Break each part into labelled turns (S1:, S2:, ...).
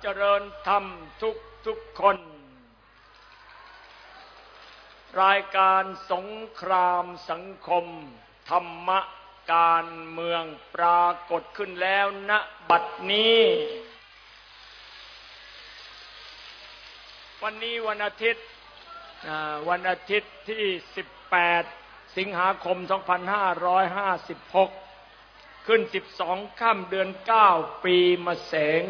S1: เจริญธรรมทุกทุกคน รายการสงครามสังคม ธรรมะการเมืองปรากฏขึ้นแล้วณบัดนี้ วันนี้วันอาทิตย์วันอาทิตย์ที่ 18 สิงหาคม 2556 ขึ้น 12 ค่ำเดือน 9 ปีมะเสง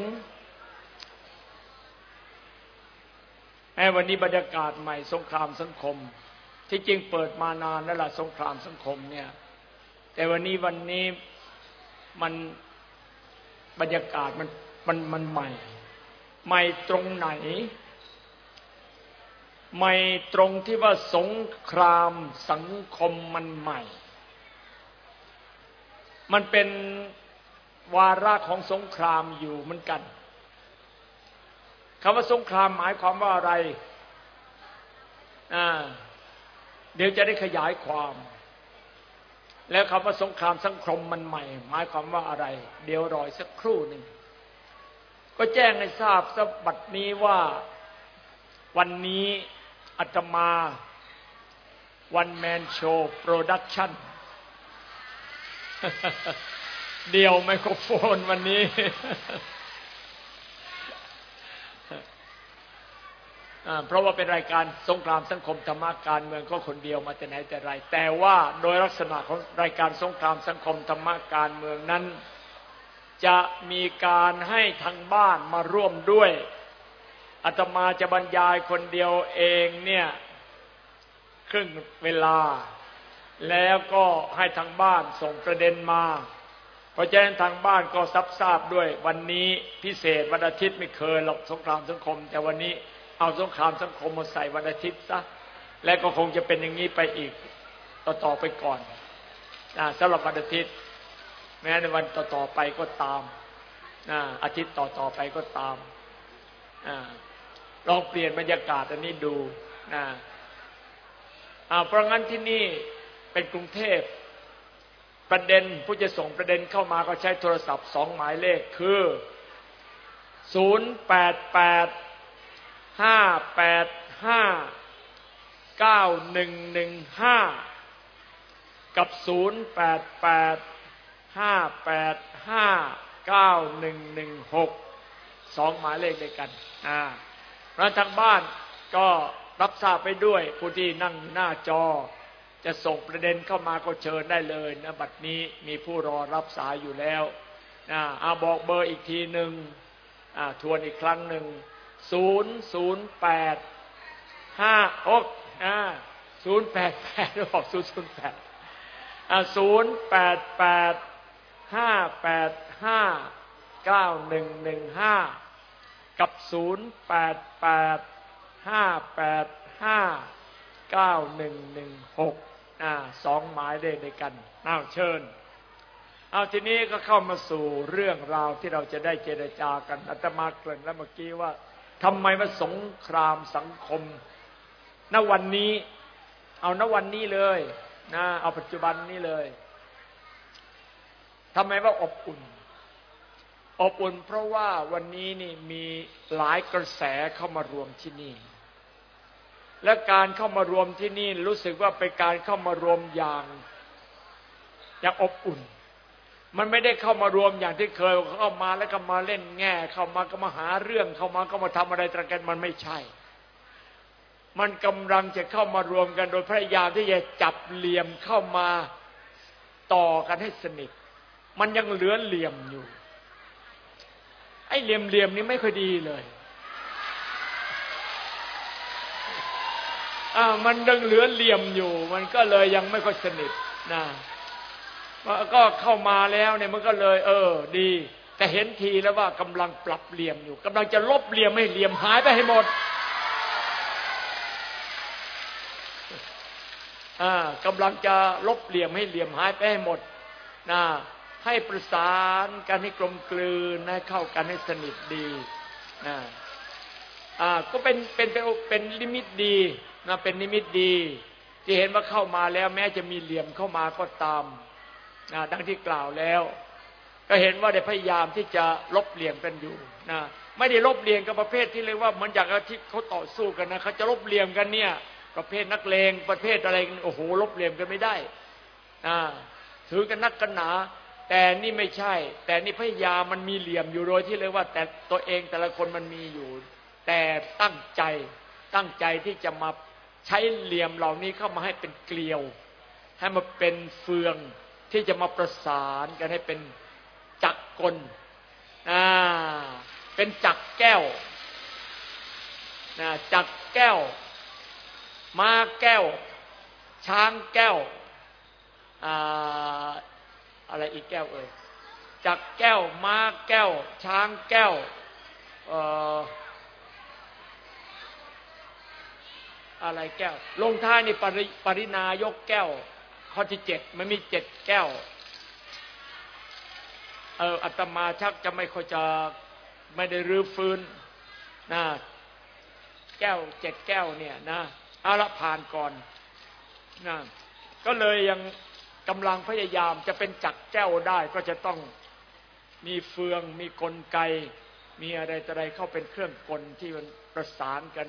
S1: แม้วันนี้บรรยากาศใหม่สงครามสังคม ที่จริงเปิดมานานแล้วล่ะสงครามสังคมเนี่ย แต่วันนี้วันนี้มันบรรยากาศมันมันมันใหม่ ใหม่ตรงไหน ใหม่ตรงที่ว่าสงครามสังคมมันใหม่ มันเป็นวาระของสงครามอยู่เหมือนกัน คำว่าสงครามหมายความว่าอะไรเดี๋ยวจะได้ขยายความ แล้วคำว่าสงครามสังคมมันใหม่ หมายความว่าอะไร เดี๋ยวรอยสักครู่หนึ่งก็แจ้งให้ทราบสบัดนี้ว่าวันนี้อาตมา one man show production เดียวไมโครโฟนวันนี้ เพราะว่าเป็นรายการสงครามสังคมธรรมะการเมืองก็คนเดียวมาแต่ไหนแต่ไร แต่ว่าโดยลักษณะของรายการสงครามสังคมธรรมะการเมืองนั้น จะมีการให้ทางบ้านมาร่วมด้วยอาตมาจะบรรยายคนเดียวเองเนี่ยครึ่งเวลา แล้วก็ให้ทางบ้านส่งประเด็นมา เพราะฉะนั้นทางบ้านก็ซับทราบด้วยวันนี้พิเศษวันอาทิตย์ไม่เคยหรอกสงครามสังคม แต่วันนี้ เอาสงครามสังคมมาใส่วันอาทิตย์ซะและก็คงจะเป็นอย่างนี้ไปอีกต่อๆไปก่อนสำหรับวันอาทิตย์ แม้ในวันต่อๆไปก็ตามอาทิตย์ต่อๆไปก็ตามลองเปลี่ยนบรรยากาศอันนี้ดูนะเพราะงั้นที่นี่เป็นกรุงเทพประเด็นผู้จะส่งประเด็นเข้ามาก็ใช้โทรศัพท์สองหมายเลขคือ 0 8 8 5 8 5 9 1 1 5กับ0 8 8 5 8 5 9 1 1 6สองหมายเลขด้วยกันอ่าพระทางบ้านก็รับทราบไปด้วยผู้ที่นั่งหน้าจอ จะส่งประเด็นเข้ามาก็เชิญได้เลยนะบัดนี้มีผู้รอรับสายอยู่แล้วนะอาบอกเบอร์อีกทีหนึ่งทวนอีกครั้งหนึ่ง ศูนย์ศูนย์แปดห้าโอ้ศูนย์แปดแปดบอกศูนย์ศูนย์แปดศูนย์แปดแปดห้าแปดห้าเก้าหนึ่งหนึ่งห้ากับศูนย์แปดแปดห้าแปดห้าเก้าหนึ่งหนึ่งหกอ่าสองหมายเลขด้วยกันอ้าวเชิญเอาทีนี้ก็เข้ามาสู่เรื่องราวที่เราจะได้เจรจากันอาตมาเกริ่นแล้วเมื่อกี้ว่า ทำไมมาสงครามสังคม ณ วันนี้ เอาณวันนี้เลยนะ เอาปัจจุบันนี้เลยทำไมว่าอบอุ่น อบอุ่นเพราะว่าวันนี้นี่มีหลายกระแสเข้ามารวมที่นี่ และการเข้ามารวมที่นี่รู้สึกว่าเป็นการเข้ามารวมอย่างอย่างอบอุ่น มันไม่ได้เข้ามารวมอย่างที่เคยเข้ามาแล้วก็มาเล่นแง่ เข้ามาก็มาหาเรื่องเข้ามาก็มาทำอะไรตระกันมันไม่ใช่ มันกำลังจะเข้ามารวมกันโดยพยายามที่จะจับเหลี่ยมเข้ามาต่อกันให้สนิท มันยังเหลือเหลี่ยมอยู่ ไอ้เหลี่ยมๆนี้ไม่ค่อยดีเลยอ่ามันดังเหลือเหลี่ยมอยู่ มันก็เลยยังไม่ค่อยสนิทนะ ก็เข้ามาแล้วเนี่ยมันก็เลย เออ ดี แต่เห็นทีแล้วว่ากำลังปรับเหลี่ยมอยู่กำลังจะลบเหลี่ยมให้เหลี่ยมหายไปให้หมดอ่ากำลังจะลบเหลี่ยมให้เหลี่ยมหายไปให้หมดนะให้ประสานกันให้กลมกลืนให้เข้ากันให้สนิทดีนะอ่าก็เป็นเป็นเป็นนิมิตดีนะเป็นนิมิตดี ที่เห็นว่าเข้ามาแล้วแม้จะมีเหลี่ยมเข้ามาก็ตาม ดังที่กล่าวแล้ว ก็เห็นว่าได้พยายามที่จะลบเหลี่ยมกันอยู่นะไม่ได้ลบเหลี่ยมกับประเภทที่เรียกว่าเหมือนอย่างที่เขาต่อสู้กันนะเขาจะลบเหลี่ยมกันเนี่ย ประเภทนักเลงประเภทอะไรโอ้โหลบเลี่ยงกันไม่ได้อ่าถือกันนักกันหนา แต่นี่ไม่ใช่ แต่นี่พยายามมันมีเหลี่ยมอยู่โดยที่เรียกว่า แต่ตัวเองแต่ละคนมันมีอยู่ แต่ตั้งใจตั้งใจที่จะมาใช้เหลี่ยมเหล่านี้เข้ามาให้เป็นเกลียว ให้มาเป็นเฟือง ที่จะมาประสานกันให้เป็นจักรกลอ่าเป็นจักรแก้วนะจักรแก้ว ม้าแก้ว ช้างแก้วอ่าอะไรอีกแก้วเอ่ยจักรแก้ว ม้าแก้ว ช้างแก้วอะไรแก้ว ลงท้ายในปริปรินายกแก้ว ข้อที่เจ็ดมันมีเจ็ดแก้ว เอออาตมาชักจะไม่ค่อยจะไม่ได้รื้อฟื้นนะแก้วเจ็ดแก้วเนี่ยนะเอาละผ่านก่อนนะก็เลยยังกำลังพยายามจะเป็นจักแก้วได้ก็จะต้องมีเฟือง มีกลไก มีอะไรต่ออะไรเข้าเป็นเครื่องกลที่มันประสานกัน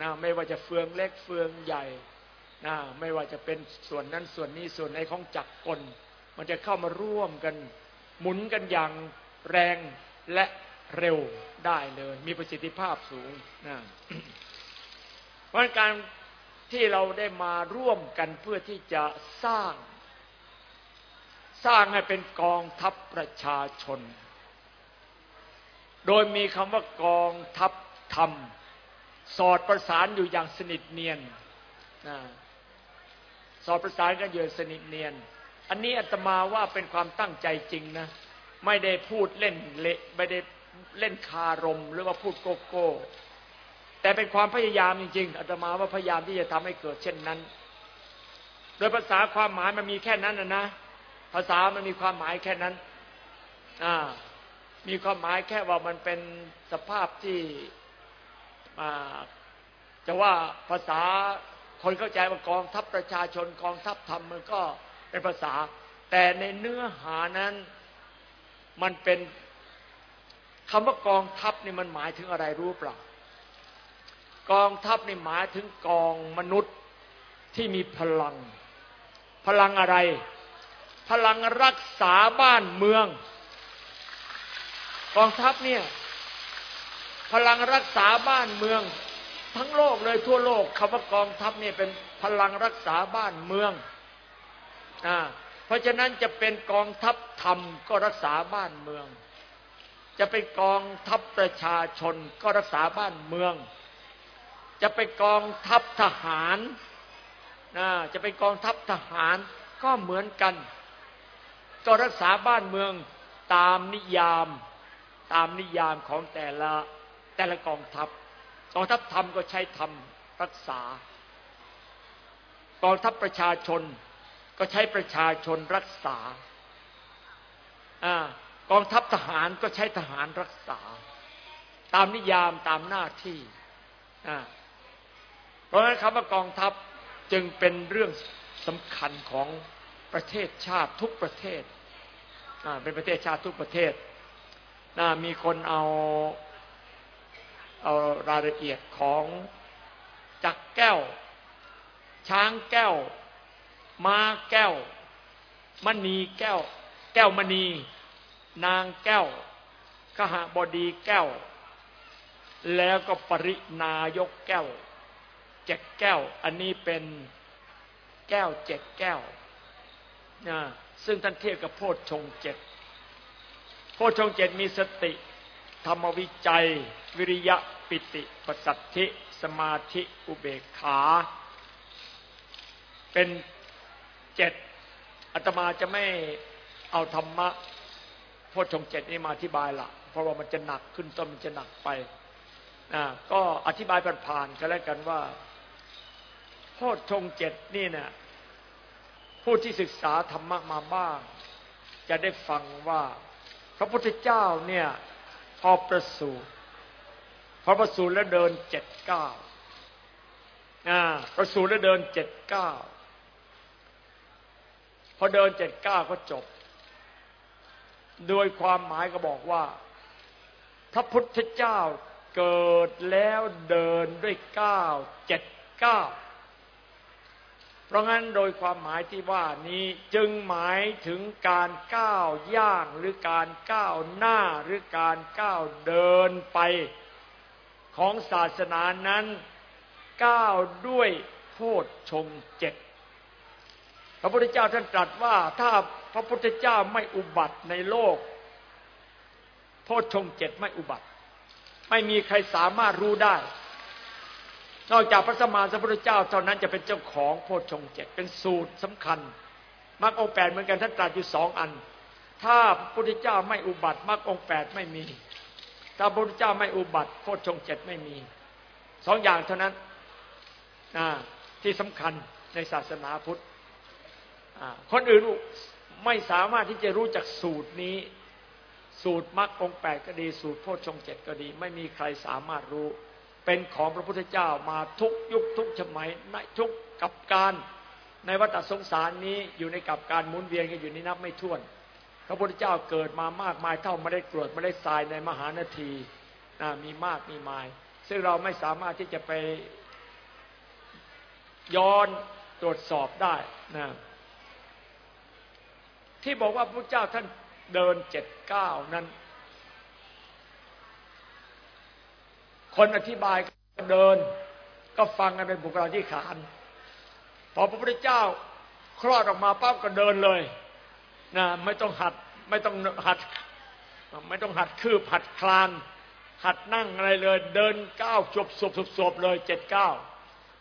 S1: นะไม่ว่าจะเฟืองเล็กเฟืองใหญ่ นะไม่ว่าจะเป็นส่วนนั้นส่วนนี้ส่วนไหนของจักรกล มันจะเข้ามาร่วมกัน หมุนกันอย่างแรงและเร็วได้เลย มีประสิทธิภาพสูงนะเพราะการที่เราได้มาร่วมกันเพื่อที่จะสร้าง สร้างให้เป็นกองทัพประชาชน โดยมีคำว่ากองทัพธรรม สอดประสานอยู่อย่างสนิทเนียนนะ สอดประสานกันอยู่สนิทเนียน อันนี้อาตมาว่าเป็นความตั้งใจจริงนะ ไม่ได้พูดเล่นเละไม่ได้เล่นคารมหรือว่าพูดโกโก้ แต่เป็นความพยายามจริงๆอาตมาว่าพยายามที่จะทำให้เกิดเช่นนั้น โดยภาษาความหมายมันมีแค่นั้นนะนะ ภาษามันมีความหมายแค่นั้น อ่า มีความหมายแค่ว่ามันเป็นสภาพที่จะว่าภาษา คนเข้าใจว่ากองทัพประชาชนกองทัพธรรมมันก็เป็นภาษา แต่ในเนื้อหานั้นมันเป็นคำว่ากองทัพนี่มันหมายถึงอะไรรู้เปล่ากองทัพนี่หมายถึงกองมนุษย์ที่มีพลัง พลังอะไร พลังรักษาบ้านเมือง กองทัพเนี่ยพลังรักษาบ้านเมือง ทั้งโลกเลยทั่วโลกคำว่ากองทัพนี่เป็นพลังรักษาบ้านเมืองอ่าเพราะฉะนั้นจะเป็นกองทัพธรรมก็รักษาบ้านเมือง จะเป็นกองทัพประชาชนก็รักษาบ้านเมือง จะเป็นกองทัพทหารนะจะเป็นกองทัพทหารก็เหมือนกัน ก็รักษาบ้านเมืองตามนิยาม ตามนิยามของแต่ละแต่ละกองทัพ กองทัพธรรมก็ใช้ธรรมรักษากองทัพประชาชนก็ใช้ประชาชนรักษาอ่ากองทัพทหารก็ใช้ทหารรักษา ตามนิยามตามหน้าที่เพราะฉะนั้นคำว่ากองทัพจึงเป็นเรื่องสำคัญของประเทศชาติทุกประเทศ เป็นประเทศชาติทุกประเทศ มีคนเอา เอารายละเอียดของจักแก้ว ช้างแก้ว ม้าแก้วมณีแก้ว แก้วมณี นางแก้วขหบดีแก้ว แล้วก็ปรินายกแก้วเจ็ดแก้ว อันนี้เป็นแก้วเจ็ดแก้วนะซึ่งท่านเทียบกับโพชฌงเจ็ดโพชฌงเจ็ดมีสติ ธรรมวิจัย วิริยะปิติปสัตธิ สมาธิอุเบกขา เป็นเจ็ดอาตมาจะไม่เอาธรรมะโพชฌงเจ็ดนี่มาอธิบายละเพราะว่ามันจะหนักขึ้นต้นมันจะหนักไปนะก็อธิบายผ่านๆกันแล้วกันว่าโพชฌงเจ็ดนี่เนะี่ยผู้ที่ศึกษาธรรมะมาบ้าง จะได้ฟังว่า พระพุทธเจ้าเนี่ย พอประสูติพอประสูติแล้วเดินเจ็ดเก้าประสูติแล้วเดินเจ็ดเก้าพอเดินเจ็ดเก้าก็จบ โดยความหมายก็บอกว่า พระพุทธเจ้าเกิดแล้วเดินด้วยก้าวเจ็ดก้าว เพราะงั้นโดยความหมายที่ว่านี้จึงหมายถึงการก้าวย่างหรือการก้าวหน้าหรือการก้าวเดินไปของศาสนานั้นก้าวด้วยโพชฌงเจ็ดพระพุทธเจ้าท่านตรัสว่าถ้าพระพุทธเจ้าไม่อุบัติในโลก โพชฌงเจ็ดไม่อุบัติ ไม่มีใครสามารถรู้ได้ นอกจากพระสมมาสัมพุทธเจ้า เท่านั้นจะเป็นเจ้าของโพชฌงเจ็ดเป็นสูตรสำคัญมรรคองแปดเหมือนกันท่านตรัสอยู่สองอัน ถ้าพระพุทธเจ้าไม่อุบัติมรรคองแปดไม่มี ถ้าพระพุทธเจ้าไม่อุบัติโพชฌงเจ็ดไม่มีสองอย่างเท่านั้นที่สำคัญในศาสนาพุทธคนอื่นไม่สามารถที่จะรู้จักสูตรนี้ สูตรมรรคองแปดก็ดี สูตรโพชฌงเจ็ดก็ดี ไม่มีใครสามารถรู้ เป็นของพระพุทธเจ้ามาทุกยุคทุกสมัยในทุกกับการในวัฏสงสารนี้อยู่ในกับการหมุนเวียนกันอยู่นี้นับไม่ถ้วน พระพุทธเจ้าเกิดมามากมายเท่าไม่ได้กรวดไม่ได้ทรายในมหานาทีมีมากมีมาย ซึ่งเราไม่สามารถที่จะไปย้อนตรวจสอบได้นะที่บอกว่าพระเจ้าท่านเดินเจ็ดเก้านั้น คนอธิบายก็เดิน ก็ฟังกันเป็นบุคลาธิขานพอพระพุทธเจ้าคลอดออกมาปั๊บก็เดินเลยนะไม่ต้องหัดไม่ต้องหัด ไม่ต้องหัดคืบหัดคลาน หัดนั่งอะไรเลย เดินก้าวจบสบสบเลยเจ็ดเก้า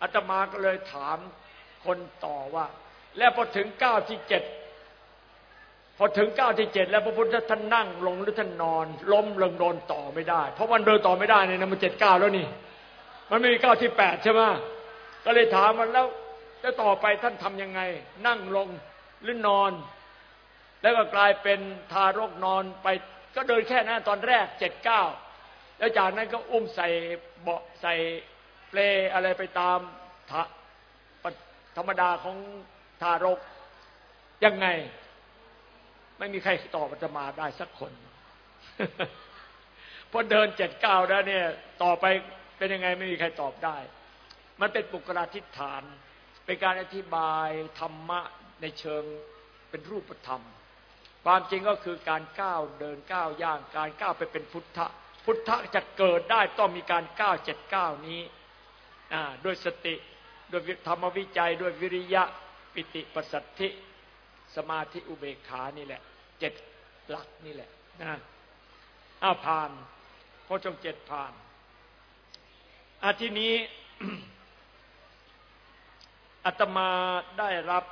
S1: อาตมาก็เลยถามคนต่อว่า แล้วพอถึงก้าวที่เจ็ด พอถึงเก้าที่เจ็ดแล้วพระพุทธท่านนั่งลงหรือท่านนอน ล้มลงโดนต่อไม่ได้ เพราะมันเดินต่อไม่ได้เนี่ยมันเจ็ดเก้าแล้วนี่ มันไม่มีเก้าที่แปดใช่ไหมก็เลยถามมันแล้วจะต่อไปท่านทํำยังไง นั่งลงหรือนอน แล้วก็กลายเป็นทารกนอนไปก็เดินแค่นั้นตอนแรกเจ็ดเก้าแล้วจากนั้นก็อุ้มใส่เบาะใส่เปลอะไรไปตามธรรมดาของทารกยังไง ไม่มีใครตอบอาตมาได้สักคนพอเดินเจ็ดเก้าแล้วเนี่ย ต่อไปเป็นยังไงไม่มีใครตอบได้ มันเป็นปุกราธิฐาน เป็นการอธิบายธรรมะในเชิงเป็นรูปธรรม ความจริงก็คือการก้าวเดินก้าวย่าง การก้าวไปเป็นพุทธะ พุทธะจะเกิดได้ต้องมีการก้าวเจ็ดก้าวนี้ด้วยสติ ด้วยธรรมวิจัย ด้วยวิริยะ ปิติปัสสัทธิ สมาธิอุเบกขานี่แหละเจ็ดหลักนี่แหละนะอ้าผ่านพอจงเจ็ดผ่านอาทีนี้อาตมาได้รับ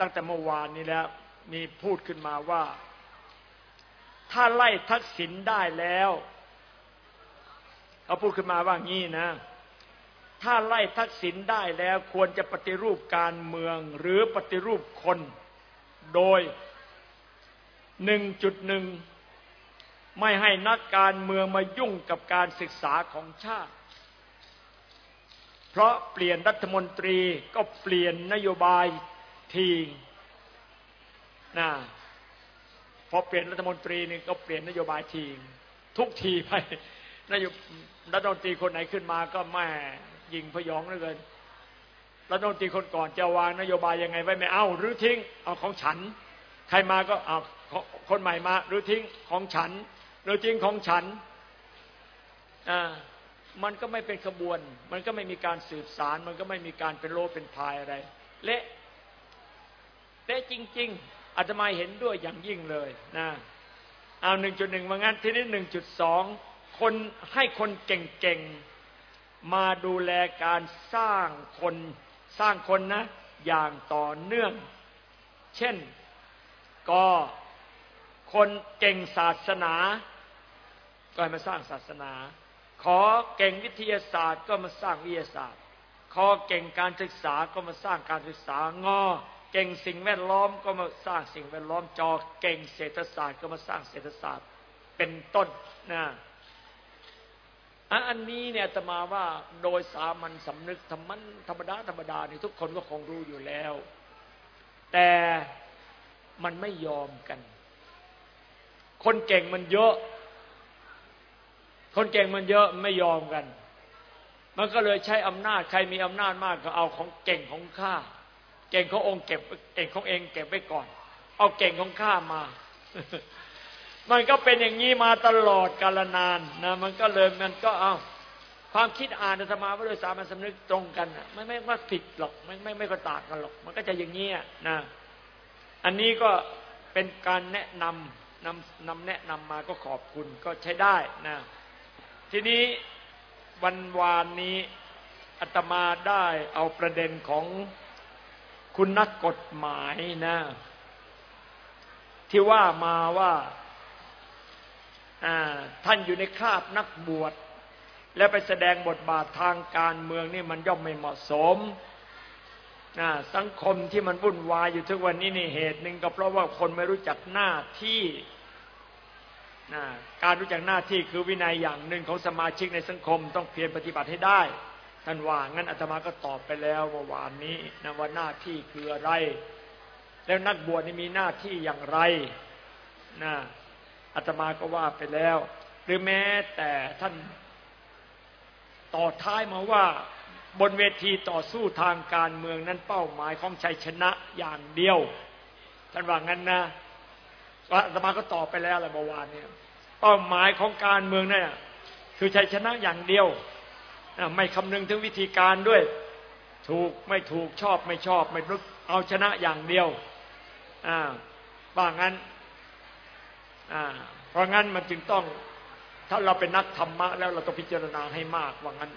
S1: ตั้งแต่เมื่อวานนี้แล้ว มีพูดขึ้นมาว่า ถ้าไล่ทักษิณได้แล้วเขาพูดขึ้นมาว่างี้นะ ถ้าไล่ทักษิณได้แล้วควรจะปฏิรูปการเมืองหรือปฏิรูปคน โดยหนึ่งจุดหนึ่งไม่ให้นักการเมืองมายุ่งกับการศึกษาของชาติ เพราะเปลี่ยนรัฐมนตรีก็เปลี่ยนนโยบายทีนะพอเปลี่ยนรัฐมนตรีนี่ก็เปลี่ยนนโยบายทีทุกทีไปนโยรัฐมนตรีคนไหนขึ้นมาก็แม่ยิงพยองเหลือเกิน รัฐมนตรีคนก่อนจะวางนโยบายยังไงไว้ไม่เอาหรือทิ้งเอาของฉัน ใครมาก็เอาคนใหม่มาหรือทิ้งของฉันหรือทิ้งของฉันอ่ามันก็ไม่เป็นขบวน มันก็ไม่มีการสืบสาร มันก็ไม่มีการเป็นโลเป็นพายอะไร เละเละจริง ๆอาตมาเห็นด้วยอย่างยิ่งเลยนะเอาหนึ่งจุดหนึ่งว่างั้นทีนี้หนึ่งจุดสองคนให้คนเก่งๆ มาดูแลการสร้างคน สร้างคนนะ อย่างต่อเนื่อง เช่นก็คนเก่งศาสนา ก็มาสร้างศาสนา ขอเก่งวิทยาศาสตร์ก็มาสร้างวิทยาศาสตร์ ขอเก่งการศึกษาก็มาสร้างการศึกษางอเก่งสิ่งแวดล้อมก็มาสร้างสิ่งแวดล้อมจอ เก่งเศรษฐศาสตร์ก็มาสร้างเศรษฐศาสตร์เป็นต้นนะ อันนี้เนี่ยจะมาว่าโดยสามัญสำนึกธรรมธรรมดาธรรมดานี่ทุกคนก็คงรู้อยู่แล้ว แต่มันไม่ยอมกัน คนเก่งมันเยอะ คนเก่งมันเยอะไม่ยอมกัน มันก็เลยใช้อำนาจใครมีอำนาจมากก็เอาของเก่งของข้าเก่งขององค์เก็บเก่งของเองเก็บไว้ก่อน เอาเก่งของข้ามา มันก็เป็นอย่างนี้มาตลอดกาลนานนะมันก็เลยมันก็เอาความคิดอ่านธรรมาพระโดยสามัญสำนึกตรงกันไม่ไม่ว่าผิดหรอกไม่ไม่ไม่ก็ต่างกันหรอก มันก็จะอย่างนี้นะอันนี้ก็เป็นการแนะนำนำนำแนะนำมาก็ขอบคุณก็ใช้ได้นะทีนี้วันวานนี้อาตมาได้เอาประเด็นของคุณนักกฎหมายนะ ที่ว่ามาว่า ท่านอยู่ในคราบนักบวช และไปแสดงบทบาททางการเมืองนี่มันย่อมไม่เหมาะสมสังคมที่มันวุ่นวายอยู่ทุกวันนี้นี่เหตุหนึ่งก็เพราะว่าคนไม่รู้จักหน้าที่การรู้จักหน้าที่คือวินัยอย่างหนึ่งของสมาชิกในสังคมต้องเพียรปฏิบัติให้ได้ท่านว่างั้นอาตมาก็ตอบไปแล้วเมื่อวานนี้นะว่าหน้าที่คืออะไร แล้วนักบวชนี่มีหน้าที่อย่างไรนะ อาตมาก็ว่าไปแล้ว หรือแม้แต่ท่านต่อท้ายมาว่าบนเวทีต่อสู้ทางการเมืองนั้นเป้าหมายของชัยชนะอย่างเดียว ท่านว่างั้นนะอาตมาก็ตอบไปแล้วแหละเมื่อวานเนี้เป้าหมายของการเมืองนั่นคือชัยชนะอย่างเดียวไม่คำนึงถึงวิธีการด้วย ถูกไม่ถูกชอบไม่ชอบ ไม่รู้เอาชนะอย่างเดียวอ่าว่างั้น เพราะงั้นมันจึงต้องถ้าเราเป็นนักธรรมะแล้วเราต้องพิจารณาให้มากว่างั้น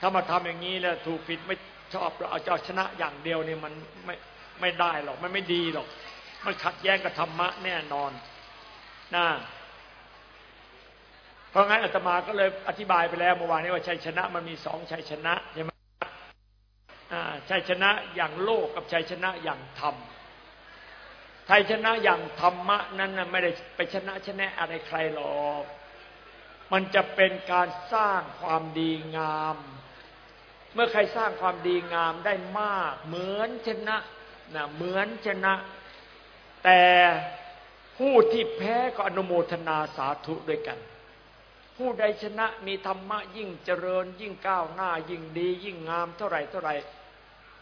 S1: ถ้ามาทำอย่างนี้แล้วถูกผิดไม่ชอบเราเอาเจ้าชนะอย่างเดียวเนี่ยมันไม่ไม่ได้หรอกมันไม่ดีหรอก มันขัดแย้งกับธรรมะแน่นอนนะเพราะงั้นอาตมาก็เลยอธิบายไปแล้วเมื่อวานนี้ว่าชัยชนะมันมีสองชัยชนะใช่ไหมชัยชนะอย่างโลกกับชัยชนะอย่างธรรม ชัยชนะอย่างธรรมะนั้นไม่ได้ไปชนะชนะอะไรใครหรอก มันจะเป็นการสร้างความดีงาม เมื่อใครสร้างความดีงามได้มาก เหมือนชนะนะเหมือนชนะ แต่ผู้ที่แพ้ก็อนุโมทนาสาธุด้วยกัน ผู้ใดชนะมีธรรมะยิ่งเจริญ ยิ่งก้าวหน้า ยิ่งดี ยิ่งงามเท่าไหร่เท่าไหร่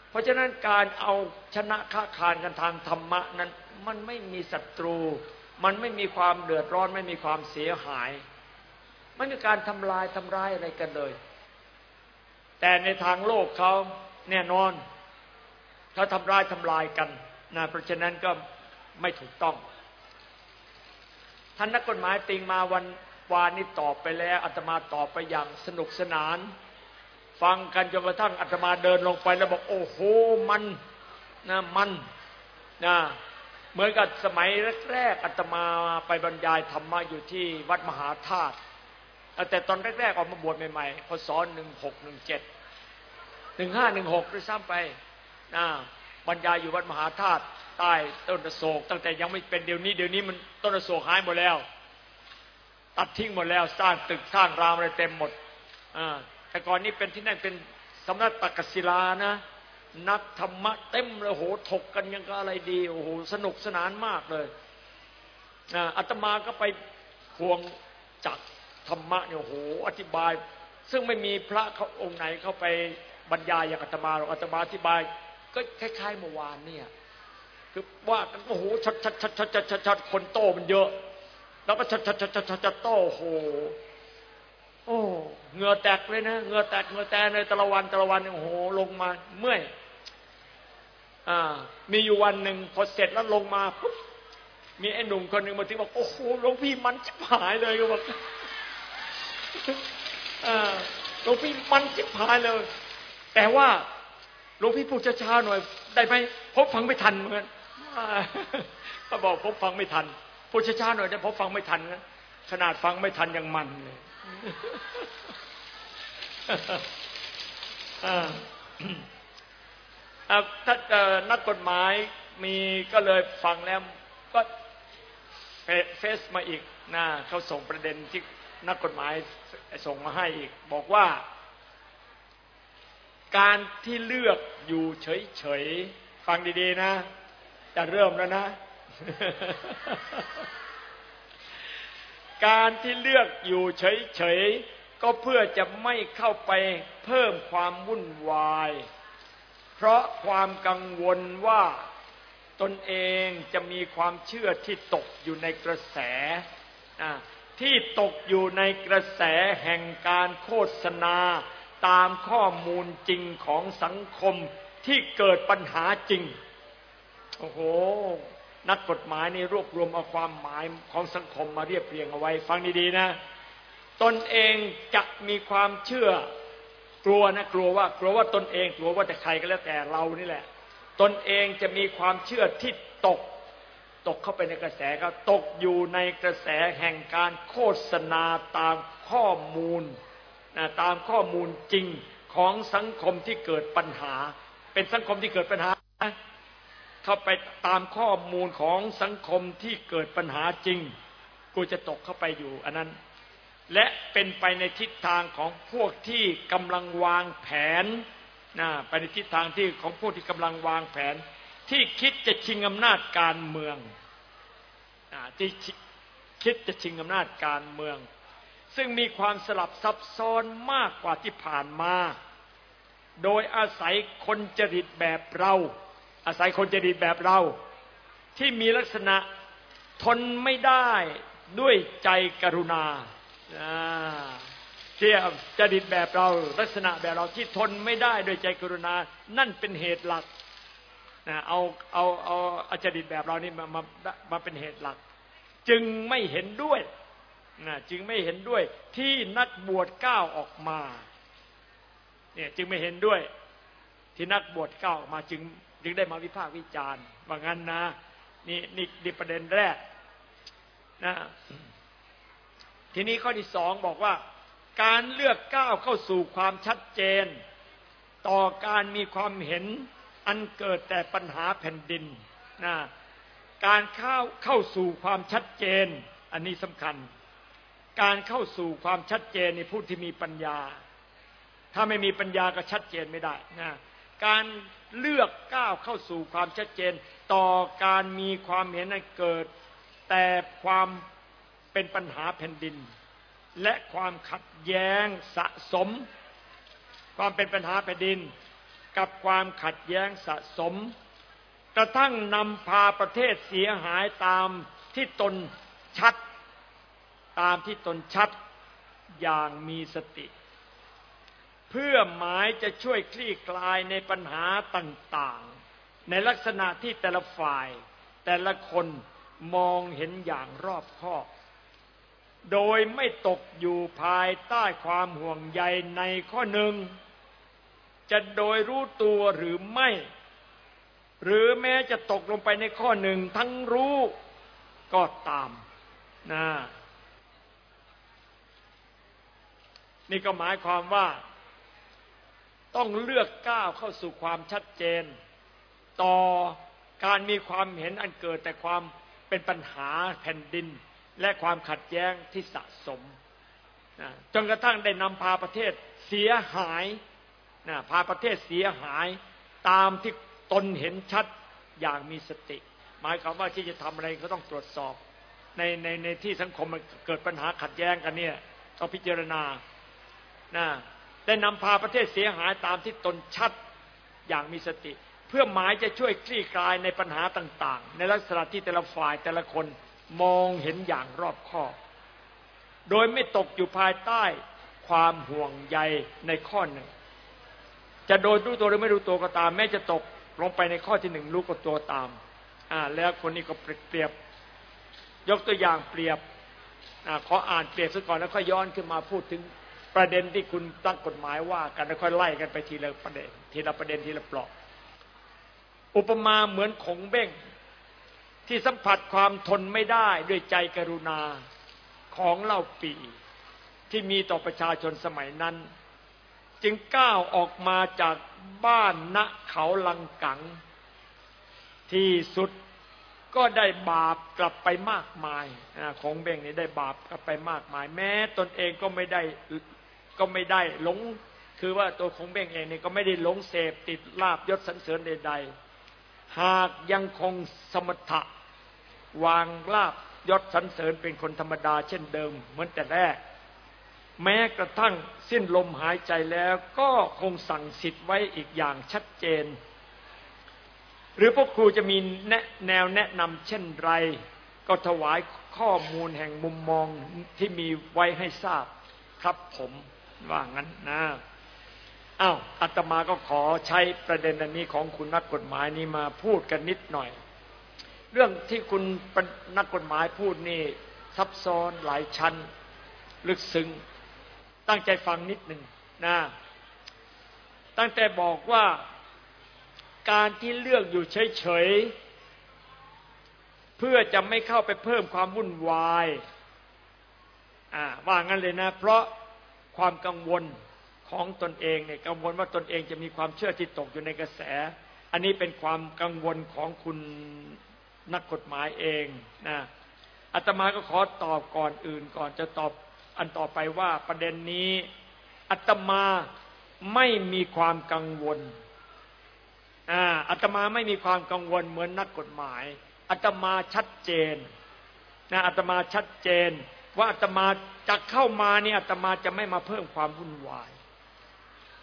S1: เพราะฉะนั้นการเอาชนะค้าคานกันทางธรรมะนั้น มันไม่มีศัตรู มันไม่มีความเดือดร้อน ไม่มีความเสียหาย ไม่มีการทำลายทำร้ายอะไรกันเลย แต่ในทางโลกเขาแน่นอนเขาทำร้ายทำลายกันนะเพราะฉะนั้นก็ไม่ถูกต้องท่านนักกฎหมายติงมาวันวานนี้ตอบไปแล้วอาตมาตอบไปอย่างสนุกสนาน ฟังกันจนกระทั่งอาตมาเดินลงไปแล้วบอกโอ้โหมันนะมันนะ เหมือนกับสมัยแรกๆอาตมาไปบรรยายธรรมะอยู่ที่วัดมหาธาตุแต่ตอนแรกๆออกมาบวชใหม่ๆพศหนึ่งหกหนึ่งเจ็ดหนึ่งห้าหนึ่งหกด้วยซ้ำไปนะบรรยายอยู่วัดมหาธาตุใต้ต้นโศก ตั้งแต่ยังไม่เป็นเดี๋ยวนี้ เดี๋ยวนี้มันต้นโศกหายหมดแล้ว ตัดทิ้งหมดแล้ว สร้างตึกสร้างรามอะไรเต็มหมดอ่าแต่ก่อนนี้เป็นที่นั่นเป็นสำนักตักศิลานะ นักธรรมะเต็มเลยโหถกกันยังก็อะไรดีโอ้โหสนุกสนานมากเลยอาตมาก็ไปควงจักธรรมะเนี่ยโหอธิบาย ซึ่งไม่มีพระเขาองค์ไหนเข้าไปบรรยายอย่างอาตมาหรอกอาตมาอธิบาย ก็คล้ายๆเมื่อวานเนี่ยคือว่าโอ้โหชัดชัดชัดชัดชัดชัดชัดคนโตมันเยอะ แล้วก็ชัดชัดชัดชัดชัดโตโหโอ้เงือแตกเลยนะเงือแตกเงือแตกในตะวันตะวันโอ้โหลงมาเมื่อย มีอยู่วันหนึ่งพอเสร็จแล้วลงมาปุ๊บมีไอ้หนุ่มคนหนึ่งมาถึงบอกโอ้โหหลวงพี่มันจะหายเลยก็บอกหลวงพี่มันจิบหายเลย แต่ว่าหลวงพี่พูดช้าๆหน่อย ได้ไหมพบฟังไม่ทันเหมือนเขาบอกพบฟังไม่ทันพูดช้าๆหน่อยได้พบฟังไม่ทันนะขนาดฟังไม่ทันยังมันเลย ถ้านักกฎหมายมีก็เลยฟังแล้วก็เฟซมาอีกนะเขาส่งประเด็นที่นักกฎหมายส่งมาให้อีก บอกว่า การที่เลือกอยู่เฉยๆฟังดีๆนะ จะเริ่มแล้วนะ การที่เลือกอยู่เฉยๆก็เพื่อจะไม่เข้าไปเพิ่มความวุ่นวาย เพราะความกังวลว่าตนเองจะมีความเชื่อที่ตกอยู่ในกระแสที่ตกอยู่ในกระแสแห่งการโฆษณาตามข้อมูลจริงของสังคมที่เกิดปัญหาจริง โอ้โห นักกฎหมายนี่รวบรวมเอาความหมายของสังคมมาเรียบเรียงเอาไว้ ฟังดีๆนะ ตนเองจะมีความเชื่อ กลัวนะกลัวว่ากลัวว่าตนเองกลัวว่าแต่ใครก็แล้วแต่เรานี่แหละ ตนเองจะมีความเชื่อที่ตกตกเข้าไปในกระแสครับตกอยู่ในกระแสแห่งการโฆษณาตามข้อมูลนะตามข้อมูลจริงของสังคมที่เกิดปัญหา เป็นสังคมที่เกิดปัญหา เข้าไปตามข้อมูลของสังคมที่เกิดปัญหาจริง กูจะตกเข้าไปอยู่ อันนั้น และเป็นไปในทิศทางของพวกที่กำลังวางแผนนะไปในทิศทางที่ของพวกที่กำลังวางแผน ที่คิดจะชิงอำนาจการเมืองที่คิดจะชิงอำนาจการเมือง ซึ่งมีความสลับซับซ้อนมากกว่าที่ผ่านมา โดยอาศัยคนจริตแบบเรา อาศัยคนจริตแบบเรา ที่มีลักษณะทนไม่ได้ด้วยใจกรุณา เที่ยจริตแบบเราลักษณะแบบเราที่ทนไม่ได้ด้วยใจกรุณา นั่นเป็นเหตุหลักนะเอาเอาเอาอาจริตแบบเรานี่มามามาเป็นเหตุหลัก จึงไม่เห็นด้วยนะจึงไม่เห็นด้วยที่นักบวชก้าวออกมาเนี่ยจึงไม่เห็นด้วย ที่นักบวชก้าวออกมาจึงจึงได้มาวิพากษ์วิจารณ์ว่างั้นนะนี่นี่นี่ประเด็นแรกนะ ทีนี้ข้อที่สองบอกว่า การเลือกก้าวเข้าสู่ความชัดเจน ต่อการมีความเห็นอันเกิดแต่ปัญหาแผ่นดินนะการเข้าเข้าสู่ความชัดเจน อันนี้สำคัญ การเข้าสู่ความชัดเจนในผู้ที่มีปัญญา ถ้าไม่มีปัญญาก็ชัดเจนไม่ได้นะการเลือกก้าวเข้าสู่ความชัดเจน ต่อการมีความเห็นให้เกิด แต่ความ เป็นปัญหาแผ่นดิน และความขัดแย้งสะสม ความเป็นปัญหาแผ่นดิน กับความขัดแย้งสะสม กระทั่งนำพาประเทศเสียหายตามที่ตนชัด ตามที่ตนชัดอย่างมีสติ เพื่อหมายจะช่วยคลี่คลายในปัญหาต่างๆ ในลักษณะที่แต่ละฝ่าย แต่ละคนมองเห็นอย่างรอบคอบ โดยไม่ตกอยู่ภายใต้ความห่วงใยในข้อหนึ่ง จะโดยรู้ตัวหรือไม่ หรือแม้จะตกลงไปในข้อหนึ่งทั้งรู้ก็ตามนะนี่ก็หมายความว่า ต้องเลือกก้าวเข้าสู่ความชัดเจน ต่อการมีความเห็นอันเกิดแต่ความเป็นปัญหาแผ่นดิน และความขัดแย้งที่สะสมจนกระทั่งได้นำพาประเทศเสียหายพาประเทศเสียหายตามที่ตนเห็นชัดอย่างมีสติ หมายความว่าที่จะทำอะไรก็ต้องตรวจสอบ ในในในที่สังคมมันเกิดปัญหาขัดแย้งกันเนี่ยต้องพิจารณานะได้นำพาประเทศเสียหายตามที่ตนชัดอย่างมีสติ เพื่อหมายจะช่วยคลี่คลายในปัญหาต่าง ๆ ในลักษณะที่แต่ละฝ่ายแต่ละคน มองเห็นอย่างรอบคอบ โดยไม่ตกอยู่ภายใต้ความห่วงใยในข้อหนึ่ง จะโดยรู้ตัวหรือไม่รู้ตัวก็ตาม แม้จะตกลงไปในข้อที่หนึ่งรู้ก็ตัวตาม อ่า แล้วคนนี้ก็เปรียบ ยกตัวอย่างเปรียบอขออ่านเปรียบซะก่อนแล้วค่อยย้อนขึ้นมาพูดถึงประเด็นที่คุณตั้งกฎหมายว่ากันแล้วค่อยไล่กันไปทีละประเด็น ทีละประเด็นทีละเปลาะอุปมาเหมือนขงเบ้ง ที่สัมผัสความทนไม่ได้ด้วยใจกรุณาของเล่าปีที่มีต่อประชาชนสมัยนั้น จึงก้าวออกมาจากบ้านณเขาลังกัง ที่สุดก็ได้บาปกลับไปมากมายของเบ่งนี่ได้บาปกลับไปมากมาย แม้ตนเองก็ไม่ได้ก็ไม่ได้หลง คือว่าตัวของเบงเองเนี่ก็ไม่ได้หลงเสพติดลาบยศสันเสริญใดๆ หากยังคงสมถะวางลาบยศสรรเสริญเป็นคนธรรมดาเช่นเดิมเหมือนแต่แรก แม้กระทั่งสิ้นลมหายใจแล้วก็คงสั่งสิทธิ์ไว้อีกอย่างชัดเจน หรือพวกครูจะมีแนแนวแนะนำเช่นไร ก็ถวายข้อมูลแห่งมุมมองที่มีไว้ให้ทราบครับผมว่างั้นนะ อ้าวอาตมาก็ขอใช้ประเด็นอันนี้ของคุณนักกฎหมายนี้มาพูดกันนิดหน่อย เรื่องที่คุณนักกฎหมายพูดนี่ซับซ้อนหลายชั้น ลึกซึ้งตั้งใจฟังนิดหนึ่งนะตั้งแต่บอกว่าการที่เลือกอยู่เฉยๆเพื่อจะไม่เข้าไปเพิ่มความวุ่นวายว่างั้นเลยนะ เพราะความกังวล ของตนเองเนี่ยกังวลว่าตนเองจะมีความเชื่อที่ตกอยู่ในกระแส อันนี้เป็นความกังวลของคุณนักกฎหมายเองนะอาตมาก็ขอตอบก่อนอื่นก่อนจะตอบอันต่อไปว่าประเด็นนี้อาตมาไม่มีความกังวลอ่าอาตมาไม่มีความกังวลเหมือนนักกฎหมายอาตมาชัดเจนนะอาตมาชัดเจน ว่าอาตมาจะเข้ามาเนี่ยอาตมาจะไม่มาเพิ่มความวุ่นวาย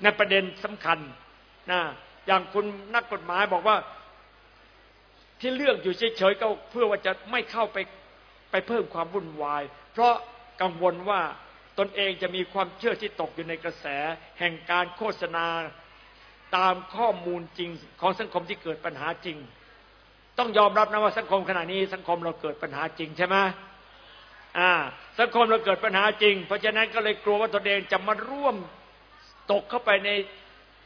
S1: ในประเด็นสำคัญนะอย่างคุณนักกฎหมายบอกว่าที่เลือกอยู่เฉยๆก็เพื่อว่าจะไม่เข้าไปไปเพิ่มความวุ่นวาย เพราะกังวลว่าตนเองจะมีความเชื่อที่ตกอยู่ในกระแส แห่งการโฆษณาตามข้อมูลจริงของสังคมที่เกิดปัญหาจริง ต้องยอมรับนะว่าสังคมขณะนี้สังคมเราเกิดปัญหาจริงใช่ไหมอ่าสังคมเราเกิดปัญหาจริง เพราะฉะนั้นก็เลยกลัวว่าตนเองจะมาร่วม ตกเข้าไปใน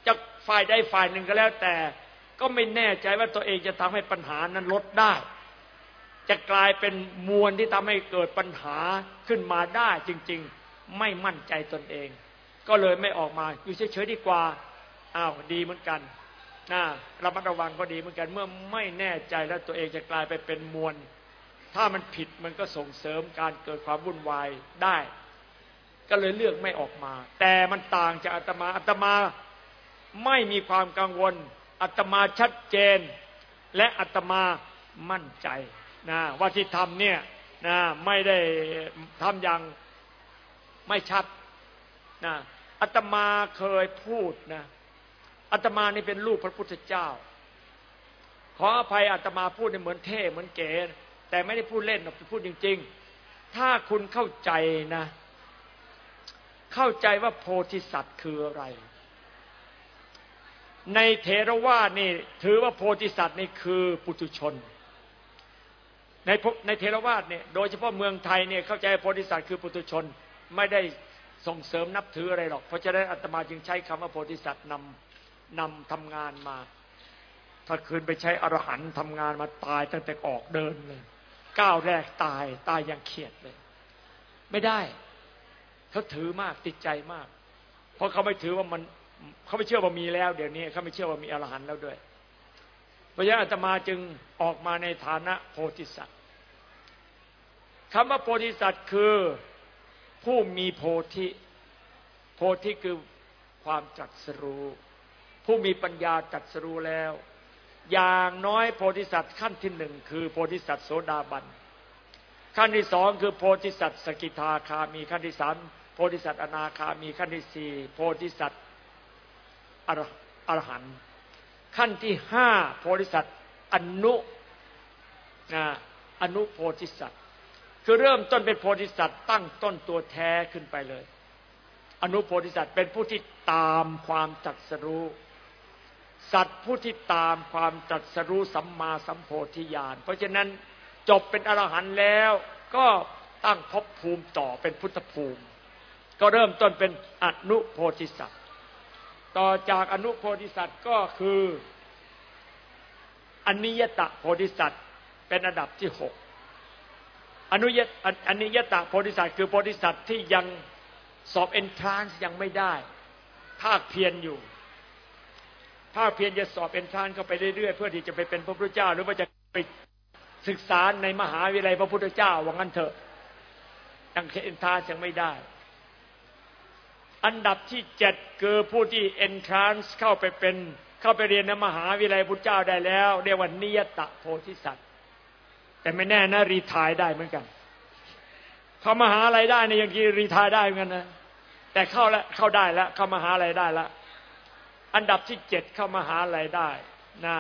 S1: จะฝ่ายใดฝ่ายหนึ่งก็แล้ว แต่ก็ไม่แน่ใจว่าตัวเองจะทำให้ปัญหานั้นลดได้ จะกลายเป็นมวลที่ทำให้เกิดปัญหาขึ้นมาได้จริง ๆ ไม่มั่นใจตนเอง ก็เลยไม่ออกมาอยู่เฉยๆดีกว่าอ้าวดีเหมือนกันนะระมัดระวังก็ดีเหมือนกัน เมื่อไม่แน่ใจแล้วตัวเองจะกลายไปเป็นมวลถ้ามันผิดมันก็ส่งเสริมการเกิดความวุ่นวายได้ ก็เลยเลือกไม่ออกมา แต่มันต่างจากอาตมาอาตมาไม่มีความกังวลอาตมาชัดเจน และอาตมามั่นใจนะว่าที่ทำเนี่ยนะไม่ได้ทำอย่างไม่ชัดนะอาตมาเคยพูดนะอาตมานี่เป็นลูกพระพุทธเจ้า ขออภัยอาตมาพูดในเหมือนเท่เหมือนเก๋แต่ไม่ได้พูดเล่นหรอกพูดจริง ๆ ถ้าคุณเข้าใจนะ เข้าใจว่าโพธิสัตว์คืออะไร ในเทรวาสนี่ ถือว่าโพธิสัตว์นี่คือปุถุชน ในในเทรวาสเนี่ยโดยเฉพาะเมืองไทยเนี่ยเข้าใจโพธิสัตว์คือปุถุชนไม่ได้ส่งเสริมนับถืออะไรหรอก เพราะฉะนั้นอาตมาจึงใช้คำว่าโพธิสัตว์นำนำทำงานมา ถ้าคืนไปใช้อรหันทำงานมาตายตั้งแต่ออกเดินเลยก้าวแรกตายตายอย่างเขียดเลย ไม่ได้ เขาถือมากติดใจมาก เพราะเขาไม่ถือว่ามันเขาไม่เชื่อว่ามีแล้วเดี๋ยวนี้เขาไม่เชื่อว่ามีอรหันต์แล้วด้วยพระยาอาตมาจึงออกมาในฐานะโพธิสัตว์คำว่าโพธิสัตว์คือผู้มีโพธิ โพธิคือความจัดสรู้ผู้มีปัญญาจัดสรู้แล้ว อย่างน้อยโพธิสัตว์ขั้นที่หนึ่งคือโพธิสัตว์โสดาบัน ขั้นที่สองคือโพธิสัตว์สกิทาคามีขั้นที่สามโพธิสัตว์อนาคามีขั้นที่สี่โพธิสัตว์อรหันต์ขั้นที่ห้าโพธิสัตว์อนุนะอนุโพธิสัตว์คือเริ่มต้นเป็นโพธิสัตว์ตั้งต้นตัวแท้ขึ้นไปเลย อนุโพธิสัตว์เป็นผู้ที่ตามความจัดสรู้สัตว์ผู้ที่ตามความจัดสรู้สัมมาสัมโพธิญาณเพราะฉะนั้น จบเป็นอรหันต์แล้ว ก็ตั้งภพภูมิต่อเป็นพุทธภูมิ ก็เริ่มต้นเป็นอนุโพธิสัตว์ต่อจากอนุโพธิสัตว์ก็คืออนิยตะโพธิสัตว์เป็นอันดับที่หกอนุยตอนิยตะโพธิสัตว์คือโพธิสัตว์ที่ยังสอบเอนทรานซ์ยังไม่ได้ ภาคเพียรอยู่ ภาคเพียรจะสอบเอนทรานซ์เข้าไปเรื่อยๆ เพื่อที่จะไปเป็นพระพุทธเจ้า หรือว่าจะไป ศึกษาในมหาวิทยาลัยพระพุทธเจ้าว่างั้นเถอะยังเอ็นทานยังไม่ได้ อันดับที่เจ็ดคือผู้ที่เอนทรานซ์เข้าไปเป็นเข้าไปเรียนในมหาวิทยาลัยพุทธเจ้าได้แล้ว เรียกว่านิยตะโพธิสัตว์ แต่ไม่แน่นะรีทายได้เหมือนกัน เข้ามหาอะไรได้เนี่ยยังกีรีทายได้เหมือนกันนะแต่เข้าแล้วเข้าได้แล้วเข้ามหาอะไรได้แล้วอันดับที่เจ็ดเข้ามหาอะไรได้นะ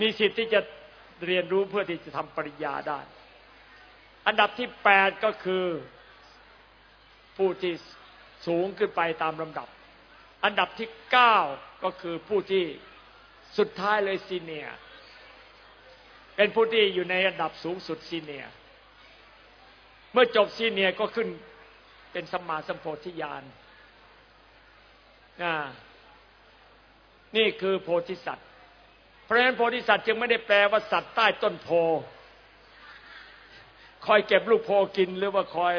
S1: มีสิทธิ์ที่จะ เรียนรู้เพื่อที่จะทำปริญญาได้ อันดับที่แปดก็คือผู้ที่สูงขึ้นไปตามลำดับ อันดับที่เก้าก็คือผู้ที่สุดท้ายเลยซีเนียเป็นผู้ที่อยู่ในอันดับสูงสุดซีเนียเมื่อจบซีเนียก็ขึ้นเป็นสมมาสัมโพธิญาณนี่คือโพธิสัตว์ ราะฉะนั้นโพธิสัตว์จึงไม่ได้แปลว่าสัตว์ใต้ต้นโพ คอยเก็บลูกโพกินหรือว่าคอย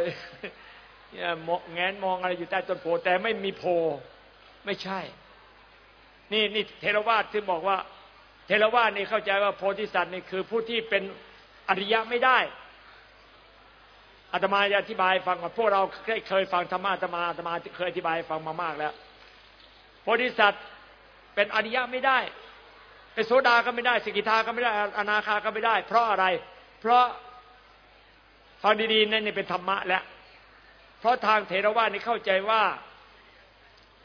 S1: แงนมองอะไรอยู่ใต้ต้นโพ แต่ไม่มีโพ ไม่ใช่ นี่นี่เทรวาสที่บอกว่า เทรวาสนี่เข้าใจว่าโพธิสัตว์นี่คือผู้ที่เป็นอริยะไม่ได้อาตมาจะอธิบายฟังว่าพวกเราเคยฟังธรรมะอาตมาอาตมาเคยอธิบายฟังมามากแล้วโพธิสัตว์เป็นอริยะไม่ได้ เป็นโสดาก็ไม่ได้สกิทาก็ไม่ได้อนาคาก็ไม่ได้ เพราะอะไร เพราะฟังดีๆนั่นนี่เป็นธรรมะแล้วเพราะทางเถรวาทนี่เข้าใจว่า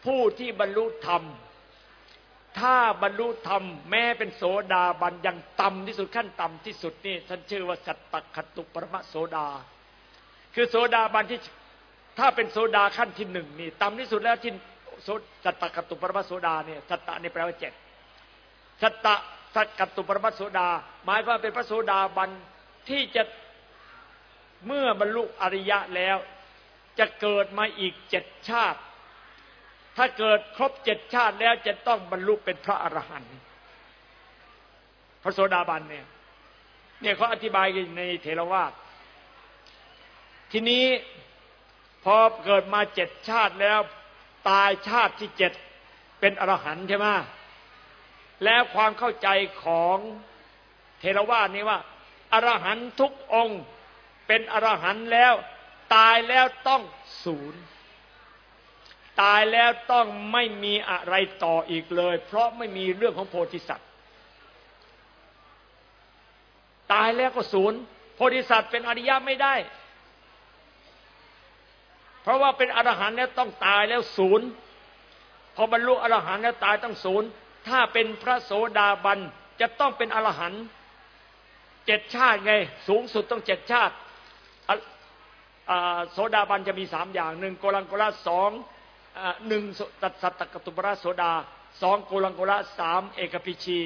S1: ผู้ที่บรรลุธรรม ถ้าบรรลุธรรม แม้เป็นโสดาบันยังต่ำที่สุดขั้นต่ำที่สุดนี่ท่านชื่อว่าสัตตคตุปรมโสดา คือโสดาบันที่ถ้าเป็นโสดาขั้นที่หนึ่งนี่ต่ำที่สุดแล้วที่สัตตคตุปรมโสดาเนี่ยสัตตะนี่แปลว่าเจ็ด สัตตะสัตกตุปรมโสดา หมายว่าเป็นพระโสดาบันที่จะเมื่อบรรลุอริยะแล้ว จะเกิดมาอีกเจ็ดชาติ ถ้าเกิดครบเจ็ดชาติแล้วจะต้องบรรลุเป็นพระอรหันต์พระโสดาบันเนี่ยเนี่ยเขาอธิบายกันในเทรวาสทีนี้พอเกิดมาเจ็ดชาติแล้ว ตายชาติที่เจ็ดเป็นอรหันต์ใช่ไหม แล้วความเข้าใจของเทรวาสนี้ว่าอรหันต์ทุกองค์เป็นอรหันต์แล้วตายแล้วต้องศูนย์ตายแล้วต้องไม่มีอะไรต่ออีกเลย เพราะไม่มีเรื่องของโพธิสัตว์ ตายแล้วก็ศูนย์โพธิสัตว์เป็นอริยะไม่ได้ เพราะว่าเป็นอรหันต์แล้วต้องตายแล้วศูนย์พอบรรลุอรหันต์แล้วตายต้องศูนย์ ถ้าเป็นพระโสดาบันจะต้องเป็นอรหันต์เจ็ดชาติไง สูงสุดต้องเจ็ดชาติโสดาบันจะมีสามอย่างหนึ่งโกลังโกละสองหนึ่งตัดสัตตกตุปราโสดาสองโกลังโกละสามเอกพิชี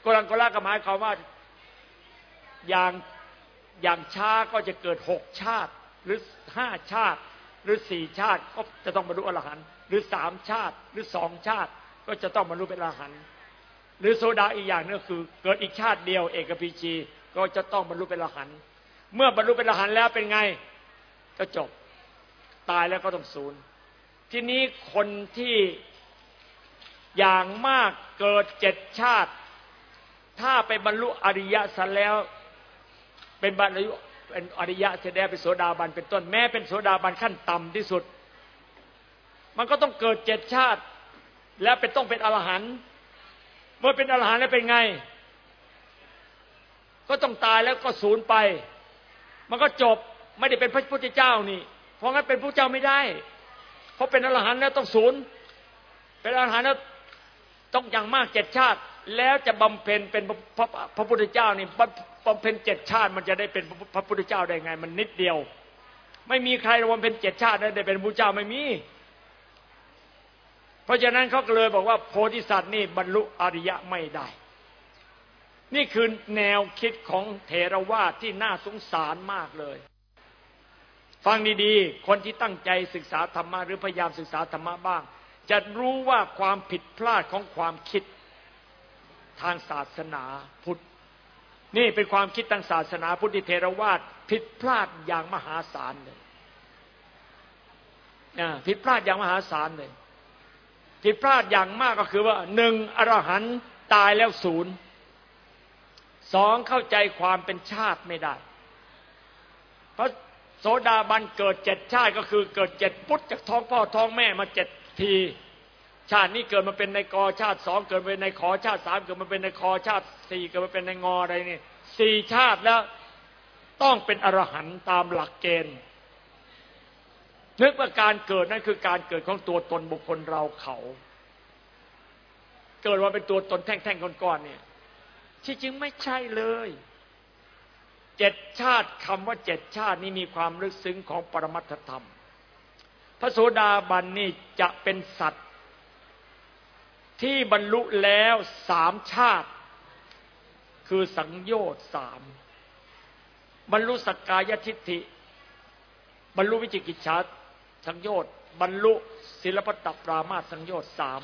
S1: โกลังโกละก็หมายความว่าอย่างอย่างช้าก็จะเกิดหกชาติ หรือห้าชาติ หรือสี่ชาติก็จะต้องบรรลุอรหันต์หรือสามชาติหรือสองชาติ ก็จะต้องบรรลุเป็นอรหันต์หรือโซดาอีกอย่างนึงคือ เกิดอีกชาติเดียว เอกพิชีก็จะต้องบรรลุเป็นอรหันต์เมื่อบรรลุเป็นอรหันต์แล้วเป็นไงก็จบตายแล้วก็ต้องสูญทีนี้คนที่อย่างมากเกิดเจ็ดชาติ ถ้าไปบรรลุอริยสัจแล้ว เป็นบรรลุเป็นอริยะเสด็จเป็นโสดาบันเป็นต้นแม้เป็นโสดาบันขั้นต่ำที่สุด มันก็ต้องเกิดเจ็ดชาติ แล้วเป็นต้องเป็นอรหันต์เมื่อเป็นอรหันต์แล้วเป็นไง ก็ต้องตายแล้วก็สูญไป มันก็จบไม่ได้เป็นพระพุทธเจ้านี่ เพราะงั้นเป็นพระเจ้าไม่ได้ เพราะเป็นอรหันต์แล้วต้องศูนย์เป็นอรหันต์แล้วต้องอย่างมากเจ็ดชาติ แล้วจะบำเพ็ญเป็นพระพระพุทธเจ้านี่บำเพ็ญเจ็ดชาติ มันจะได้เป็นพระพุทธเจ้าได้ไง มันนิดเดียว ไม่มีใครบำเพ็ญเจ็ดชาติได้เป็นพระเจ้าไม่มี เพราะฉะนั้นเขาเลยบอกว่าโพธิสัตว์นี่บรรลุอริยะไม่ได้ นี่คือแนวคิดของเทรวาทที่น่าสงสารมากเลย ฟังดีๆ คนที่ตั้งใจศึกษาธรรมะหรือพยายามศึกษาธรรมะบ้าง จะรู้ว่าความผิดพลาดของความคิดทางศาสนาพุทธนี่เป็นความคิดทางศาสนาพุทธิเทรวาทผิดพลาดอย่างมหาศาลเลยผิดพลาดอย่างมหาศาลเลย ผิดพลาดอย่างมากก็คือว่าหนึ่งอรหันต์ตายแล้วศูนย์สองเข้าใจความเป็นชาติไม่ได้ เพราะโสดาบันเกิดเจ็ดชาติก็คือเกิดเจ็ดพุทธจากท้องพ่อท้องแม่มาเจ็ดทีชาตินี้เกิดมาเป็นในกอชาติสองเกิดมาเป็นในขอชาติสามเกิดมาเป็นในคอชาติสี่เกิดมาเป็นในงออะไรนี่สี่ชาติแล้วต้องเป็นอรหันต์ตามหลักเกณฑ์ นึกว่าการเกิดนั่นคือการเกิดของตัวตนบุคคลเราเขา เกิดว่าเป็นตัวตนแท่งๆก้อนๆเนี่ยที่จริงไม่ใช่เลยเจ็ดชาติคำว่าเจ็ดชาตินี้มีความลึกซึ้งของปรมัตถธรรม พระโสดาบันนี่จะเป็นสัตว์ ที่บรรลุแล้วสามชาติ คือสังโยชน์สามบรรลุสกกายทิฏฐิ บรรลุวิจิกิจฉา สังโยชน์บรรลุศิลปตปรามาสังโยชน์สาม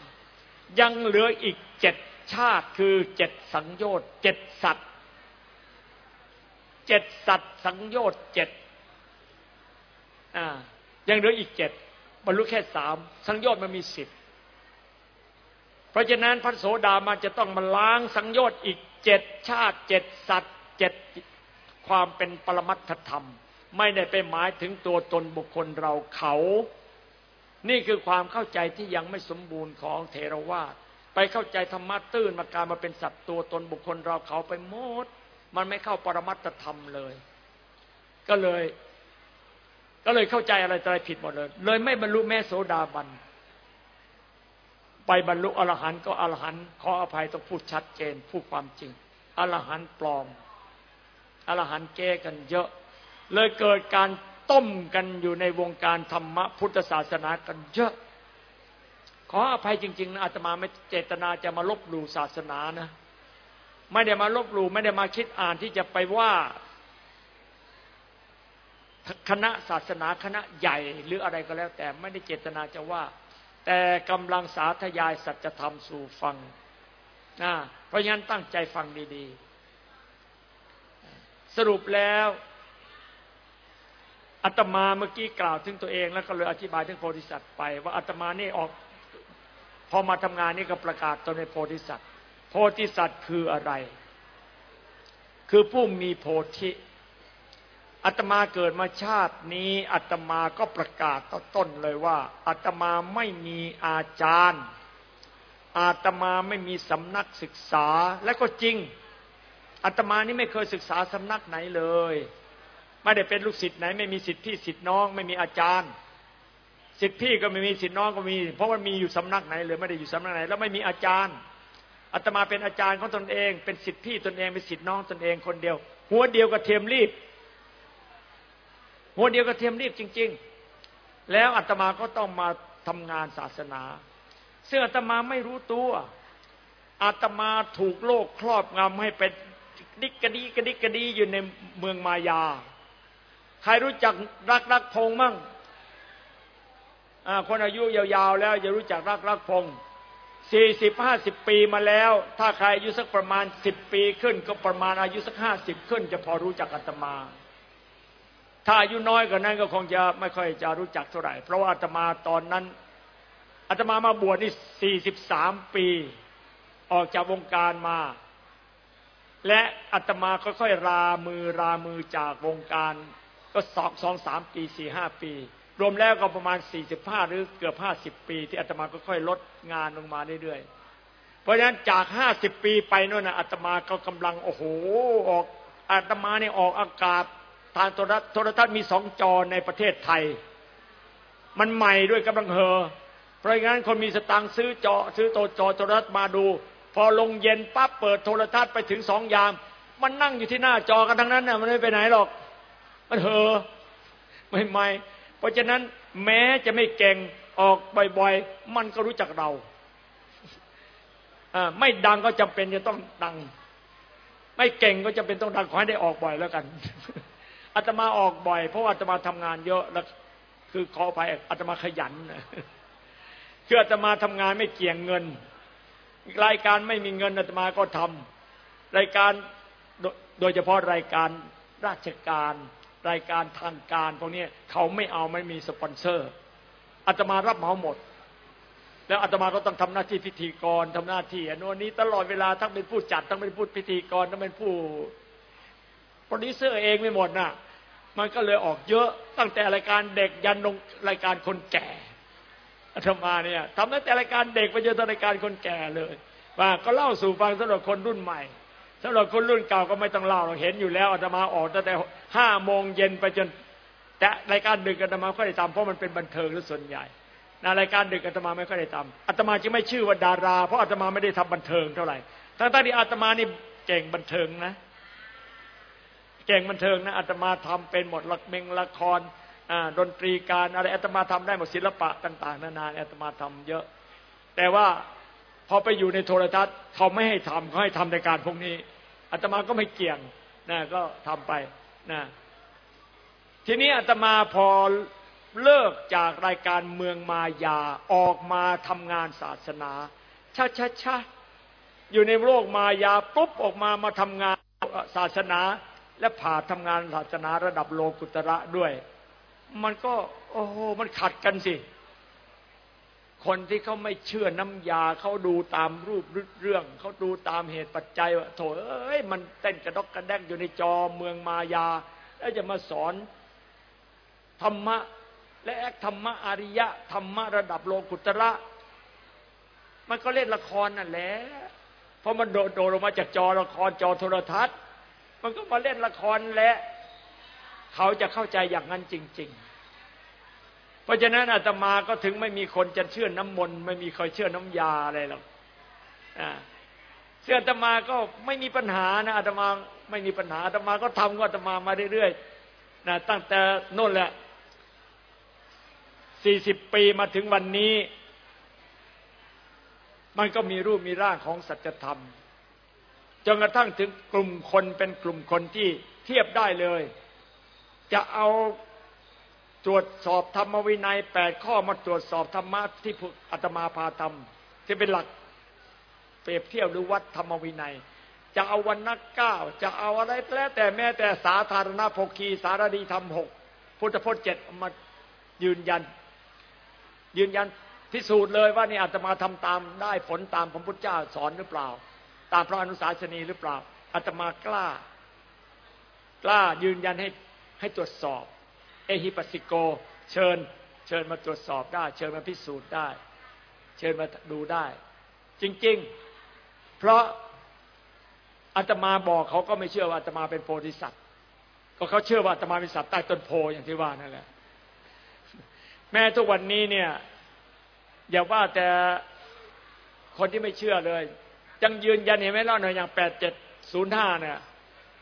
S1: ยังเหลืออีกเจ็ดชาติคือเจ็ดสังโยชน์เจ็ดสัตว์เจ็ดสัตว์สังโยชน์เจ็ดอ่ายังเหลืออีกเจ็ดบรรลุแค่สามสังโยชน์มันมีสิบเพราะฉะนั้นพระโสดามันจะต้องมาล้างสังโยชน์อีกเจ็ดชาติเจ็ดสัตว์เจ็ดความเป็นปรมัตถธรรม ไม่ได้ไปหมายถึงตัวตนบุคคลเราเขา นี่คือความเข้าใจที่ยังไม่สมบูรณ์ของเทรวาสไปเข้าใจธรรมะตื้นมาการมาเป็นสัตว์ตัวตนบุคคลเราเขาไปหมด มันไม่เข้าปรมัตธรรมเลย ก็เลย ก็เลยเข้าใจอะไรอะไรผิดหมดเลย เลยไม่บรรลุแม่โสดาบัน ไปบรรลุอรหันต์ก็อรหันต์ขออภัยต้องพูดชัดเจนพูดความจริงอรหันต์ปลอมอรหันต์แก้กันเยอะ เลยเกิดการต้มกันอยู่ในวงการธรรมะพุทธศาสนากันเยอะ ขออภัยจริง ๆ นะอาตมาไม่เจตนาจะมาลบหลู่ศาสนานะ ไม่ได้มาลบหลู่ไม่ได้มาคิดอ่านที่จะไปว่าคณะศาสนาคณะใหญ่หรืออะไรก็แล้ว แต่ไม่ได้เจตนาจะว่า แต่กำลังสาธยายสัจธรรมสู่ฟังนะเพราะฉะนั้นตั้งใจฟังดีๆ สรุปแล้ว อาตมาเมื่อกี้กล่าวถึงตัวเอง แล้วก็เลยอธิบายถึงโพธิสัตว์ไป ว่าอาตมานี่ออก พอมาทำงานนี่ก็ประกาศตนในโพธิสัตว์ โพธิสัตว์คืออะไร คือผู้มีโพธิอาตมาเกิดมาชาตินี้อาตมาก็ประกาศต้นเลยว่าอาตมาไม่มีอาจารย์ อาตมาไม่มีสำนักศึกษาและก็จริงอาตมานี่ไม่เคยศึกษาสำนักไหนเลย ไม่ได้เป็นลูกศิษย์ไหน ไม่มีศิษย์พี่ศิษย์น้อง ไม่มีอาจารย์ศิษย์พี่ก็ไม่มีศิษย์น้องก็มี เพราะว่ามีอยู่สำนักไหนเลยไม่ได้อยู่สำนักไหน แล้วไม่มีอาจารย์อาตมาเป็นอาจารย์ของตนเอง เป็นสิทธิพี่ตนเองเป็นสิทธิน้องตนเองคนเดียว หัวเดียวกับเทียมรีบ หัวเดียวกับเทียมรีบจริง ๆ แล้วอาตมาก็ต้องมาทำงานศาสนาซึ่งอาตมาไม่รู้ตัวอาตมาถูกโลกครอบงำให้เป็นดิกกระดีกระดิกกระดีอยู่ในเมืองมายา ใครรู้จักรักรักพงมั่งคนอายุยาวๆแล้วจะรู้จักรักรักพงสี่สิบห้าสิบปีมาแล้ว ถ้าใครอายุสักประมาณสิบปีขึ้น ก็ประมาณอายุสักห้าสิบขึ้น จะพอรู้จักอาตมา ถ้าอายุน้อยกว่านั้นก็คงจะไม่ค่อยจะรู้จักเท่าไหร่ เพราะว่าอาตมาตอนนั้นอาตมามาบวชนี่สี่สิบสามปี ออกจากวงการมา และอาตมาค่อยๆรามือรามือจากวงการ ก็สองสองสามปีสี่ห้าปี รวมแล้วก็ประมาณ45หรือเกือบ50ปี ที่อาตมาก็ค่อยลดงานลงมาเรื่อยๆ เพราะฉะนั้นจาก50ปีไปโน่นนะอาตมาก็กำลังโอ้โหออกอาตมาเนี่ยออกอากาศทางโทรทัศน์มีสองจอในประเทศไทย มันใหม่ด้วยกำลังเฮอเพราะงั้นคนมีสตังค์ซื้อจอซื้อโตจอโทรทัศน์มาดู พอลงเย็นปั๊บเปิดโทรทัศน์ไปถึงสองยาม มันนั่งอยู่ที่หน้าจอกันทั้งนั้นน่ะมันไม่ไปไหนหรอก มันเฮอไม่ไม่เพราะฉะนั้นแม้จะไม่เก่งออกบ่อยๆ มันก็รู้จักเราไม่ดังก็จำเป็นจะต้องดัง ไม่เก่งก็จำเป็นต้องดังขอให้ได้ออกบ่อยแล้วกันอาตมาออกบ่อย เพราะอาตมาทำงานเยอะแล้วคือขอไปอาตมาขยันคืออาตมาทำงานไม่เกี่ยงเงิน รายการไม่มีเงินอาตมาก็ทำรายการโดยเฉพาะรายการราชการ รายการทางการพวกนี้เขาไม่เอาไม่มีสปอนเซอร์อาตมารับเหมาหมด แล้วอาตมาก็ต้องทำหน้าที่พิธีกรทำหน้าที่อนนนี้ตลอดเวลาทั้งเป็นผู้จัดทั้งเป็นผู้พิธีกรทั้งเป็นผู้โปรดิวเซอร์เองไม่หมดน่ะมันก็เลยออกเยอะตั้งแต่รายการเด็กยันลงรายการคนแก่อาตมาเนี่ยทำตั้งแต่รายการเด็กไปจนถึงรายการคนแก่เลยว่าก็เล่าสู่ฟังสำหรับคนรุ่นใหม่สำหรับคนรุ่นเก่าก็ไม่ต้องเล่าเราเห็นอยู่แล้วอาตมาออกตั้งแต่ ห้าโมงเย็นไปจน แต่รายการดึกอาตมาก็ได้ทำเพราะมันเป็นบันเทิงหรือส่วนใหญ่นะรายการดึกอาตมาไม่ค่อยได้ทำอาตมาจึงไม่ชื่อว่าดารา เพราะอาตมาไม่ได้ทำบันเทิงเท่าไหร่ทั้งที่อาตมานี่เก่งบันเทิงนะเก่งบันเทิงนะอาตมาทำเป็นหมดละเมงละครดนตรีการอะไรอาตมาทำได้หมดศิลปะต่าง ๆ นานาอาตมาทำเยอะ แต่ว่าพอไปอยู่ในโทรทัศน์เขาไม่ให้ทำเขาให้ทำในการพวกนี้อาตมาก็ไม่เกี่ยงนะก็ทำไป นะทีนี้อาตมาพอเลิกจากรายการเมืองมายาออกมาทำงานศาสนาชาชาชาอยู่ในโลกมายาปุ๊บออกมามาทำงานศาสนา และผ่าทำงานศาสนาระดับโลกุตระด้วย มันก็ โอ้โหมันขัดกันสิ คนที่เขาไม่เชื่อน้ำยาเขาดูตามรูปเรื่องเขาดูตามเหตุปัจจัยว่าโถเอ้ยมันเต้นกระดกกระแดกอยู่ในจอเมืองมายา แล้วจะมาสอนธรรมะ และแอคธรรมะอริยะธรรมะระดับโลกุตระ มันก็เล่นละครนั่นแหละเพราะมันโดดโดดลงมาจากจอละครจอโทรทัศน์ มันก็มาเล่นละครแหละเขาจะเข้าใจอย่างนั้นจริง ๆ เพราะฉะนั้นอาตมาก็ถึงไม่มีคนจะเชื่อน้ำมนต์ไม่มีใครเชื่อน้ำยาอะไรหรอกเชื่ออาตมาก็ไม่มีปัญหานะอาตมาไม่มีปัญหาอาตมาก็ทำก็อาตมามาเรื่อยๆนะตั้งแต่โน่นแหละสี่สิบปีมาถึงวันนี้ มันก็มีรูปมีร่างของสัจธรรมจนกระทั่งถึงกลุ่มคนเป็นกลุ่มคนที่เทียบได้เลย จะเอา ตรวจสอบธรรมวินัยแปดข้อมาตรวจสอบธรรมะที่อาตมาพาทำที่เป็นหลักเปรียบเทียบหรือวัดธรรมวินัย จะเอาวันนักเก้าจะเอาอะไรแล้วแต่แม้แต่สาธารณภคีสารดีธรรมหกพุทธพจน์เจ็ดมายืนยัน ยืนยันพิสูจน์เลยว่านี่อาตมาทำตามได้ผลตามพระพุทธเจ้าสอนหรือเปล่า ตามพระอนุสาสนีหรือเปล่าอาตมากล้า กล้ายืนยันให้ให้ตรวจสอบ เอฮิปัสสิโก เชิญ เชิญมาตรวจสอบได้ เชิญมาพิสูจน์ได้ เชิญมาดูได้ จริง ๆ เพราะอาตมาบอกเขาก็ไม่เชื่อว่าอาตมาเป็นโพธิสัตว์ก็เขาเชื่อว่าอาตมาเป็นสัตว์ใต้ต้นโพอย่างที่ว่านั่นแหละ แม้ทุกวันนี้เนี่ย อย่าว่าแต่คนที่ไม่เชื่อเลยยังยืนยันเห็นไหมล่ะหน่อยอย่างแปดเจ็ดศูนย์ห้าเนี่ย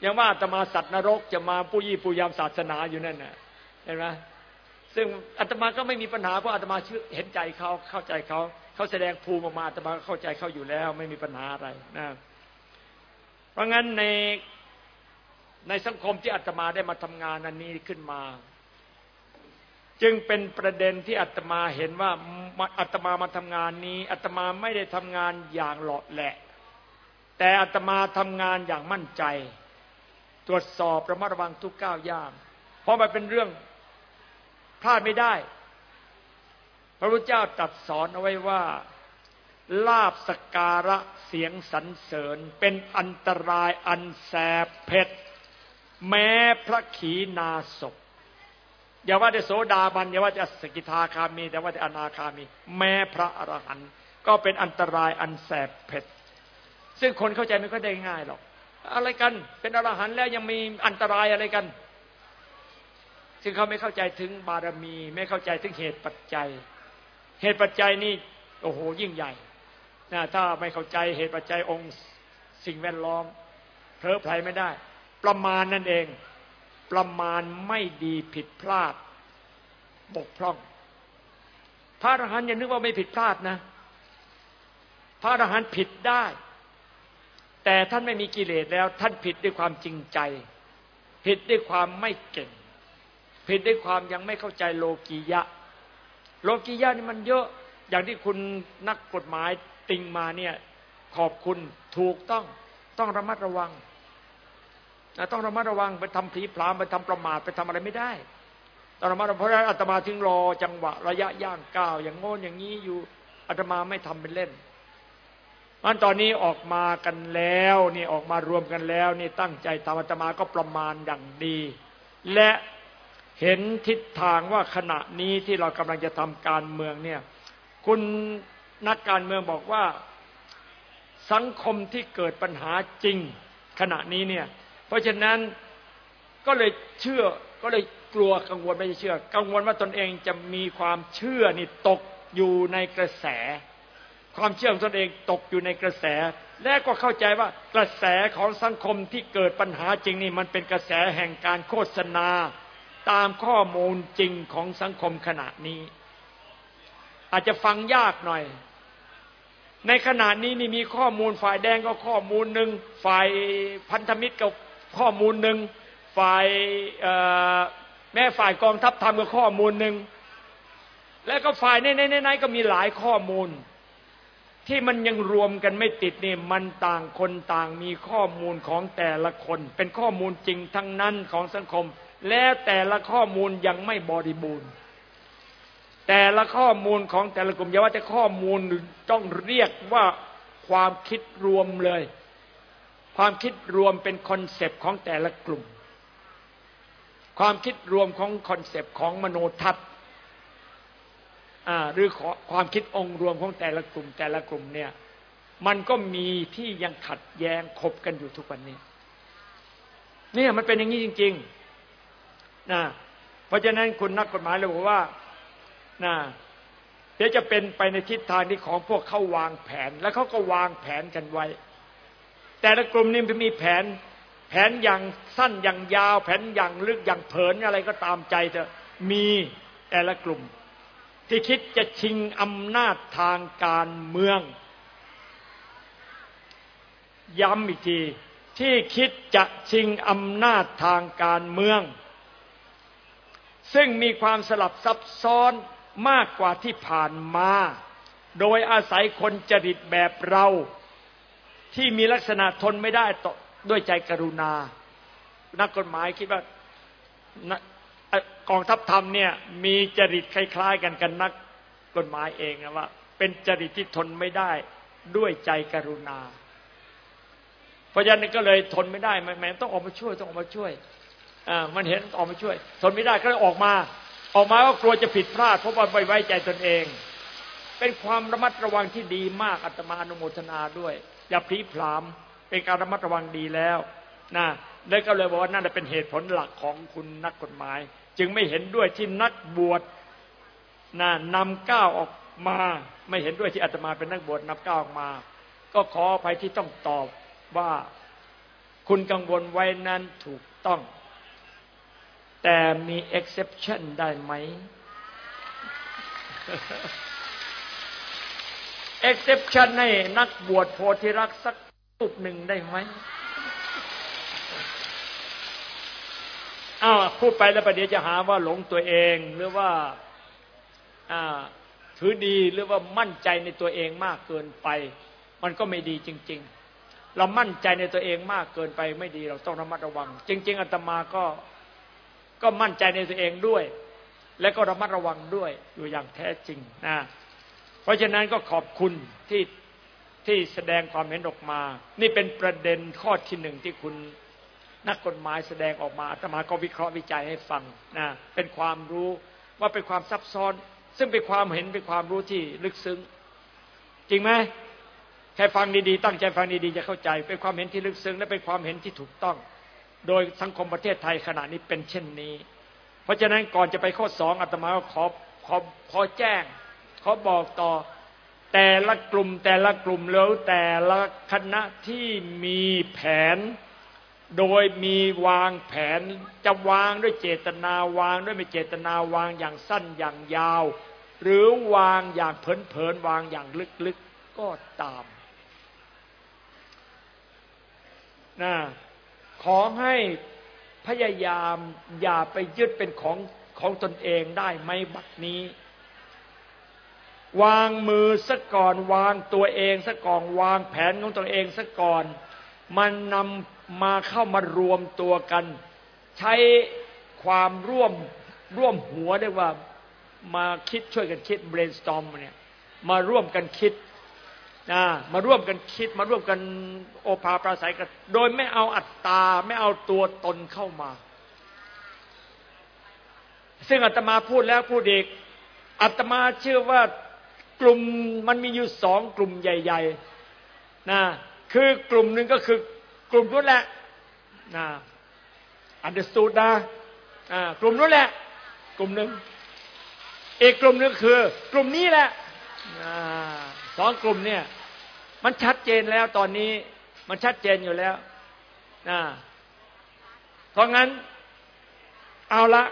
S1: ยังว่าจะมาสัตว์นรกจะมาผู้ยี่ผู้ยามศาสนาอยู่นั่นน่ะ เห็นไหมซึ่งอาตมาก็ไม่มีปัญหาเพราะอาตมาเชื่อเห็นใจเขาเข้าใจเขาเขาแสดงภูมิออกมาอาตมาเข้าใจเขาอยู่แล้ว ไม่มีปัญหาอะไรนะเพราะงั้นในในสังคมที่อาตมาได้มาทำงานอันนี้ขึ้นมา จึงเป็นประเด็นที่อาตมาเห็นว่าอาตมามาทำงานนี้อาตมาไม่ได้ทำงานอย่างหลอแหละ แต่อาตมาทำงานอย่างมั่นใจ ตรวจสอบระมัดระวังทุกก้าวย่างเพราะมันเป็นเรื่อง พลาดไม่ได้ พระพุทธเจ้าตรัสสอนเอาไว้ว่าลาบสการะเสียงสรรเสริญเป็นอันตรายอันแสบเผ็ด แม้พระขีนาศพอย่าว่าแต่โสดาบันอย่าว่าแต่สกิทาคามีแต่ว่าแต่อนาคามี แม้พระอรหันต์ก็เป็นอันตรายอันแสบเผ็ด ซึ่งคนเข้าใจไม่ค่อยได้ง่ายหรอก อะไรกันเป็นอรหันต์แล้วยังมีอันตรายอะไรกัน ซึ่งเขาไม่เข้าใจถึงบารมี ไม่เข้าใจถึงเหตุปัจจัย เหตุปัจจัยนี่โอ้โหยิ่งใหญ่นะถ้าไม่เข้าใจเหตุปัจจัยองค์สิ่งแวดล้อมเพลอไพลไม่ได้ ประมาณนั่นเอง ประมาณไม่ดีผิดพลาด บกพร่อง พระอรหันต์อย่านึกว่าไม่ผิดพลาดนะ พระอรหันต์ผิดได้ แต่ท่านไม่มีกิเลสแล้ว ท่านผิดด้วยความจริงใจ ผิดด้วยความไม่เก่ง ผิดด้วยความยังไม่เข้าใจโลกียะ โลกียะนี่มันเยอะอย่างที่คุณนักกฎหมายติงมาเนี่ย ขอบคุณถูกต้องต้องระมัดระวังต้องระมัดระวังไปทำผีพรามไปทำประมาทไปทำอะไรไม่ได้ต้องระมัดระวังเพราะอาตมาถึงรอจังหวะระยะย่างก้าวอย่างโง่นอย่างนี้อยู่อาตมาไม่ทำเป็นเล่นมันตอนนี้ออกมากันแล้วนี่ออกมารวมกันแล้ว นี่ตั้งใจทำอาตมาก็ประมาณอย่างดี และ เห็นทิศทางว่าขณะนี้ที่เรากำลังจะทำการเมืองเนี่ย คุณนักการเมืองบอกว่าสังคมที่เกิดปัญหาจริงขณะนี้เนี่ย เพราะฉะนั้นก็เลยเชื่อก็เลยกลัวกังวลไม่เชื่อ กังวลว่าตนเองจะมีความเชื่อนี่ตกอยู่ในกระแส ความเชื่อของตนเองตกอยู่ในกระแส และก็เข้าใจว่ากระแสของสังคมที่เกิดปัญหาจริงนี่มันเป็นกระแสแห่งการโฆษณา ตามข้อมูลจริงของสังคมขณะนี้ อาจจะฟังยากหน่อย ในขณะนี้นี่มีข้อมูลฝ่ายแดงก็ข้อมูลหนึ่งฝ่ายพันธมิตรก็ข้อมูลหนึ่งฝ่ายแม่ฝ่ายกองทัพทำกับข้อมูลหนึ่งแล้วก็ฝ่ายในในในก็มีหลายข้อมูล ที่มันยังรวมกันไม่ติดนี่มันต่างคนต่างมีข้อมูลของแต่ละคน เป็นข้อมูลจริงทั้งนั้นของสังคม และแต่ละข้อมูลยังไม่บริบูรณ์ แต่ละข้อมูลของแต่ละกลุ่มอย่าว่าแต่ข้อมูลต้องเรียกว่าความคิดรวมเลย ความคิดรวมเป็น concept ของแต่ละกลุ่ม ความคิดรวมของ concept ของมโนทัศน์หรือความคิดองค์รวมของแต่ละกลุ่ม แต่ละกลุ่มเนี่ยมันก็มีที่ยังขัดแย้งขบกันอยู่ทุกวันนี้ เนี่ยมันเป็นอย่างนี้จริง ๆ นะเพราะฉะนั้นคุณนักกฎหมายเลยบอกว่านะเดี๋ยวจะเป็นไปในทิศทางที่ของพวกเขาวางแผน แล้วเขาก็วางแผนกันไว้ แต่ละกลุ่มนี้มีแผน แผนอย่างสั้นอย่างยาว แผนอย่างลึกอย่างเผินอะไรก็ตามใจจะมีแต่ละกลุ่ม ที่คิดจะชิงอำนาจทางการเมือง ย้ำอีกทีที่คิดจะชิงอำนาจทางการเมือง ซึ่งมีความสลับซับซ้อนมากกว่าที่ผ่านมา โดยอาศัยคนจริตแบบเรา ที่มีลักษณะทนไม่ได้ต่อด้วยใจกรุณา นักกฎหมายคิดว่ากองทัพธรรมเนี่ยมีจริตคล้าย ๆ กันกันนักกฎหมายเองนะว่า เป็นจริตที่ทนไม่ได้ด้วยใจกรุณา เพราะฉะนั้นก็เลยทนไม่ได้แม้ต้องออกมาช่วยต้องออกมาช่วย มันเห็นออกมาช่วย ทนไม่ได้ก็เลยออกมา ออกมาก็กลัวจะผิดพลาด เพราะว่าไม่ไว้ใจตนเอง เป็นความระมัดระวังที่ดีมากอาตมาอนุโมทนาด้วย อย่าพลีพลาม เป็นการระมัดระวังดีแล้วนะแล้วก็เลยบอกว่านั่นเป็นเหตุผลหลักของคุณนักกฎหมาย จึงไม่เห็นด้วยที่นักบวชนะนำก้าวออกมา ไม่เห็นด้วยที่อาตมาเป็นนักบวชนำก้าวออกมา ก็ขออภัยที่ต้องตอบว่าคุณกังวลไว้นั้นถูกต้อง แต่มี exception ได้ไหม exception ให้นักบวชโพธิรักสักรูปหนึ่งได้ไหมอ้าวพูดไปแล้วประเดี๋ยวจะหาว่าหลงตัวเองหรือว่าถือดีหรือว่ามั่นใจในตัวเองมากเกินไป มันก็ไม่ดีจริง ๆ เรามั่นใจในตัวเองมากเกินไปไม่ดีเราต้องระมัดระวัง จริง ๆอาตมาก็ ก็มั่นใจในตัวเองด้วย และก็ระมัดระวังด้วยอยู่อย่างแท้จริงนะเพราะฉะนั้นก็ขอบคุณที่ที่แสดงความเห็นออกมา นี่เป็นประเด็นข้อที่หนึ่งที่คุณนักกฎหมายแสดงออกมาอาตมาก็วิเคราะห์วิจัยให้ฟังนะเป็นความรู้ว่าเป็นความซับซ้อน ซึ่งเป็นความเห็นเป็นความรู้ที่ลึกซึ้ง จริงไหมแค่ฟังดีๆตั้งใจฟังดีๆจะเข้าใจ เป็นความเห็นที่ลึกซึ้งและเป็นความเห็นที่ถูกต้อง โดยสังคมประเทศไทยขณะนี้เป็นเช่นนี้ เพราะฉะนั้นก่อนจะไปข้อสองอาตมาขอขอขอแจ้ง ขอบอกต่อแต่ละกลุ่มแต่ละกลุ่มแล้วแต่ละคณะที่มีแผน โดยมีวางแผนจะวางด้วยเจตนาวางด้วยไม่เจตนาวางอย่างสั้นอย่างยาว หรือวางอย่างเพลินๆวางอย่างลึกๆก็ตามนะ ขอให้พยายามอย่าไปยึดเป็นของของตนเองได้ไหมบัดนี้ วางมือซะก่อนวางตัวเองซะก่อนวางแผนของตัวเองซะก่อน มันนำมาเข้ามารวมตัวกัน ใช้ความร่วมร่วมหัวได้ว่ามาคิดช่วยกันคิด brainstorm เนี่ยมาร่วมกันคิด นะมาร่วมกันคิดมาร่วมกันโอภาปราศัยกัน โดยไม่เอาอัตตา ไม่เอาตัวตนเข้ามา ซึ่งอาตมาพูดแล้วพูดอีกอาตมาเชื่อว่ากลุ่มมันมีอยู่สองกลุ่มใหญ่ ๆนะคือกลุ่มหนึ่งก็คือกลุ่มนู้นแหละนะอันเดอร์สตูดนะกลุ่มนู้นแหละ กลุ่มหนึ่งอีกกลุ่มหนึ่งคือ กลุ่มนี้แหละสองกลุ่มเนี่ย มันชัดเจนแล้วตอนนี้ มันชัดเจนอยู่แล้วนะเพราะงั้น เอาละ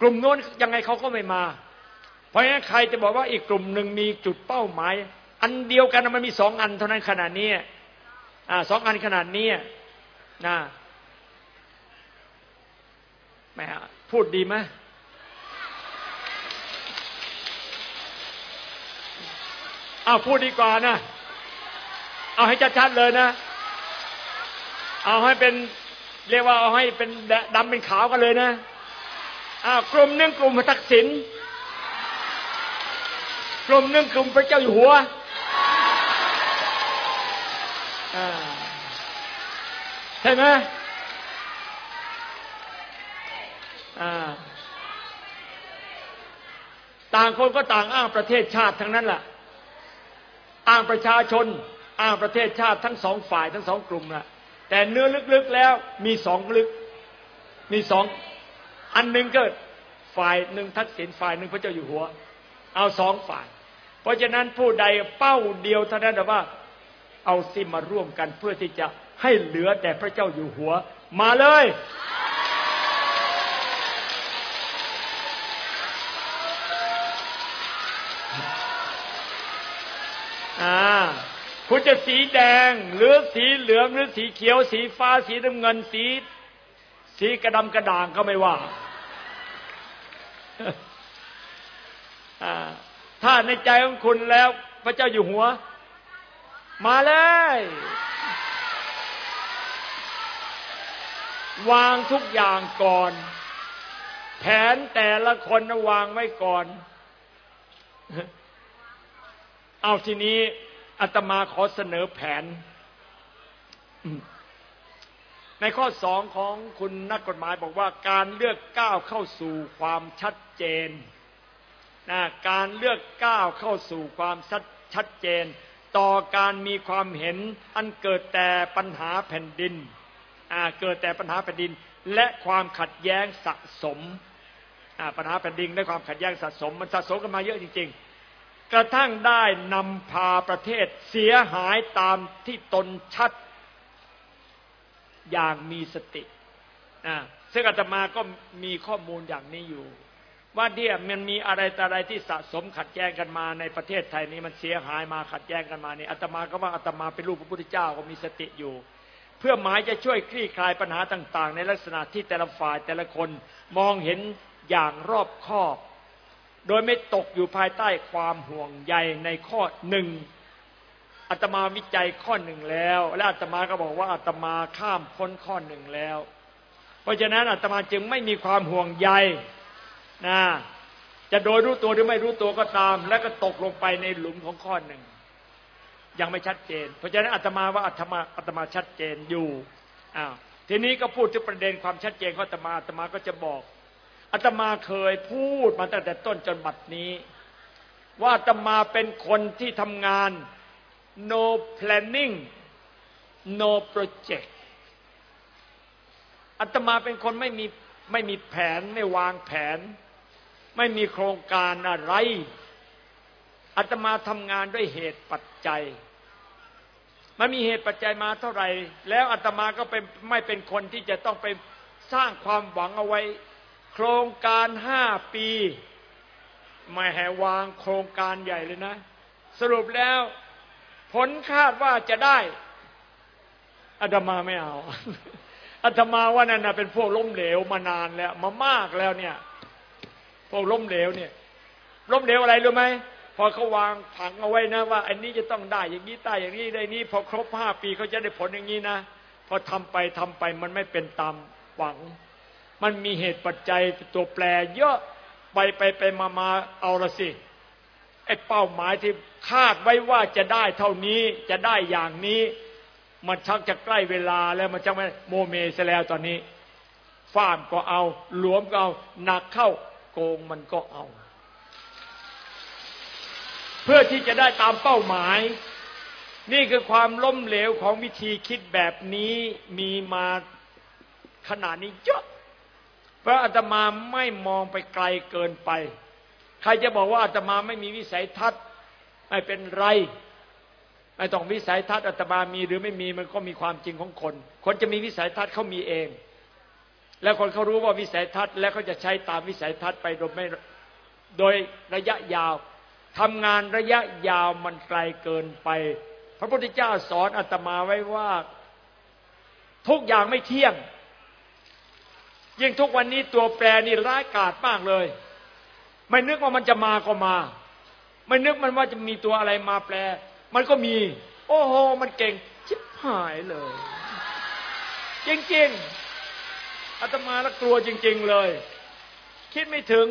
S1: กลุ่มโน้นยังไงเขาก็ไม่มา เพราะงั้นใครจะบอกว่าอีกกลุ่มหนึ่งมีจุดเป้าหมาย อันเดียวกันมันมีสองอันเท่านั้นขนาดนี้อ่าสองอันขนาดนี้นะแม่พูดดีไหมเอาพูดดีกว่านะ เอาให้ชัดๆเลยนะ เอาให้เป็นเรียกว่าเอาให้เป็นดำเป็นขาวกันเลยนะอ้าวกลุ่มหนึ่งกลุ่มพระทักษิณกลุ่มหนึ่งกลุ่มพระเจ้าอยู่หัวใช่ไหมต่างคนก็ต่างอ้างประเทศชาติทั้งนั้นแหละอ้างประชาชน อ้างประเทศชาติทั้งสองฝ่ายทั้งสองกลุ่มนะแต่เนื้อลึกๆแล้วมีสองลึก มีสองอันหนึ่งก็ฝ่ายหนึ่งทักษิณฝ่ายหนึ่งพระเจ้าอยู่หัว เอาสองฝ่าย เพราะฉะนั้นผู้ใดเป้าเดียวเท่านั้นว่าเอาสิมาร่วมกันเพื่อที่จะให้เหลือแต่พระเจ้าอยู่หัว มาเลย อ่า คุณจะสีแดง หรือสีเหลืองหรือสีเขียว สีฟ้าสีน้ำเงินสี สีกระดำกระด่างก็ไม่ว่า ถ้าในใจของคุณแล้ว พระเจ้าอยู่หัว มาเลยวางทุกอย่างก่อน แผนแต่ละคนวางไว้ก่อน เอาทีนี้ อาตมาขอเสนอแผน ในข้อสองของคุณนักกฎหมายบอกว่าการเลือกก้าวเข้าสู่ความชัดเจนนะการเลือกก้าวเข้าสู่ความชัดชัดเจน ต่อการมีความเห็นอันเกิดแต่ปัญหาแผ่นดินเกิดแต่ปัญหาแผ่นดิน และความขัดแย้งสะสมปัญหาแผ่นดินและความขัดแย้งสะสม มันสะสมกันมาเยอะจริง ๆ กระทั่งได้นำพาประเทศเสียหายตามที่ตนชัดอย่างมีสตินะซึ่งอาตมาก็มีข้อมูลอย่างนี้อยู่ ว่าเนี่ยมันมีอะไรแต่อะไรที่สะสมขัดแย้งกันมาในประเทศไทยนี้มันเสียหายมาขัดแย้งกันมานี่อาตมาก็ว่าอาตมาเป็นลูกพระพุทธเจ้าก็มีสติอยู่ เพื่อหมายจะช่วยคลี่คลายปัญหาต่าง ๆ ในลักษณะที่แต่ละฝ่ายแต่ละคนมองเห็นอย่างรอบคอบ โดยไม่ตกอยู่ภายใต้ความห่วงใยในข้อหนึ่งอาตมาวิจัยข้อหนึ่งแล้ว และอาตมาก็บอกว่าอาตมาข้ามพ้นข้อหนึ่งแล้ว เพราะฉะนั้นอาตมาจึงไม่มีความห่วงใยนะจะโดยรู้ตัวหรือไม่รู้ตัวก็ตาม แล้วก็ตกลงไปในหลุมของข้อหนึ่งยังไม่ชัดเจน เพราะฉะนั้นอาตมาว่าอาตมาอาตมาชัดเจนอยู่อ้าวทีนี้ก็พูดถึงประเด็นความชัดเจนของอาตมาอาตมาก็จะบอก อาตมาเคยพูดมาตั้งแต่ต้นจนบัดนี้ ว่าอาตมาเป็นคนที่ทำงาน no planning no project อาตมาเป็นคนไม่มีไม่มีแผนไม่วางแผน ไม่มีโครงการอะไรอาตมาทำงานด้วยเหตุปัจจัย มันมีเหตุปัจจัยมาเท่าไหร่ แล้วอาตมาก็เป็นไม่เป็นคนที่จะต้องไปสร้างความหวังเอาไว้ โครงการห้าปีไม่แหวางโครงการใหญ่เลยนะ สรุปแล้ว ผลคาดว่าจะได้อาตมาไม่เอาอาตมาว่านั่นนะเป็นพวกล้มเหลวมานานแล้ว มามากแล้วเนี่ย พวกล้มเหลวเนี่ย ล้มเหลวอะไรรู้ไหมพอเขาวางผังเอาไว้นะ ว่า อันนี้จะต้องได้อย่างนี้ได้อย่างนี้ได้นี้ พอครบห้าปีเขาจะได้ผลอย่างนี้นะ พอทำไปทำไปมันไม่เป็นตามหวัง มันมีเหตุปัจจัยตัวแปรเยอะไปไปไปมามาเอาละสิไอ้เป้าหมายที่คาดไว้ว่าจะได้เท่านี้จะได้อย่างนี้ มันชักจะใกล้เวลาแล้วมันชักไม่โมเมซะแล้วตอนนี้ฟ้ามก็เอา หลวมก็เอาหนักเข้าโกงมันก็เอา เพื่อที่จะได้ตามเป้าหมาย นี่คือความล้มเหลวของวิธีคิดแบบนี้มีมาขนาดนี้เยอะ พราะอาตมาไม่มองไปไกลเกินไป ใครจะบอกว่าอาตมาไม่มีวิสัยทัศน์ไม่เป็นไรไม่ต้องวิสัยทัศน์อาตมามีหรือไม่มีมันก็มีความจริงของคน คนจะมีวิสัยทัศน์เขามีเอง แล้วคนเขารู้ว่าวิสัยทัศน์แล้วเขาจะใช้ตามวิสัยทัศน์ไปโดยไม่โดยระยะยาวทำงานระยะยาวมันไกลเกินไป พระพุทธเจ้าสอนอาตมาไว้ว่า ทุกอย่างไม่เที่ยง ยิ่งทุกวันนี้ตัวแปรนี่ร้ายกาจมากเลย ไม่นึกว่ามันจะมาก็มา ไม่นึกมันว่าจะมีตัวอะไรมาแปล มันก็มี โอ้โห มันเก่ง ชิบหายเลยจริงๆอาตมาละกลัวจริง ๆเลย คิดไม่ถึง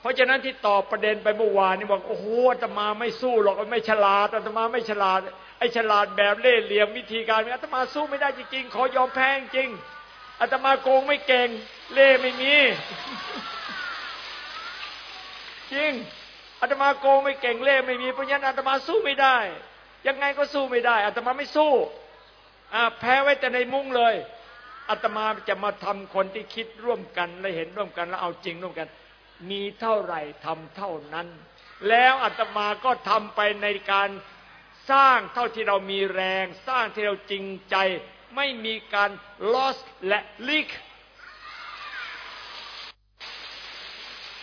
S1: เพราะฉะนั้นที่ตอบประเด็นไปเมื่อวานนี่บอกโอ้โหอาตมาไม่สู้หรอกไม่ฉลาดอาตมาไม่ฉลาดไอ้ฉลาดแบบเล่ห์เหลี่ยมวิธีการอาตมาสู้ไม่ได้จริงๆขอยอมแพ้จริง อาตมาโกงไม่เก่ง เล่ไม่มี จริงอาตมาโกงไม่เก่งเล่ไม่มีเพราะฉะนั้นอาตมาสู้ไม่ได้ ยังไงก็สู้ไม่ได้อาตมาไม่สู้แพ้ไว้แต่ในมุ้งเลยอาตมาจะมาทำคนที่คิดร่วมกันและเห็นร่วมกันแล้วเอาจริงร่วมกัน มีเท่าไหร่ทำเท่านั้น แล้วอาตมาก็ทำไปในการสร้างเท่าที่เรามีแรง สร้างที่เราจริงใจ ไม่มีการ loss และ leak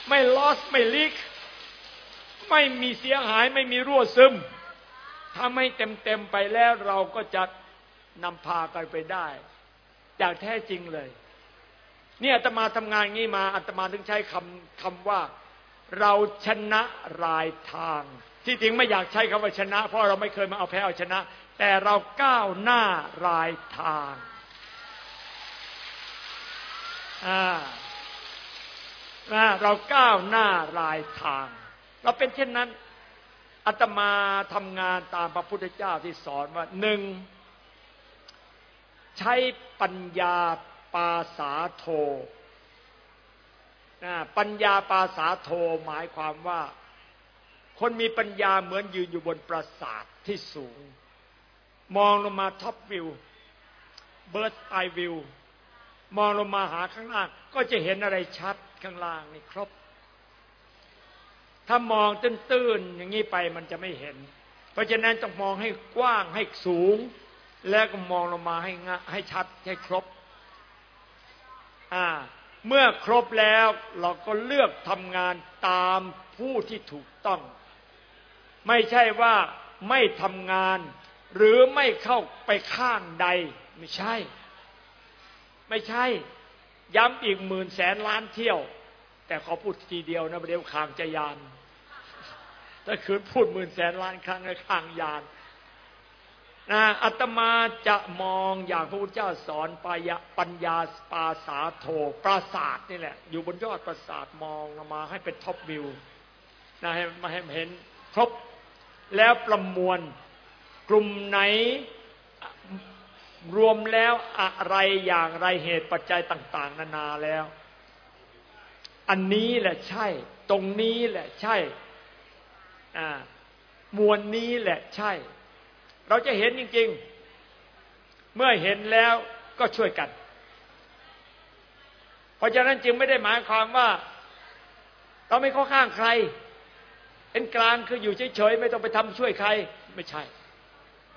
S1: ไม่ loss ไม่ leak ไม่มีเสียหายไม่มีรั่วซึมถ้าไม่เต็มเต็มไปแล้วเราก็จะนำพากันไปได้ อย่างแท้จริงเลย เนี่ยอาตมาทำงานงี้มาอาตมาถึงใช้คำคำว่า เราชนะรายทาง ที่จริงไม่อยากใช้คำว่าชนะ เพราะเราไม่เคยมาเอาแพ้เอาชนะ แต่เราก้าวหน้ารายทางเราก้าวหน้ารายทาง เราเป็นเช่นนั้นอาตมาทำงานตามพระพุทธเจ้าที่สอนว่าหนึ่งใช้ปัญญาปาสาโทปัญญาปาสาโทหมายความว่า คนมีปัญญาเหมือนยืนอยู่บนปราสาทที่สูง มองลงมาท็อปวิวเบิร์ดไอวิวมองลงมาหาข้างล่าง ก็จะเห็นอะไรชัดข้างล่างนี่ครบ ถ้ามองตื้นๆอย่างนี้ไปมันจะไม่เห็น เพราะฉะนั้นต้องมองให้กว้างให้สูง แล้วก็มองลงมาให้งให้ชัดให้ครบ อ่า เมื่อครบแล้วเราก็เลือกทำงานตามผู้ที่ถูกต้อง ไม่ใช่ว่าไม่ทำงาน หรือไม่เข้าไปข้างใด ไม่ใช่ ไม่ใช่ ย้ำอีกหมื่นแสนล้านเที่ยว แต่ขอพูดทีเดียวนะเดี๋ยวคางจะยาน ถ้าคืนพูดหมื่นแสนล้านครั้งในคางยานนะอัตมาจะมองอย่างพระพุทธเจ้าสอนปายปัญญาปาสาโทปราศาสตร์นี่แหละ อยู่บนยอดปราสาทมองมาให้เป็นท็อปวิวนะให้มาให้เห็นครบแล้วประมวล กลุ่มไหนรวมแล้วอะไรอย่างไรเหตุปัจจัยต่าง ๆ นานาแล้ว อันนี้แหละใช่ ตรงนี้แหละใช่มวลนี้แหละใช่ เราจะเห็นจริง ๆ เมื่อเห็นแล้วก็ช่วยกัน เพราะฉะนั้นจึงไม่ได้หมายความว่า เราไม่เข้าข้างใครเป็นกลางคืออยู่เฉยๆไม่ต้องไปทำช่วยใคร ไม่ใช่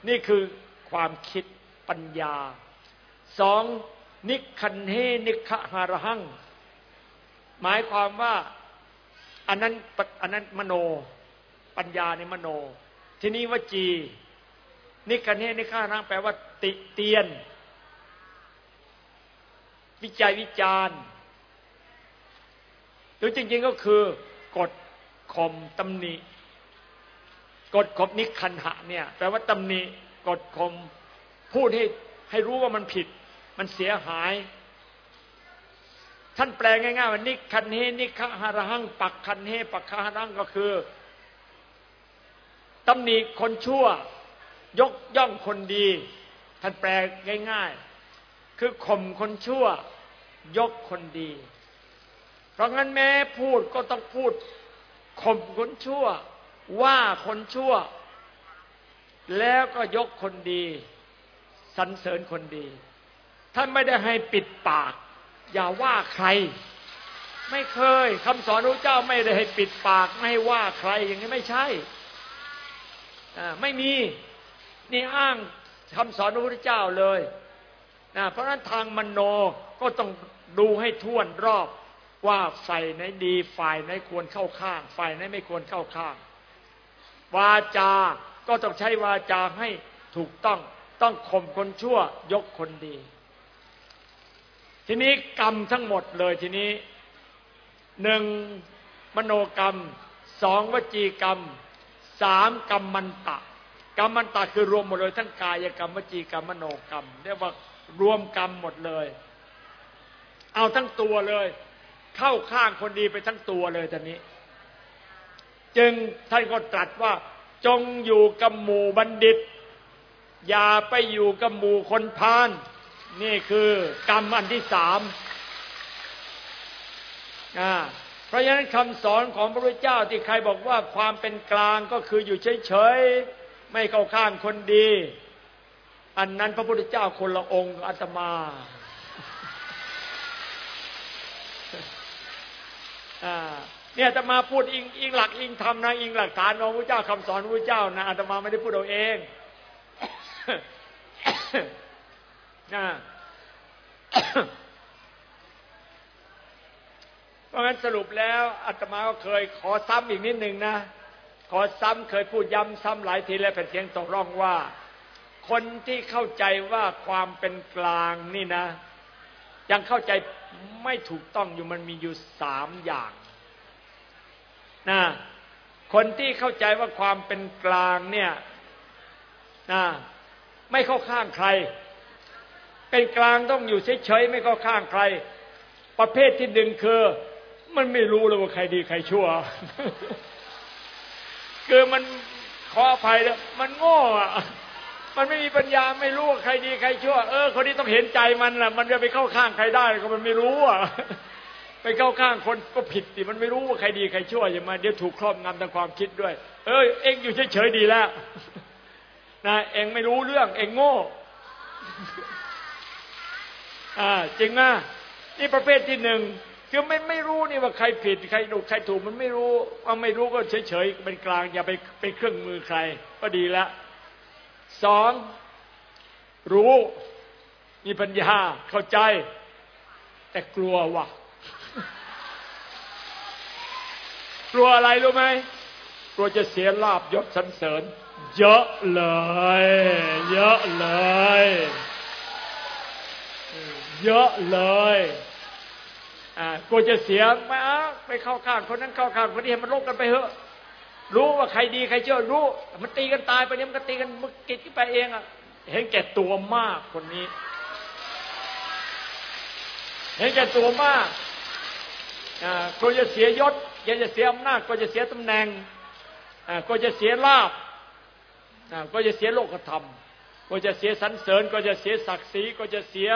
S1: นี่คือความคิดปัญญาสองนิคันเฮนิคหารหัง หมายความว่าอันนั้นอันนั้นมโน ปัญญาในมโน ทีนี้วจี นิคันเฮนิคหารหังแปลว่า ติเตียน วิจัยวิจารณ์หรือจริง ๆก็คือกดข่มตำหนิ กดข่มนิคันหะเนี่ยแปลว่าตำหนิกดข่มพูดให้ให้รู้ว่ามันผิด มันเสียหาย ท่านแปลง่ายๆว่านิคันเฮนิคหารหังปักคันเฮปักคหารังก็คือตำหนิคนชั่ว ยกย่องคนดี ท่านแปลง่าย ๆ คือข่มคนชั่ว ยกคนดี เพราะงั้นแม้พูดก็ต้องพูดข่มคนชั่ว ว่าคนชั่ว แล้วก็ยกคนดีสรรเสริญคนดี ท่านไม่ได้ให้ปิดปาก อย่าว่าใคร ไม่เคยคำสอนพระเจ้าไม่ได้ให้ปิดปาก ไม่ให้ว่าใครอย่างนี้ไม่ใช่ไม่มีนี่อ้างคำสอนพระพุทธเจ้าเลยนะเพราะนั้นทางมโนก็ต้องดูให้ท่วนรอบว่าฝ่ายไหนดีฝ่ายไหนควรเข้าข้าง ฝ่ายไหนไม่ควรเข้าข้าง วาจาก็ต้องใช้วาจาให้ถูกต้องต้องข่มคนชั่วยกคนดี ทีนี้กรรมทั้งหมดเลยทีนี้หนึ่งมโนกรรมสองวจีกรรมสามกรรมมันตะกรรมมันตะคือรวมหมดเลยทั้งกายกรรมวจีกรรมมโนกรรมเรียกว่ารวมกรรมหมดเลย เอาทั้งตัวเลย เข้าข้างคนดีไปทั้งตัวเลยตอนนี้ จึงท่านก็ตรัสว่า จงอยู่กับหมู่บัณฑิต อย่าไปอยู่กับหมู่คนพาลนี่คือกรรมอันที่สามเพราะฉะนั้นคำสอนของพระพุทธเจ้าที่ใครบอกว่าความเป็นกลางก็คืออยู่เฉยๆ ไม่เข้าข้างคนดี อันนั้นพระพุทธเจ้าคนละองค์อาตมา เนี่ยอาตมาพูดอิงอิงหลักอิงธรรมนะอิงหลักฐานของพระเจ้าคำสอนพระเจ้านะอาตมาไม่ได้พูดเอาเองนะเพราะงั้นสรุปแล้วอาตมาก็เคยขอซ้ำอีกนิดหนึ่งนะ ขอซ้ำเคยพูดย้ำซ้ำหลายทีแล้วเป็นเสียงตกร่องว่า คนที่เข้าใจว่าความเป็นกลางนี่นะ ยังเข้าใจไม่ถูกต้องอยู่มันมีอยู่สามอย่าง นะคนที่เข้าใจว่าความเป็นกลางเนี่ยนะไม่เข้าข้างใคร เป็นกลางต้องอยู่เฉยๆไม่เข้าข้างใคร ประเภทที่หนึ่งคือ มันไม่รู้เลยว่าใครดีใครชั่ว คือมันขออภัยแล้วมันโง่อะมันไม่มีปัญญาไม่รู้ว่าใครดีใครชั่ว เออคนนี้ต้องเห็นใจมันแหละมันจะไปเข้าข้างใครได้ก็มันไม่รู้อะ เข้าข้างคนก็ผิดสิมันไม่รู้ว่าใครดีใครชั่วอย่ามาเดี๋ยวถูกครอบงำทางความคิดด้วย เออเองอยู่เฉยๆดีแล้วนะเองไม่รู้เรื่อง เองโง่อ่าจริงนะนี่ประเภทที่หนึ่งคือไม่ไม่รู้นี่ว่าใครผิดใครถูกใครถูกมันไม่รู้ว่าไม่รู้ก็เฉยๆเป็นกลางอย่าไปเป็นเครื่องมือใคร ก็ดีละสองรู้มีปัญญาเข้าใจ แต่กลัวว่ะ กลัวอะไรรู้ไหมกลัวจะเสียลาบยศสันเสริญ เยอะเลย เยอะเลย เยอะเลยกลัวจะเสียมาไปเข้าข้างคนนั้นเข้าข้างคนนี้ให้มันลบกันไปเถอะ รู้ว่าใครดีใครเชื่อรู้ มันตีกันตายไปเนี่ยมันก็ตีกันมันกิดไปเองอะ เห็นแก่ตัวมากคนนี้ เห็นแก่ตัวมากกลัวจะเสียยศ กลัวจะเสียอำนาจกลัวจะเสียตำแหน่งกลัวจะเสียลาบกลัวจะเสียโลกธรรมกลัวจะเสียสันเสริญกลัวจะเสียศักดิ์ศรีกลัวจะเสีย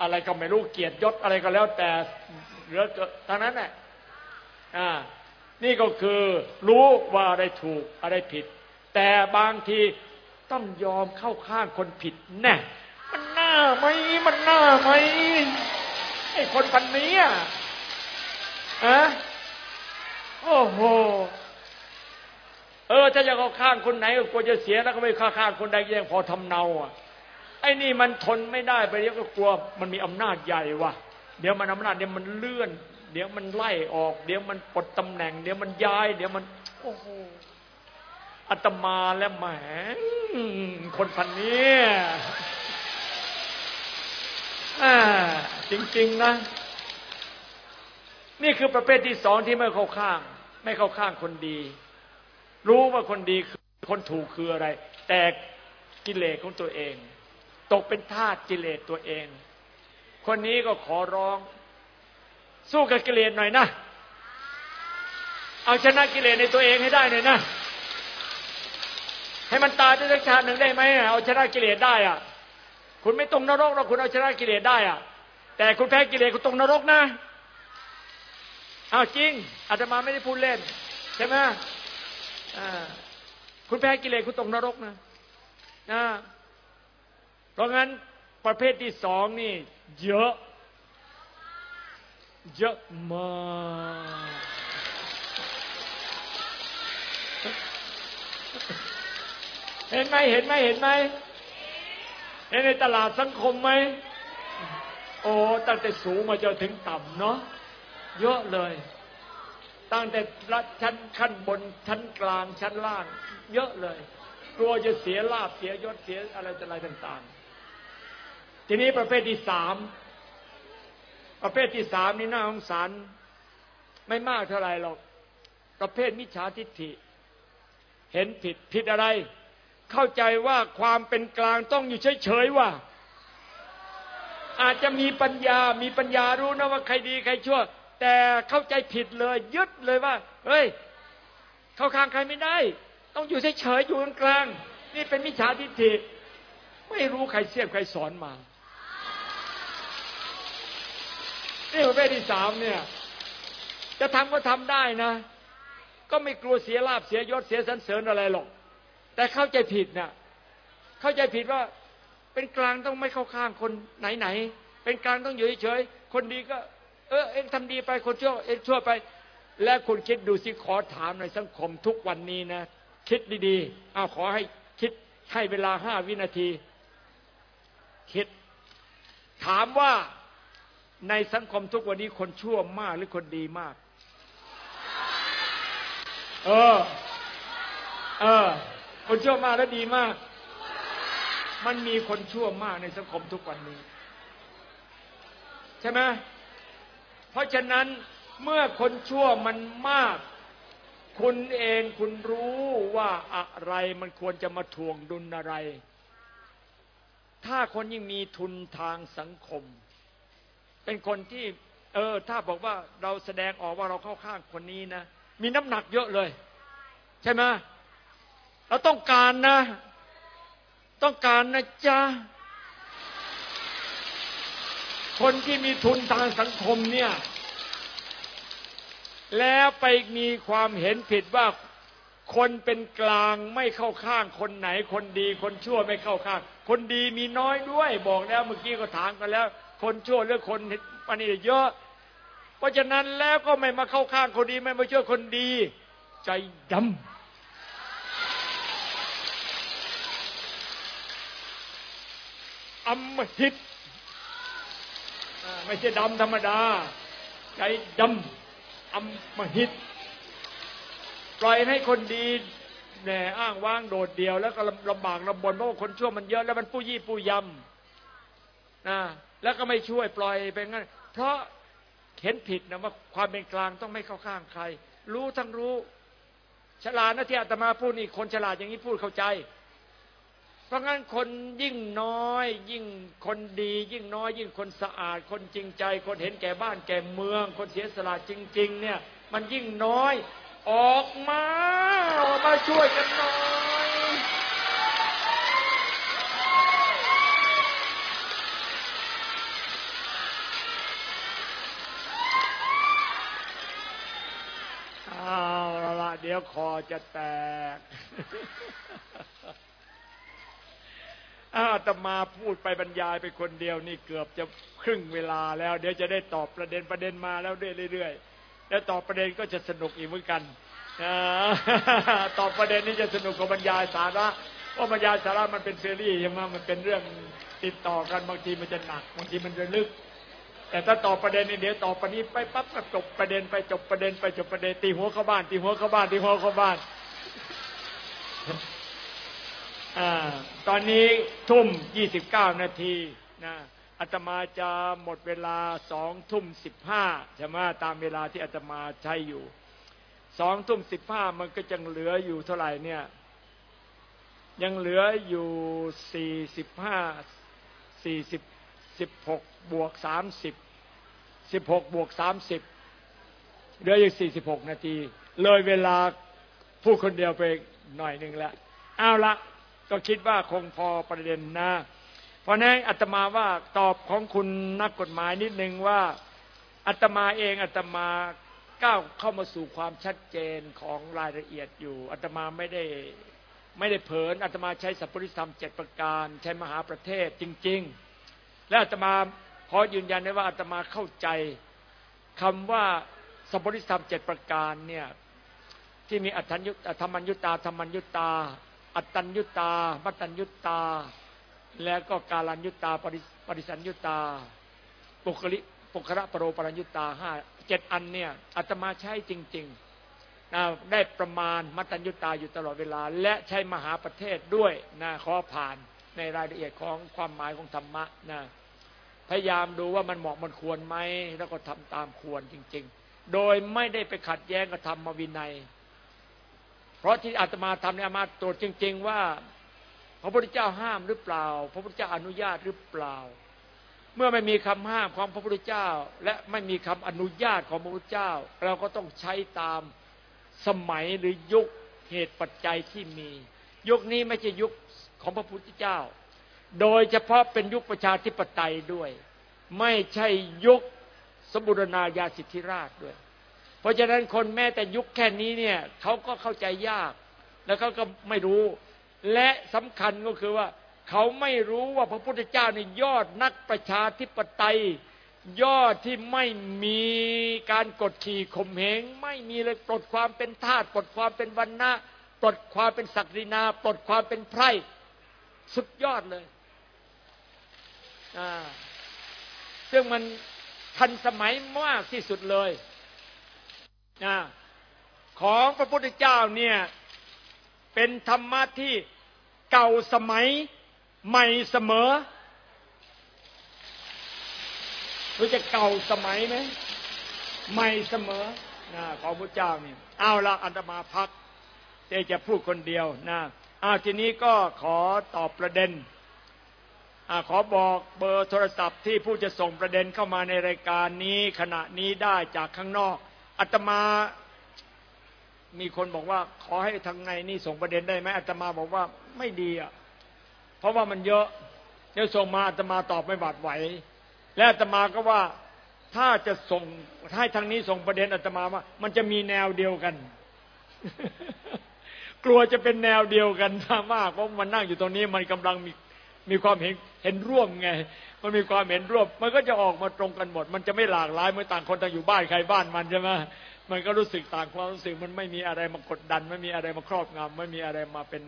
S1: อะไรก็ไม่รู้เกียรติยศอะไรก็แล้วแต่เหลือทั้งนั้นแหละนี่ก็คือรู้ว่าอะไรถูกอะไรผิด แต่บางทีต้องยอมเข้าข้างคนผิดแน่มันหน้าไหมมันหน้าไหมไอ้คนพันนี้อะอะ โอ้โห เออ ถ้าจะเข้าข้างคนไหนก็กลัวจะเสียแล้วก็ไม่เข้าข้างคนใดยังพอทำเนาอะ ไอ้นี่มันทนไม่ได้ไปเดี๋ยวก็กลัว มันมีอำนาจใหญ่ว่ะ เดี๋ยวมันอำนาจเดี๋ยวมันเลื่อน เดี๋ยวมันไล่ออก เดี๋ยวมันปลดตำแหน่ง เดี๋ยวมันย้าย เดี๋ยวมัน โอ้โหอาตมาแล้วแหมคนพันนี้จริง ๆ นะ นี่คือประเภทที่สองที่ไม่เข้าข้าง ไม่เข้าข้างคนดี รู้ว่าคนดีคือคนถูกคืออะไร แต่กิเลสของตัวเอง ตกเป็นทาสกิเลสตัวเอง คนนี้ก็ขอร้อง สู้กับกิเลสหน่อยนะ เอาชนะกิเลสในตัวเองให้ได้หน่อยนะ ให้มันตายด้วยสักชาติหนึ่งได้ไหมเอาชนะกิเลสได้อะ คุณไม่ตรงนรกหรอกคุณเอาชนะกิเลสได้อะ แต่คุณแพ้กิเลสคุณตรงนรกนะ เอาจริงอาตมาไม่ได้พูดเล่น ใช่ไหมคุณแพ้กิเลสคุณตรงนรกนะนะเพราะงั้นประเภทที่สองนี่ เยอะ เยอะมากเห็นไหมเห็นไหมเห็นไหมเห็นในตลาดสังคมไหมโอ้ตั้งแต่สูงมาจนถึงต่ำเนาะ เยอะเลย ตั้งแต่รัชั้นขั้นบนชั้นกลางชั้นล่าง เยอะเลย กลัวจะเสียลาบเสียยศเสียอะไรอะไรต่างๆ ทีนี้ประเภทที่สามประเภทที่สามนี่น่าสงสารไม่มากเท่าไรหรอก ประเภทมิจฉาทิฏฐิ เห็นผิดผิดอะไร เข้าใจว่าความเป็นกลางต้องอยู่เฉยๆว่า อาจจะมีปัญญา มีปัญญารู้นะว่าใครดีใครชั่ว แต่เข้าใจผิดเลยยึดเลยว่า เฮ้ย เข้าข้างใครไม่ได้ ต้องอยู่เฉยๆอยู่กลางๆนี่เป็นมิจฉาทิฏฐิไม่รู้ใครเสียบใครสอนมานี่ประเภทที่สามเนี่ย จะทำก็ทำได้นะ ก็ไม่กลัวเสียลาบเสียยศเสียสันเสริญอะไรหรอก แต่เข้าใจผิดนะ่ะเข้าใจผิดว่าเป็นกลางต้องไม่เข้าข้างคนไหนๆเป็นกลางต้องอยู่เฉยๆคนดีก็ เออเองทำดีไปคนชั่วเองชั่วไป และคุณคิดดูสิขอถามในสังคมทุกวันนี้นะ คิดดีๆเอาขอให้คิดให้เวลาห้าวินาที คิด ถามว่าในสังคมทุกวันนี้คนชั่วมากหรือคนดีมาก เออ เออ คนชั่วมากและดีมาก มันมีคนชั่วมากในสังคมทุกวันนี้ ใช่ไหม เพราะฉะนั้นเมื่อคนชั่วมันมาก คุณเองคุณรู้ว่าอะไรมันควรจะมาทวงดุลอะไร ถ้าคนยิ่งมีทุนทางสังคม เป็นคนที่ เออ ถ้าบอกว่าเราแสดงออกว่าเราเข้าข้างคนนี้นะมีน้ำหนักเยอะเลย ใช่ไหมเราต้องการนะ ต้องการนะจ๊ะ คนที่มีทุนทางสังคมเนี่ย แล้วไปมีความเห็นผิดว่าคนเป็นกลางไม่เข้าข้างคนไหน คนดีคนชั่วไม่เข้าข้าง คนดีมีน้อยด้วย บอกแล้วเมื่อกี้ก็ถามกันแล้ว คนชั่วหรือคนปันนี้เยอะ เพราะฉะนั้นแล้วก็ไม่มาเข้าข้างคนดีไม่มาช่วยคนดี ใจดำอมหิต ไม่ใช่ดำธรรมดา ใจดำอมหิต ปล่อยให้คนดีแหน่อ้างว้างโดดเดี่ยว แล้วก็ลำบากลำบนเพราะว่าคนชั่วมันเยอะแล้วมันผู้ยี่ผู้ยำนะแล้วก็ไม่ช่วยปล่อยไปงั้น เพราะเห็นผิดนะว่าความเป็นกลางต้องไม่เข้าข้างใคร รู้ทั้งรู้ ฉลาดนะที่อาตมาพูดนี่คนฉลาดอย่างนี้พูดเข้าใจ เพราะงั้นคนยิ่งน้อย ยิ่งคนดี ยิ่งน้อย ยิ่งคนสะอาด คนจริงใจ คนเห็นแก่บ้านแก่เมือง คนเสียสละจริง ๆ เนี่ย มันยิ่งน้อย ออกมาออกมาช่วยกันหน่อยเดี๋ยวคอจะแตก อาตมาพูดไปบรรยายไปคนเดียวนี่เกือบจะครึ่งเวลาแล้ว เดี๋ยวจะได้ตอบประเด็นประเด็นมาแล้วเรื่อยๆแล้วตอบประเด็นก็จะสนุกอีกเหมือนกันตอบประเด็นนี้จะสนุกกว่าบรรยายสาระเพราะบรรยายสาระมันเป็นซีรีส์ใช่ไหมมันเป็นเรื่องติดต่อกันบางทีมันจะหนักบางทีมันจะลึก แต่ถ้าตอบประเด็นนี่เดี๋ยวตอบประนี้ไปปั๊บก็จบประเด็นไปจบประเด็นไปจบประเด็นตีหัวเข้าบ้านตีหัวเข้าบ้านตีหัวเข้าบ้าน อตอนนี้ทุ่มยี่สิบเก้านาทีนะอาตมาจะหมดเวลาสองทุ่มสิบห้าใช่ไหมตามเวลาที่อาตมาใช้อยู่สองทุ่มสิบห้ามันก็จะเหลืออยู่เท่าไหร่เนี่ย ยังเหลืออยู่สี่สิบห้าสี่สิบสิบหกบวกสามสิบสิบหกบวกสามสิบเหลืออีกสี่สิบหกนาที เลยเวลาพูดคนเดียวไปหน่อยหนึ่งแล้วเอาละ ก็คิดว่าคงพอประเด็นนะ เพราะนั้นอาตมาว่าตอบของคุณนักกฎหมายนิดนึงว่าอาตมาเองอาตมาก้าวเข้ามาสู่ความชัดเจนของรายละเอียดอยู่อาตมาไม่ได้ไม่ได้เผลออาตมาใช้สัพพุริธรรมเจ็ดประการ ใช้มหาประเทศจริง ๆ และอาตมาขอยืนยันได้ว่าอาตมาเข้าใจคำว่าสัพพุริธรรมเจ็ดประการเนี่ยที่มีอัธรรมัญยุตตาธรรมัญยุตตา อัตตัญยุตามัตตัญยุตา แล้วก็กาลัญยุตาปริสัญยุตา ปุคลิปุคระปรโรปรัญยุตาห้าเจ็ดอันเนี่ยอาตมาใช้จริงๆนะได้ประมาณมัตตัญยุตาอยู่ตลอดเวลา และใช้มหาประเทศด้วยนะขอผ่านในรายละเอียดของความหมายของธรรมะนะพยายามดูว่ามันเหมาะมันควรไหมแล้วก็ทำตามควรจริง ๆ โดยไม่ได้ไปขัดแย้งกับธรรมวินัย เพราะที่อาตมาทำเนี่ยมาตรวจจริง ๆ ว่า พระพุทธเจ้าห้ามหรือเปล่า พระพุทธเจ้าอนุญาตหรือเปล่า เมื่อไม่มีคำห้ามของพระพุทธเจ้า และไม่มีคำอนุญาตของพระพุทธเจ้า เราก็ต้องใช้ตามสมัยหรือยุคเหตุปัจจัยที่มี ยุคนี้ไม่ใช่ยุคของพระพุทธเจ้า โดยเฉพาะเป็นยุคประชาธิปไตยด้วย ไม่ใช่ยุคสมบูรณาญาสิทธิราชด้วย เพราะฉะนั้นคนแม้แต่ยุคแค่นี้เนี่ยเขาก็เข้าใจยาก แล้วเขาก็ไม่รู้ และสำคัญก็คือว่า เขาไม่รู้ว่าพระพุทธเจ้าในยอดนักประชาธิปไตย ยอดที่ไม่มีการกดขี่ข่มเหงไม่มีเลยปลดความเป็นทาสปลดความเป็นวันนะปลดความเป็นศักดินาปลดความเป็นไพร่สุดยอดเลยซึ่งมันทันสมัยมากที่สุดเลย ของพระพุทธเจ้าเนี่ยเป็นธรรมะที่เก่าสมัยใหม่เสมอรู้จะเก่าสมัยไหมใหม่เสมอนะของพระเจ้านี่เอาละอันตมาพักเจจะพูดคนเดียวนะอาทีนี้ก็ขอตอบประเด็นอขอบอกเบอร์โทรศัพท์ที่ผู้จะส่งประเด็นเข้ามาในรายการนี้ขณะนี้ได้จากข้างนอก อาตมา มีคนบอกว่า ขอให้ทางในนี่ส่งประเด็นได้ไหมอาตมาบอกว่าไม่ดีอะ เพราะว่ามันเยอะเดี๋ยวส่งมาอาตมาตอบไม่บาดไหว และอาตมาก็ว่าถ้าจะส่งให้ทางนี้ส่งประเด็นอาตมาว่า มันจะมีแนวเดียวกัน กลัวจะเป็นแนวเดียวกันมากเพราะมันนั่งอยู่ตรงนี้มันกำลังมี มีความเห็นเห็นร่วมไง มันมีความเห็นร่วม มันก็จะออกมาตรงกันหมด มันจะไม่หลากหลายเมื่อต่างคนต่างอยู่บ้านใครบ้านมันใช่ไหมมันก็รู้สึกต่างความรู้สึกมันไม่มีอะไรมากดดัน ไม่มีอะไรมาครอบงำไม่มีอะไรมาเป็น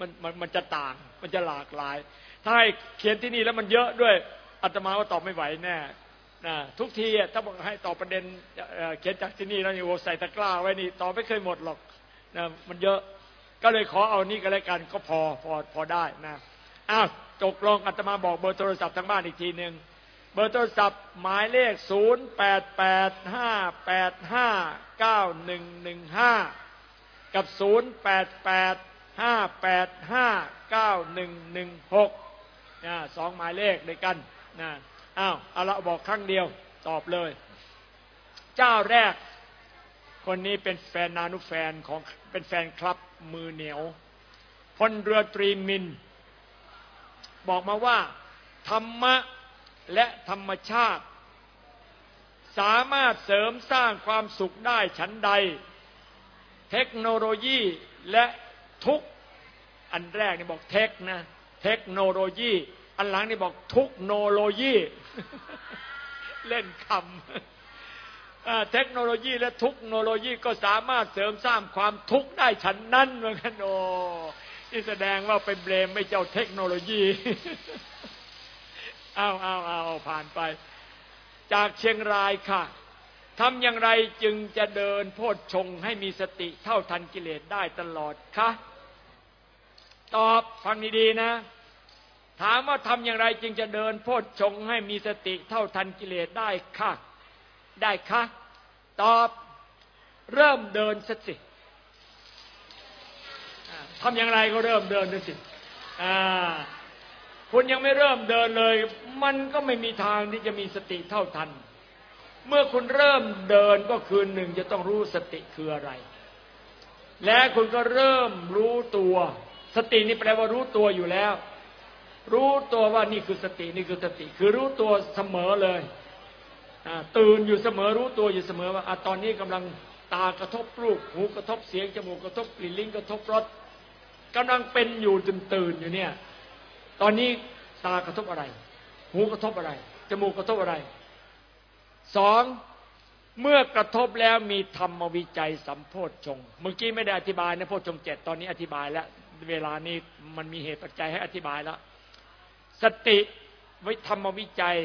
S1: มันมันมันจะต่าง มันจะหลากหลาย ถ้าให้เขียนที่นี่แล้วมันเยอะด้วยอาตมาว่าตอบไม่ไหวแน่นะทุกทีถ้าบอกให้ตอบประเด็นเขียนจากที่นี่แล้วนี่โอใส่ตะกร้าไว้นี่ตอบไม่เคยหมดหรอกนะมันเยอะก็เลยขอเอานี่ก็แล้วกันก็พอพอพอได้นะ อ้าวตกลงอาตมาบอกเบอร์โทรศัพท์ทางบ้านอีกทีหนึ่งเบอร์โทรศัพท์หมายเลขศูนย์แปดแปดห้าแปดห้าเก้าหนึ่งหนึ่งห้ากับศูนย์แปดแปดห้าแปดห้าเก้าหนึ่งหนึ่งหกนะสองหมายเลขด้วยกันนะอ้าวเอาละบอกครั้งเดียวตอบเลย เจ้าแรก คนนี้เป็นแฟนนานุแฟนของเป็นแฟนคลับมือเหนียวพลเรือตรีมิน บอกมาว่า ธรรมะและธรรมชาติ สามารถเสริมสร้างความสุขได้ฉันใด เทคโนโลยีและทุกอันแรกนี่บอกเทคนะ เทคโนโลยี อันหลังนี่บอกทุกโนโลยี เล่นคำเทคโนโลยีและทุกโนโลยีก็สามารถเสริมสร้างความทุกข์ได้ฉันนั้นเหมือนกันโอ ที่แสดงว่าไปเบลมไม่เจ้าเทคโนโลยี เอาเอาเอาผ่านไป จากเชียงรายค่ะทำอย่างไรจึงจะเดินโพชฌงให้มีสติเท่าทันกิเลสได้ตลอดคะตอบฟังดีๆนะ ถามว่าทำอย่างไรจึงจะเดินโพชฌงให้มีสติเท่าทันกิเลสได้คะได้คะตอบเริ่มเดินสักสิ ทำอย่างไรก็เริ่มเดินสักสิคุณยังไม่เริ่มเดินเลย มันก็ไม่มีทางที่จะมีสติเท่าทัน เมื่อคุณเริ่มเดินก็คือหนึ่งจะต้องรู้สติคืออะไร และคุณก็เริ่มรู้ตัว สตินี่แปลว่ารู้ตัวอยู่แล้ว รู้ตัวว่านี่คือสตินี่คือสติ คือรู้ตัวเสมอเลยตื่นอยู่เสมอรู้ตัวอยู่เสมอว่าอตอนนี้กำลังตากระทบรูปหูกระทบเสียงจมูกกระทบกลิ่นลิ้นกระทบรส กำลังเป็นอยู่ตื่นตื่นอยู่เนี่ย ตอนนี้ตากระทบอะไร หูกระทบอะไร จมูกกระทบอะไร สองเมื่อกระทบแล้วมีธรรมวิจัยสัมโพธชง เมื่อกี้ไม่ได้อธิบายนะโพธชงเจ็ดตอนนี้อธิบายแล้ว เวลานี้มันมีเหตุปัจจัยให้อธิบายแล้ว สติวิธรรมวิจัย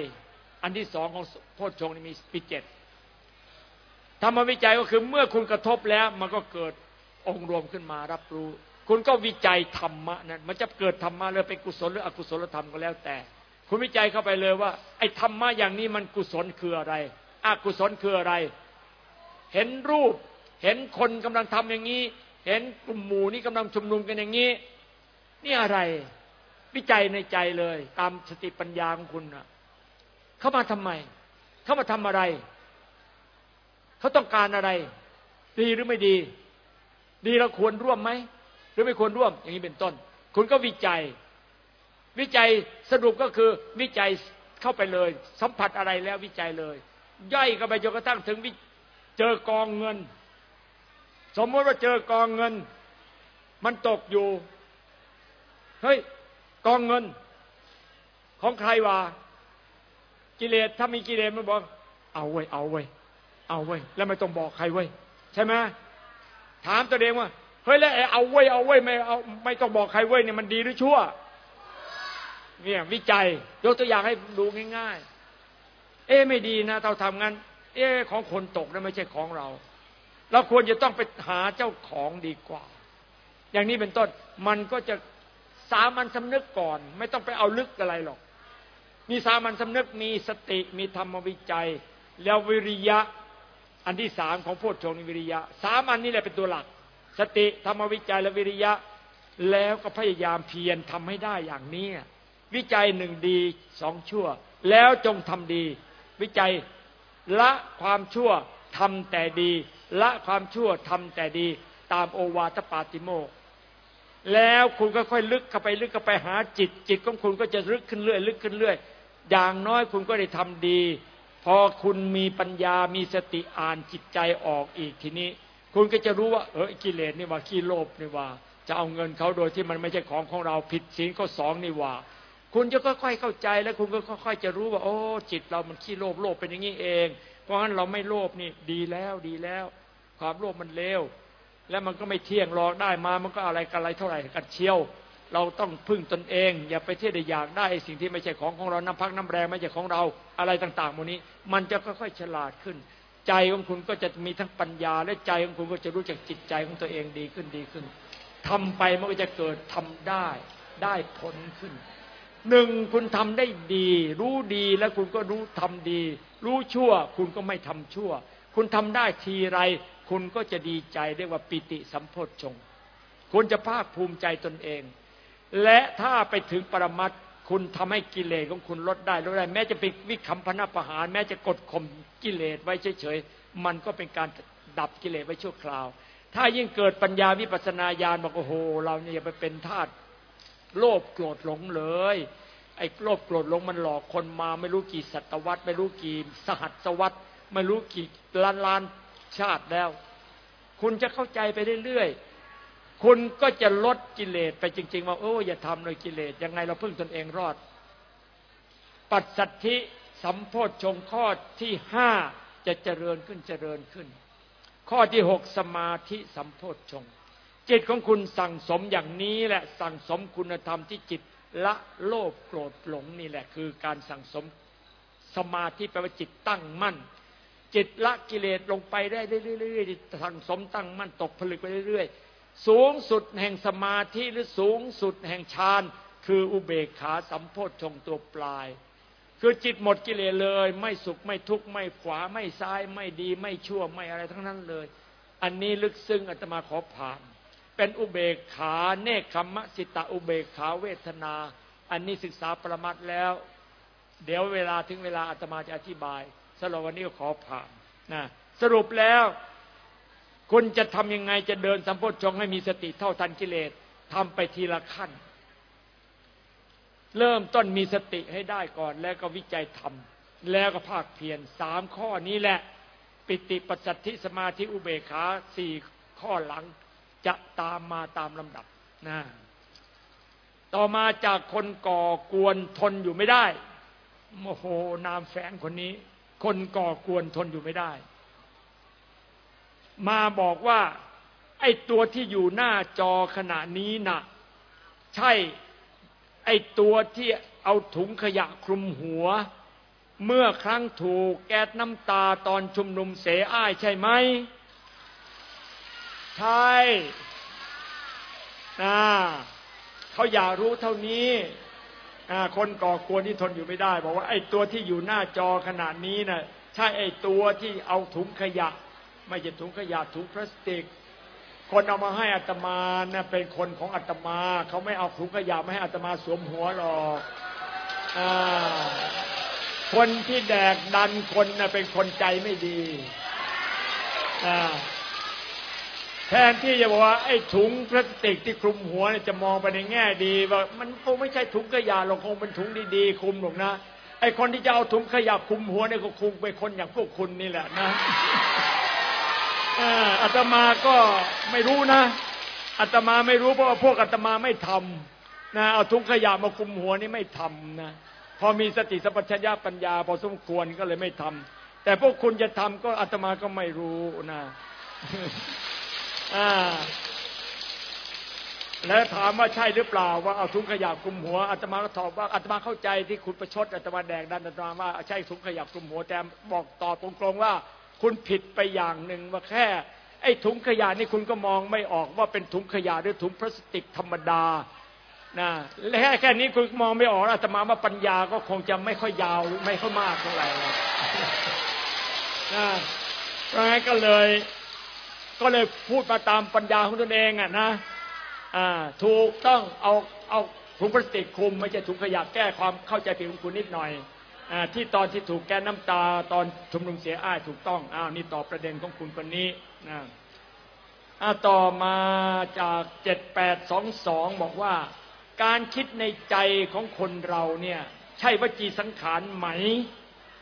S1: อันที่สองของโพธชงนี่มีปีเจ็ดธรรมวิจัยก็คือเมื่อคุณกระทบแล้ว มันก็เกิดองค์รวมขึ้นมารับรู้ คุณก็วิจัยธรรมะนั้นมันจะเกิดธรรมะเลยเป็นกุศลหรืออกุศลธรรมก็แล้วแต่ คุณวิจัยเข้าไปเลยว่า ไอ้ธรรมะอย่างนี้มันกุศลคืออะไร อกุศลคืออะไร เห็นรูป เห็นคนกำลังทำอย่างนี้ เห็นกลุ่มหมู่นี้กำลังชุมนุมกันอย่างนี้ นี่อะไร วิจัยในใจเลย ตามสติปัญญาของคุณนะเข้ามาทำไม เข้ามาทำอะไร เขาต้องการอะไร ดีหรือไม่ดี ดีเราควรร่วมไหม หรือไม่ควรร่วมอย่างนี้เป็นต้น คุณก็วิจัย วิจัยสรุปก็คือวิจัยเข้าไปเลย สัมผัสอะไรแล้ววิจัยเลย ย่อยกันไปจนกระทั่งถึงเจอกองเงิน สมมติว่าเจอกองเงิน มันตกอยู่เฮ้ยกองเงิน ของใครวะกิเลสถ้ามีกิเลสมันบอก เอาไว้เอาไว้เอาไว้แล้วไม่ต้องบอกใครไว้ใช่ไหมถามตัวเองว่า เฮ้ยแล้วเอาไว้เอาไว้ไม่เอาไม่ต้องบอกใครไว้เนี่ยมันดีหรือชั่ว เนี่ยวิจัยยกตัวอย่างให้ดูง่าย ๆ เอ๊ไม่ดีนะเราทำงั้น เอ๊ของคนตกนะไม่ใช่ของเรา เราควรจะต้องไปหาเจ้าของดีกว่า อย่างนี้เป็นต้นมันก็จะสามัญสำนึกก่อน ไม่ต้องไปเอาลึกอะไรหรอก มีสามัญสำนึกมีสติมีธรรมวิจัย แล้ววิริยะ อันที่สามของโพชฌงวิริยะ สามอันนี้แหละเป็นตัวหลัก สติธรรมวิจัยและวิริยะ แล้วก็พยายามเพียรทำให้ได้อย่างนี้วิจัยหนึ่งดีสองชั่ว แล้วจงทำดี วิจัยละความชั่วทำแต่ดี ละความชั่วทำแต่ดี ตามโอวาทปาติโมกแล้วคุณก็ค่อยลึกเข้าไปลึกเข้าไปหาจิต จิตของคุณก็จะลึกขึ้นเรื่อยลึกขึ้นเรื่อยอย่างน้อยคุณก็ได้ทำดี พอคุณมีปัญญามีสติอ่านจิตใจออกอีกทีนี้ คุณก็จะรู้ว่า เออกิเลสนี่ว่าขี้โลภนี่ว่า จะเอาเงินเขาโดยที่มันไม่ใช่ของของเราผิดศีลข้อสองนี่ว่า คุณจะค่อยๆเข้าใจแล้วคุณก็ค่อยๆจะรู้ว่า โอ้ จิตเรามันขี้โลภโลภเป็นอย่างนี้เอง เพราะฉะนั้นเราไม่โลภนี่ดีแล้วดีแล้ว ความโลภมันเลวแล้วมันก็ไม่เที่ยงรอได้มา มันก็อะไรกันอะไรเท่าไหร่กันเชียว เราต้องพึ่งตนเอง อย่าไปเที่ยวได้อยากได้สิ่งที่ไม่ใช่ของของเราน้ำพักน้ำแรงไม่ใช่ของเราอะไรต่างๆหมดนี้ มันจะค่อยๆฉลาดขึ้น ใจของคุณก็จะมีทั้งปัญญา และใจของคุณก็จะรู้จักจิตใจของตัวเองดีขึ้นดีขึ้นทำไปมันก็จะเกิดทำได้ได้ผลขึ้นหนึ่งคุณทำได้ดี รู้ดีแล้วคุณก็รู้ทำดี รู้ชั่ว คุณก็ไม่ทำชั่ว คุณทำได้ทีไร คุณก็จะดีใจเรียกว่าปิติสัมโพชฌงคุณจะภาคภูมิใจตนเอง และถ้าไปถึงปรมัต คุณทำให้กิเลสของคุณลดได้ลดได้ แม้จะเป็นวิคัมพนาประหาร แม้จะกดข่มกิเลสไว้เฉยๆมันก็เป็นการดับกิเลสไว้ชั่วคราว ถ้ายิ่งเกิดปัญญาวิปัสนาญาณบอกโอ้โห เราเนี่ยอย่าไปเป็นทาสโลภโกรธหลงเลยไอ้โลภโกรธหลงมันหลอกคนมาไม่รู้กี่ศตวรรษ ไม่รู้กี่สหัสวรรษ ไม่รู้กี่ล้านล้านชาติแล้ว คุณจะเข้าใจไปเรื่อยๆ คุณก็จะลดกิเลสไปจริง ๆ ว่าโอ้อย่าทำเลยกิเลสยังไงเราพึ่งตนเองรอด ปัจสัทธิสัมโพธชงข้อที่ห้าจะเจริญขึ้นเจริญขึ้น ข้อที่หกสมาธิสัมโพธชง จิตของคุณสั่งสมอย่างนี้แหละสั่งสมคุณธรรมที่จิตละโลภโกรธหลงนี่แหละ คือการสั่งสมสมาธิแปลว่าจิตตั้งมั่น จิตละกิเลสลงไปได้เรื่อยๆสั่งสมตั้งมั่นตกผลึกไปเรื่อยๆ สูงสุดแห่งสมาธิหรือสูงสุดแห่งฌานคืออุเบกขาสัมโพธชงตัวปลาย คือจิตหมดกิเลสเลย ไม่สุขไม่ทุกข์ไม่ขวาไม่ซ้ายไม่ดีไม่ชั่วไม่อะไรทั้งนั้นเลย อันนี้ลึกซึ้งอาตมาขอผ่าน เป็นอุเบกขาเนคขมสิตะอุเบกขาเวทนา อันนี้ศึกษาประมัดแล้ว เดี๋ยวเวลาถึงเวลาอาตมาจะอธิบายสำหรับวันนี้ก็ขอผ่านนะสรุปแล้ว คุณจะทำยังไงจะเดินสัมโพชฌงให้มีสติเท่าทันกิเลสทำไปทีละขั้น เริ่มต้นมีสติให้ได้ก่อน แล้วก็วิจัยทำแล้วก็ภาคเพียรสามข้อนี้แหละ ปิติปัสสัทธิสมาธิอุเบกขาสี่ข้อหลังจะตามมาตามลำดับนะต่อมาจากคนก่อกวนทนอยู่ไม่ได้โมโหนามแฝงคนนี้ คนก่อกวนทนอยู่ไม่ได้ มาบอกว่า ไอ้ตัวที่อยู่หน้าจอขณะนี้นะ่ะ ใช่ ไอ้ตัวที่เอาถุงขยะคลุมหัว เมื่อครั้งถูกแก๊สน้ำตาตอนชุมนุมเสอ้ายใช่ไหม ใช่นะเขาอยากรู้เท่านี้คนก่อกวนที่ทนอยู่ไม่ได้ บอกว่าไอ้ตัวที่อยู่หน้าจอขนาดนี้นะ่ะใช่ไอ้ตัวที่เอาถุงขยะ ไม่ใช่ถุงขยะถุงพลาสติก คนเอามาให้อัตมาเนะ่เป็นคนของอัตมาเขาไม่เอาถุงขยะไม่ให้อัตมาสวมหัวหรอกอคนที่แดกดันคนนะ่ะเป็นคนใจไม่ดีแทนที่จะบอกว่าไอ้ถุงพลาสติกที่คลุมหัวเนี่ยจะมองไปในแง่ดีว่ามันคงไม่ใช่ถุงขยะหรอกคงเป็นถุงดีๆคลุมหรอกนะไอ้คนที่จะเอาถุงขยะคลุมหัวเนี่ยก็คงเป็นคนอย่างพวกคุณนี่แหละนะ อาตมาก็ไม่รู้นะอาตมาไม่รู้เพราะว่าพวกอาตมาไม่ทำนะเอาถุงขยะมาคุมหัวนี่ไม่ทำนะพอมีสติสัพพัญญาปัญญา พอสมควรก็เลยไม่ทำแต่พวกคุณจะทำก็อาตมาก็ไม่รู้นะแล้วถามว่าใช่หรือเปล่าว่าเอาถุงขยะคลุมหัวอาตมาก็ตอบว่าอาตมาเข้าใจที่คุณประชดอาตมาแดกดันอาตมาว่าใช่ถุงขยะคลุมหัวแต่บอกตอบตรงๆว่า คุณผิดไปอย่างหนึ่งว่าแค่ ไอ้ถุงขยะนี่คุณก็มองไม่ออกว่าเป็นถุงขยะหรือถุงพลาสติกธรรมดานะและแค่แค่นี้คุณมองไม่ออกอาตมาว่าปัญญาก็คงจะไม่ค่อยยาวไม่ค่อยมากเท่าไหร่นะเพราะงั้นก็เลย ก็เลยพูดมาตามปัญญาของตนเองอะนะอ่าถูกต้องเอาเอาถุงพลาสติกคุมไม่ใช่ถุงขยะแก้ความเข้าใจผิดของคุณนิดหน่อย ที่ตอนที่ถูกแก้น้ำตาตอนชุมนุมเสียอ้ายถูกต้องอ้าวนี่ตอบประเด็นของคุณคนนี้นะต่อมาจากเจ็ดแปดสองสองบอกว่า การคิดในใจของคนเราเนี่ยใช่วจีสังขารไหม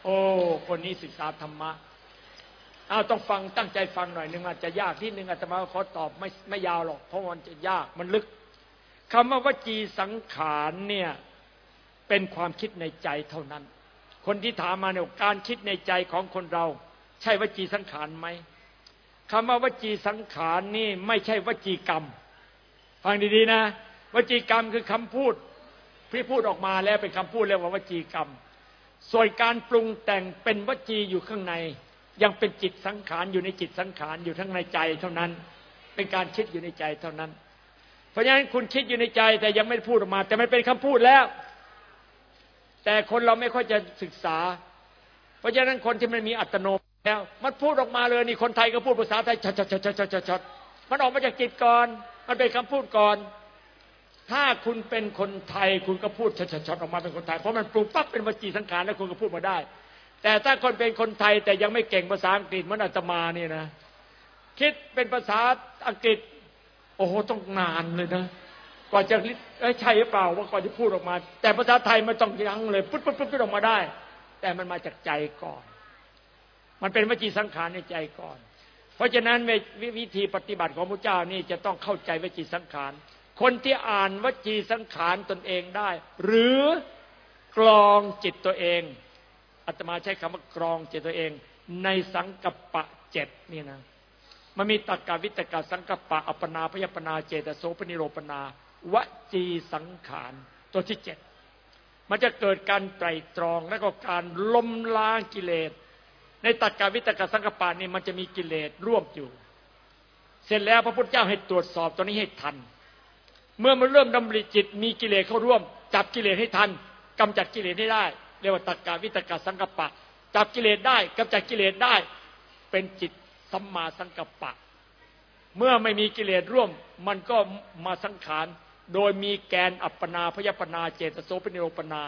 S1: โอ้คนนี้ศึกษาธรรมะเอาต้องฟังตั้งใจฟังหน่อยหนึ่งอาจจะยากที่หนึ่งอาตมาขอตอบไม่ไม่ยาวหรอก เพราะมันจะยากมันลึกคำว่าวจีสังขารเนี่ยเป็นความคิดในใจเท่านั้น คนที่ถามมาเนี่ยการคิดในใจของคนเรา ใช่วจีสังขารไหมคำว่าวจีสังขารนี่ไม่ใช่วจีกรรม ฟังดีๆนะ วจีกรรมคือคำพูดที่พูดออกมาแล้วเป็นคำพูดเรียกว่าวจีกรรม ส่วนการปรุงแต่งเป็นวจีอยู่ข้างใน ยังเป็นจิตสังขารอยู่ในจิตสังขารอยู่ทั้งในใจเท่านั้น เป็นการคิดอยู่ในใจเท่านั้น เพราะฉะนั้นคุณคิดอยู่ในใจแต่ยังไม่พูดออกมา แต่มันเป็นคำพูดแล้ว แต่คนเราไม่ค่อยจะศึกษา เพราะฉะนั้นคนที่มันมีอัตโนมัติแล้ว มันพูดออกมาเลยนี่คนไทยก็พูดภาษาไทยชัดชัดชัดชัดชัดชัดมันออกมาจากจิตก่อน มันเป็นคำพูดก่อน ถ้าคุณเป็นคนไทยคุณก็พูดชัดชัดออกมาเป็นคนไทยเพราะมันปรุงปั๊บเป็นวจีสังขารแล้วคุณก็พูดมาได้ แต่ถ้าคนเป็นคนไทยแต่ยังไม่เก่งภาษาอังกฤษมือนอาตมาเนี่ยนะ คิดเป็นภาษาอังกฤษ โอ้โหต้องนานเลยนะ กว่าจะใช่หรือเปล่าว่าก่อนจะพูดออกมา แต่ภาษาไทยมันต้องยั้งเลยปุ๊บปุ๊บปุ๊บออกมาได้ แต่มันมาจากใจก่อน มันเป็นวจีสังขารในใจก่อน เพราะฉะนั้นวิธีปฏิบัติของพระเจ้านี่จะต้องเข้าใจวจีสังขาร คนที่อ่านวจีสังขารตนเองได้ หรือกรองจิตตัวเองอาตมาใช้คำว่ากรองจิตตัวเอง ในสังกัปปะเจ็ดนี่นะมันมีตักกาวิตกาสังกัปปะอัปนาพยปนาเจตโสปนิโรปนา วจีสังขารตัวที่เจ็ดมันจะเกิดการไตรตรองและก็การล้มล้างกิเลส ในตักกาวิตกาสังกปปะนี่มันจะมีกิเลสร่วมอยู่ เสร็จแล้วพระพุทธเจ้าให้ตรวจสอบตัวนี้ให้ทัน เมื่อมันเริ่มดำริจิต มีกิเลสเข้าร่วม จับกิเลสให้ทันกำจัดกิเลสให้ได้ เรียกว่าตักกาวิตกาสังกปะ จับกิเลสได้กำจัดกิเลสได้ เป็นจิตสัมมาสังกปะ เมื่อไม่มีกิเลสร่วม มันก็มาสังขาร โดยมีแกนอัปปนาพยปนาเจตโสปนิโรปนา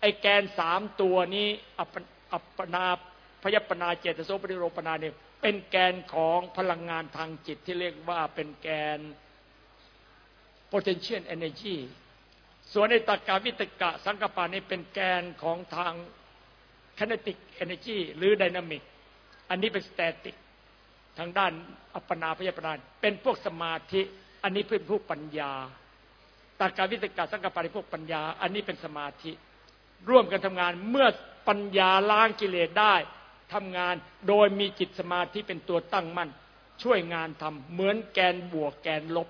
S1: ไอแกนสามตัวนี้อัปปนาพยปนาเจตโสปนิโรปนาเนี่ยเป็นแกนของพลังงานทางจิตที่เรียกว่าเป็นแกน potential energy ส่วนในตากาวิตกะสังกปานี่เป็นแกนของทาง kinetic energy หรือ dynamic อันนี้เป็น static ทางด้านอัปปนาพยาปนาเป็นพวกสมาธิ อันนี้เป็นพวกปัญญา ตากาวิตกาสังกปริพวกปัญญา อันนี้เป็นสมาธิ ร่วมกันทำงานเมื่อปัญญาล้างกิเลสได้ทำงานโดยมีจิตสมาธิเป็นตัวตั้งมั่น ช่วยงานทำเหมือนแกนบวกแกนลบ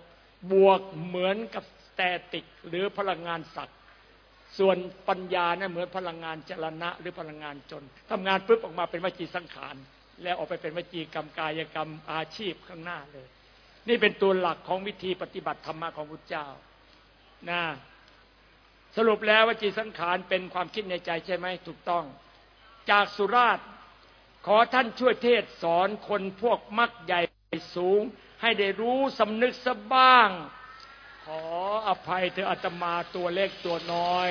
S1: บวกเหมือนกับสแตติกหรือพลังงานสัตว์ส่วนปัญญานะเหมือนพลังงานจรณะ หรือพลังงานจนทำงานปุ๊บออกมาเป็นวจีสังขาร แล้วออกไปเป็นวจีกรรมกายกรรมอาชีพข้างหน้าเลย นี่เป็นตัวหลักของวิธีปฏิบัติธรรมะของพุทธเจ้า นะสรุปแล้วว่าจีสังขารเป็นความคิดในใจใช่ไหมถูกต้อง จากสุราษฎร์ขอท่านช่วยเทศสอนคนพวกมักใหญ่สูง ให้ได้รู้สำนึกสะบ้าง ขออภัยเธออาตมาตัวเล็กตัวน้อย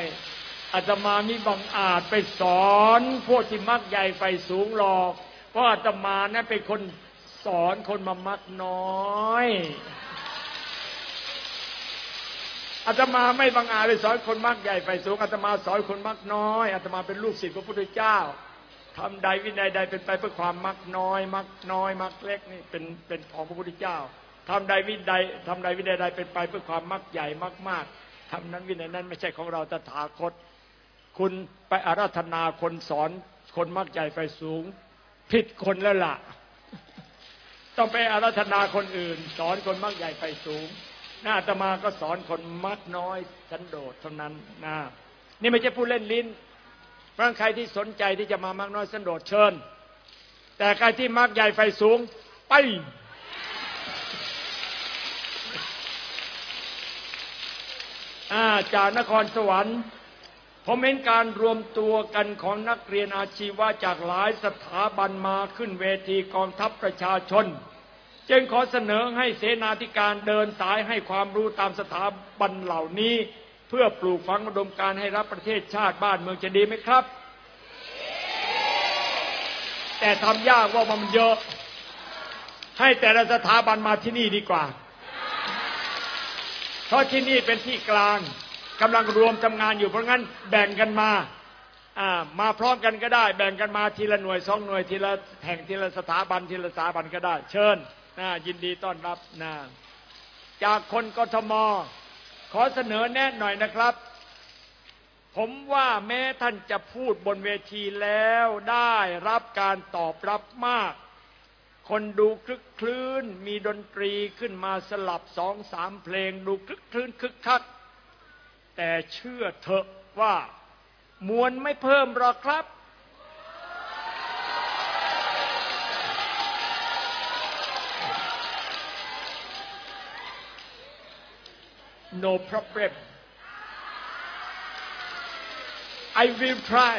S1: อาตมามิบังอาจไปสอนพวกที่มักใหญ่ไฟสูงหรอก เพราะอาตมานั้นเป็นคนสอนคนมามักน้อย อาตมาไม่บังอาจไปสอนคนมักใหญ่ไฟสูงอาตมาสอนคนมักน้อยอาตมาเป็นลูกศิษย์พระพุทธเจ้าทำใดวินัยใดเป็นไปเพื่อความมักน้อย มักน้อยมักเล็กนี่เป็นเป็นของพระพุทธเจ้าทำใดวินัยทำใดวินัยใดเป็นไปเพื่อความมักใหญ่มักมากทำนั้นวินัยนั้นไม่ใช่ของเราตถาคต คุณไปอาราธนาคนสอนคนมักใหญ่ไฟสูง ผิดคนแล้วล่ะ ต้องไปอาราธนาคนอื่น สอนคนมักใหญ่ไฟสูง หน้าตมาก็สอนคนมักน้อยสันโดษเท่านั้นนะนี่ไม่ใช่ผู้เล่นลิ้นเพราะใครที่สนใจที่จะมามักน้อยสันโดษเชิญ แต่ใครที่มักใหญ่ไฟสูงไปจากนครสวรรค์ผมเห็นการรวมตัวกันของนักเรียนอาชีวะจากหลายสถาบันมาขึ้นเวทีกองทัพประชาชน จึงขอเสนอให้เสนาธิการเดินสายให้ความรู้ตามสถาบันเหล่านี้ เพื่อปลูกฝังอุดมการให้รับประเทศชาติบ้านเมืองจะดีไหมครับ แต่ทำยากว่ามันเยอะ ให้แต่ละสถาบันมาที่นี่ดีกว่า เพราะที่นี่เป็นที่กลางกำลังรวมทำงานอยู่เพราะงั้นแบ่งกันมาอ่ามาพร้อมกันก็ได้ แบ่งกันมาทีละหน่วยสองหน่วยทีละแห่งทีละสถาบันทีละสถาบันก็ได้ เชิญ นะยินดีต้อนรับนะจากคนกทม ขอเสนอแนะหน่อยนะครับ ผมว่าแม้ท่านจะพูดบนเวทีแล้วได้รับการตอบรับมาก คนดูคลึกคลื้น มีดนตรีขึ้นมาสลับสองสามเพลง ดูคลึกคลื้นคึกคัก แต่เชื่อเถอะว่า มวลไม่เพิ่มหรอกครับ no problem I will try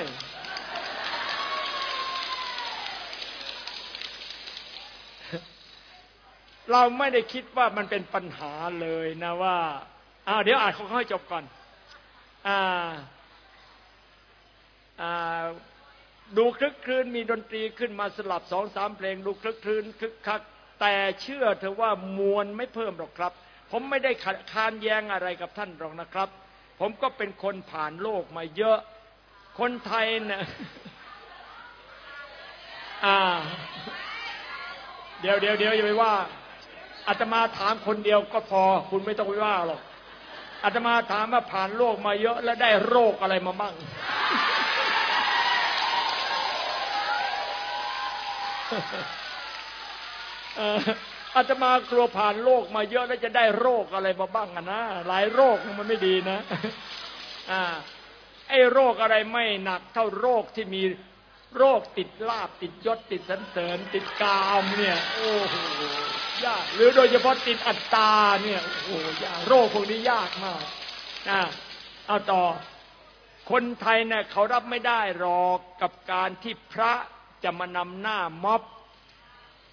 S1: เรา ไม่ได้คิดว่ามันเป็นปัญหาเลยนะว่าอ่าเดี๋ยวอ่านเขาให้จบก่อนอ่าอ่าดูคลึกคลื้นมีดนตรีขึ้นมาสลับสองสามเพลง ดูคลึกคลื้นคึกคัก แต่เชื่อเธอว่ามวลไม่เพิ่มหรอกครับ ผมไม่ได้คานแย้งอะไรกับท่านหรอกนะครับ ผมก็เป็นคนผ่านโลกมาเยอะ คนไทยเนะี่ยอ่า เดี๋ยวเดี๋ยวเดี๋ยวอย่าไปว่าอาตมาถามคนเดียวก็พอ คุณไม่ต้องไปว่าหรอกอาตมาถามว่าผ่านโรคมาเยอะแล้วได้โรคอะไรมาบ้าง อาตมากลัวผ่านโรคมาเยอะแล้วจะได้โรคอะไรมาบ้างอะนะหลายโรคมันไม่ดีนะ อ่า ไอ้โรคอะไรไม่หนักเท่าโรคที่มีโรคติดลาบติดยศติดสันเสริญ ติดกามเนี่ย โอ้โหยากหรือโดยเฉพาะติดอัตตาเนี่ยโอ้โหยากโรคพวกนี้ยากมากนะเอาต่อ คนไทยเนี่ยเขารับไม่ได้หรอกกับการที่พระจะมานำหน้าม็อบ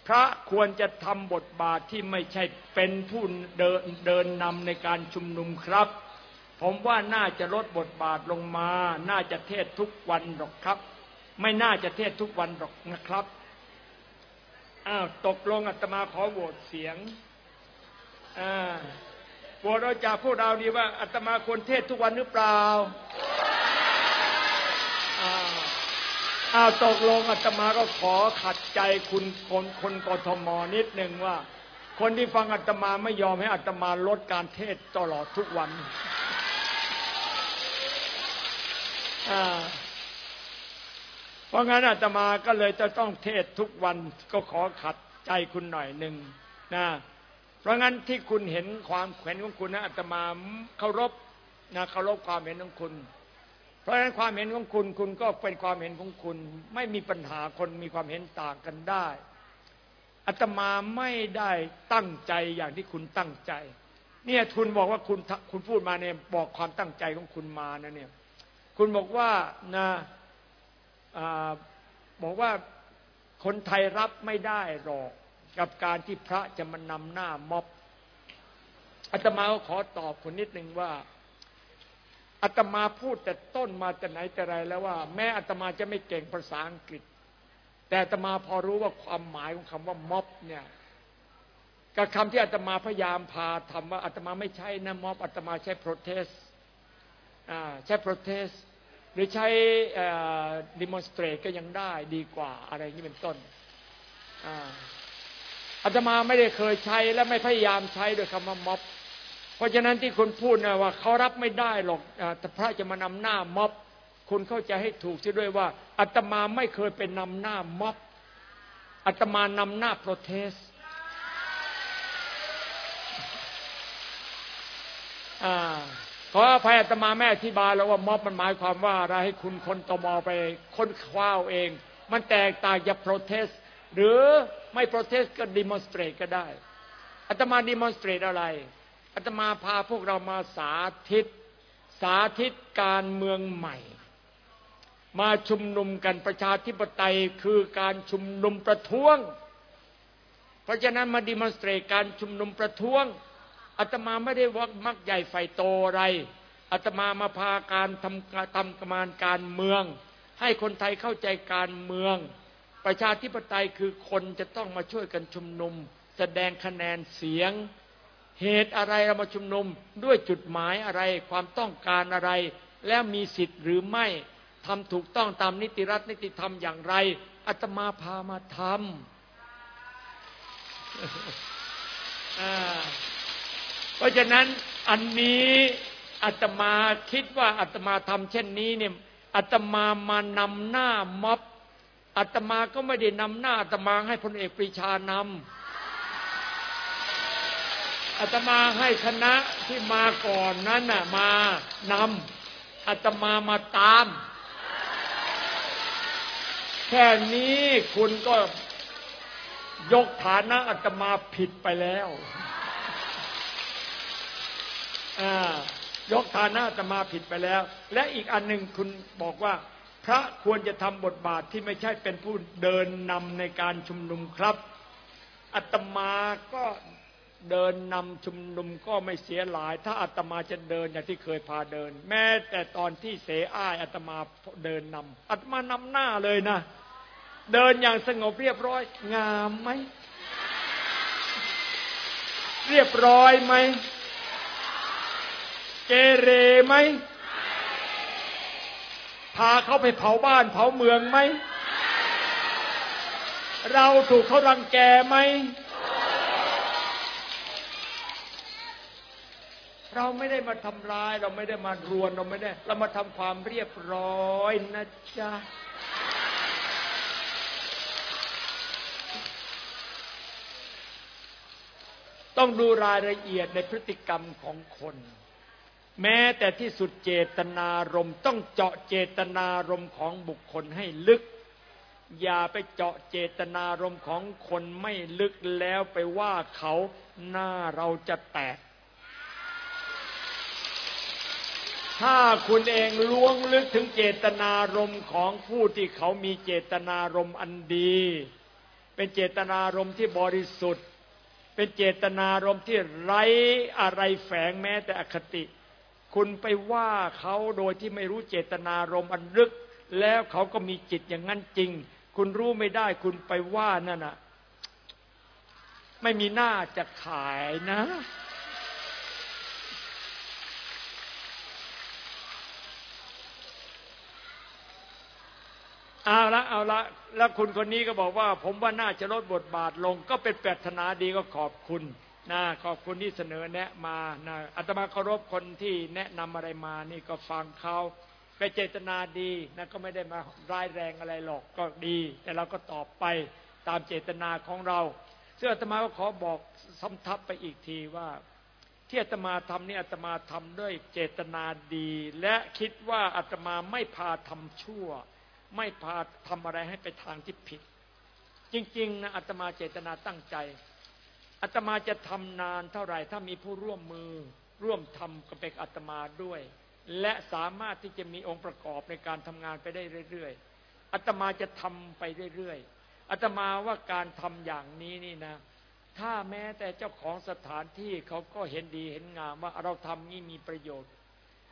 S1: พระควรจะทำบทบาทที่ไม่ใช่เป็นผู้เดินเดินนำในการชุมนุมครับ ผมว่าน่าจะลดบทบาทลงมา น่าจะเทศทุกวันหรอกครับ ไม่น่าจะเทศทุกวันหรอกนะครับอ้าวตกลงอาตมาขอโหวตเสียงอ่าโหวตเราจากพวกเราดีว่าอาตมาควรเทศทุกวันหรือเปล่า อ้าวตกลงอาตมาก็ขอขัดใจคุณคนคนกทมนิดหนึ่งว่า คนที่ฟังอาตมาไม่ยอมให้อาตมาลดการเทศตลอดทุกวันเพราะงั้นอาตมาก็เลยจะต้องเทศทุกวันก็ขอขัดใจคุณหน่อยหนึ่งนะเพราะงั้นที่คุณเห็นความเห็นของคุณนะอาตมาเคารพนะเคารพความเห็นของคุณ ราะฉะนั้นความเห็นของคุณคุณก็เป็นความเห็นของคุณ ไม่มีปัญหาคนมีความเห็นต่างกันได้อาตมาไม่ได้ตั้งใจอย่างที่คุณตั้งใจ เนี่ยคุณบอกว่าคุณคุณพูดมาเนี่ยบอกความตั้งใจของคุณมานะเนี่ย คุณบอกว่านะบอกว่าคนไทยรับไม่ได้หรอกกับการที่พระจะมานำหน้าม็อบอาตมาก็ขอตอบคุณนิดนึงว่า อาตมาพูดแต่ต้นมาแต่ไหนแต่ไรแล้วว่า แม้อาตมาจะไม่เก่งภาษาอังกฤษ แต่อาตมาพอรู้ว่าความหมายของคำว่าม็อบเนี่ยกับคำที่อาตมาพยายามพาทำว่าอาตมาไม่ใช่นะม็อบอาตมาใช้ protest ใช้ protest หรือใช้ดิมอนสเตรตก็ยังได้ดีกว่าอะไรนี้เป็นต้นอาตมาไม่ได้เคยใช้และไม่พยายามใช้โดยคำว่าม็อบ เพราะฉะนั้นที่คุณพูดนะว่าเขารับไม่ได้หรอกแต่พระจะมานำหน้าม็อบ คุณเข้าใจให้ถูกเสียด้วยว่าอาตมาไม่เคยเป็นนำหน้าม็อบอาตมานำหน้าโปรเทสอขออภัยอาตมาแม่อธิบายแล้วว่าม็อบมันหมายความว่าอะไรให้คุณคนตมไปค้นคว้าเอง มันแตกต่างจาก protest หรือไม่ protest ก็ demonstrate ก็ได้อาตมา demonstrate อะไร อาตมาพาพวกเรามาสาธิต สาธิตการเมืองใหม่ มาชุมนุมกันประชาธิปไตยคือการชุมนุมประท้วง เพราะฉะนั้นมา demonstrate การชุมนุมประท้วงอาตมาไม่ได้วักมักใหญ่ไฟโตอะไรอาตมามาพาการทำทำกรรมการเมือง ให้คนไทยเข้าใจการเมือง ประชาธิปไตยคือคนจะต้องมาช่วยกันชุมนุม แสดงคะแนนเสียง เหตุอะไรเรามาชุมนุมด้วยจุดหมายอะไรความต้องการอะไร แล้วมีสิทธิ์หรือไม่ทำถูกต้องตามนิติรัฐนิติธรรมอย่างไรอาตมาพามาทำเพราะฉะนั้นอันนี้อาตมาคิดว่าอาตมาทำเช่นนี้เนี่ยอาตมามานำหน้าม็อบอาตมาก็ไม่ได้นำหน้าอาตมาให้พลเอกปรีชานำ อาตมาให้คณะที่มาก่อนนั้นน่ะมานำอาตมามาตาม แค่นี้คุณก็ยกฐานะอาตมาผิดไปแล้วยกฐานะจะมาผิดไปแล้ว และอีกอันหนึ่งคุณบอกว่า พระควรจะทำบทบาทที่ไม่ใช่เป็นผู้เดินนำในการชุมนุมครับอาตมาก็ เดินนำชุมนุมก็ไม่เสียหลาย ถ้าอาตมาจะเดินอย่างที่เคยพาเดิน แม้แต่ตอนที่เสอ้ายอาตมาเดินนำอาตมานำหน้าเลยนะ เดินอย่างสงบเรียบร้อย งามไหม เรียบร้อยไหม เกเรไหม พาเขาไปเผาบ้านเผาเมืองไหม เราถูกเขารังแกไหม เราไม่ได้มาทำร้าย เราไม่ได้มารวนเราไม่ได้ เรามาทำความเรียบร้อยนะจ๊ะต้องดูรายละเอียดในพฤติกรรมของคน แม้แต่ที่สุดเจตนารมต้องเจาะเจตนารมของบุคคลให้ลึก อย่าไปเจาะเจตนารมของคนไม่ลึกแล้วไปว่าเขาหน้าเราจะแตก ถ้าคุณเองล้วงลึกถึงเจตนารมของผู้ที่เขามีเจตนารมอันดี เป็นเจตนารมที่บริสุทธิ์ เป็นเจตนารมที่ไร้อะไรแฝงแม้แต่อคติ คุณไปว่าเขาโดยที่ไม่รู้เจตนารมณ์อันลึก แล้วเขาก็มีจิตอย่างนั้นจริง คุณรู้ไม่ได้คุณไปว่านั่นน่ะ ไม่มีหน้าจะขายนะ เอาละเอาละแล้วคุณคนนี้ก็บอกว่า ผมว่าน่าจะลดบทบาทลง ก็เป็นปรารถนาดีก็ขอบคุณนะขอบคุณที่เสนอแนะมานะอาตมาเคารพคนที่แนะนำอะไรมานี่ก็ฟังเขาไปเจตนาดีนะก็ไม่ได้มาร้ายแรงอะไรหรอกก็ดี แต่เราก็ตอบไปตามเจตนาของเราซึ่งอาตมาก็ขอบอกซ้ำทับไปอีกทีว่าที่อาตมาทำนี่อาตมาทำด้วยเจตนาดี และคิดว่าอาตมาไม่พาทำชั่ว ไม่พาทำอะไรให้ไปทางที่ผิด จริง ๆนะอาตมาเจตนาตั้งใจอาตมาจะทำนานเท่าไหร่ถ้ามีผู้ร่วมมือ ร่วมทำกับเป็นอาตมาด้วย และสามารถที่จะมีองค์ประกอบในการทำงานไปได้เรื่อยๆอาตมาจะทำไปเรื่อยๆอาตมาว่าการทำอย่างนี้นี่นะ ถ้าแม้แต่เจ้าของสถานที่เขาก็เห็นดีเห็นงามว่าเราทำนี่มีประโยชน์